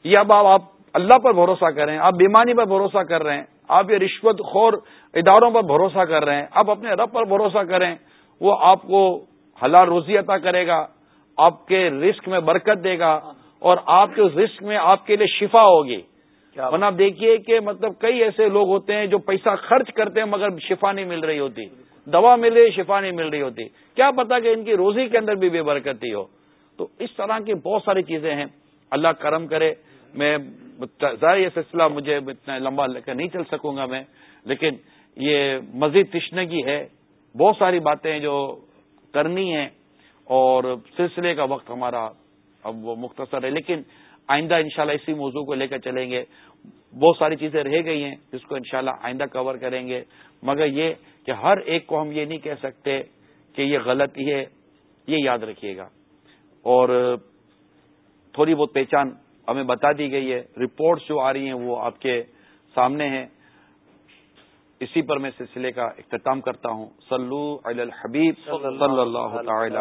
یہ اب آپ اللہ پر بھروسہ کریں آپ بیمانی پر بھروسہ کر رہے ہیں آپ یہ رشوت خور اداروں پر بھروسہ کر رہے ہیں آپ اپنے رب پر بھروسہ کریں وہ آپ کو حلال روزی عطا کرے گا آپ کے رسک میں برکت دے گا اور آپ کے رسک میں آپ کے لیے شفا ہوگی۔ ورنہ آپ دیکھیے کہ مطلب کئی ایسے لوگ ہوتے ہیں جو پیسہ خرچ کرتے ہیں مگر شفا نہیں مل رہی ہوتی۔ دوا مل رہی شفا نہیں مل رہی ہوتی۔ کیا پتا کہ ان کی روزی کے اندر بھی بے برکتی ہو۔ تو اس طرح کی بہت ساری چیزیں ہیں۔ اللہ کرم کرے۔ میں ظاہر یہ سلسلہ مجھے اتنا لمبا لے کر نہیں چل سکوں گا میں، لیکن یہ مزید تشنگی ہے۔ بہت ساری باتیں جو کرنی ہیں اور سلسلے کا وقت ہمارا اب وہ مختصر ہے، لیکن آئندہ انشاءاللہ اسی موضوع کو لے کر چلیں گے۔ بہت ساری چیزیں رہ گئی ہیں جس کو انشاءاللہ آئندہ کور کریں گے۔ مگر یہ کہ ہر ایک کو ہم یہ نہیں کہہ سکتے کہ یہ غلطی ہے، یہ یاد رکھیے گا۔ اور تھوڑی بہت پہچان ہمیں بتا دی گئی ہے۔ رپورٹس جو آ رہی ہیں وہ آپ کے سامنے ہیں۔ اسی پر میں سلسلے کا اختتام کرتا ہوں۔ سلو الحبیب صلی اللہ تعالی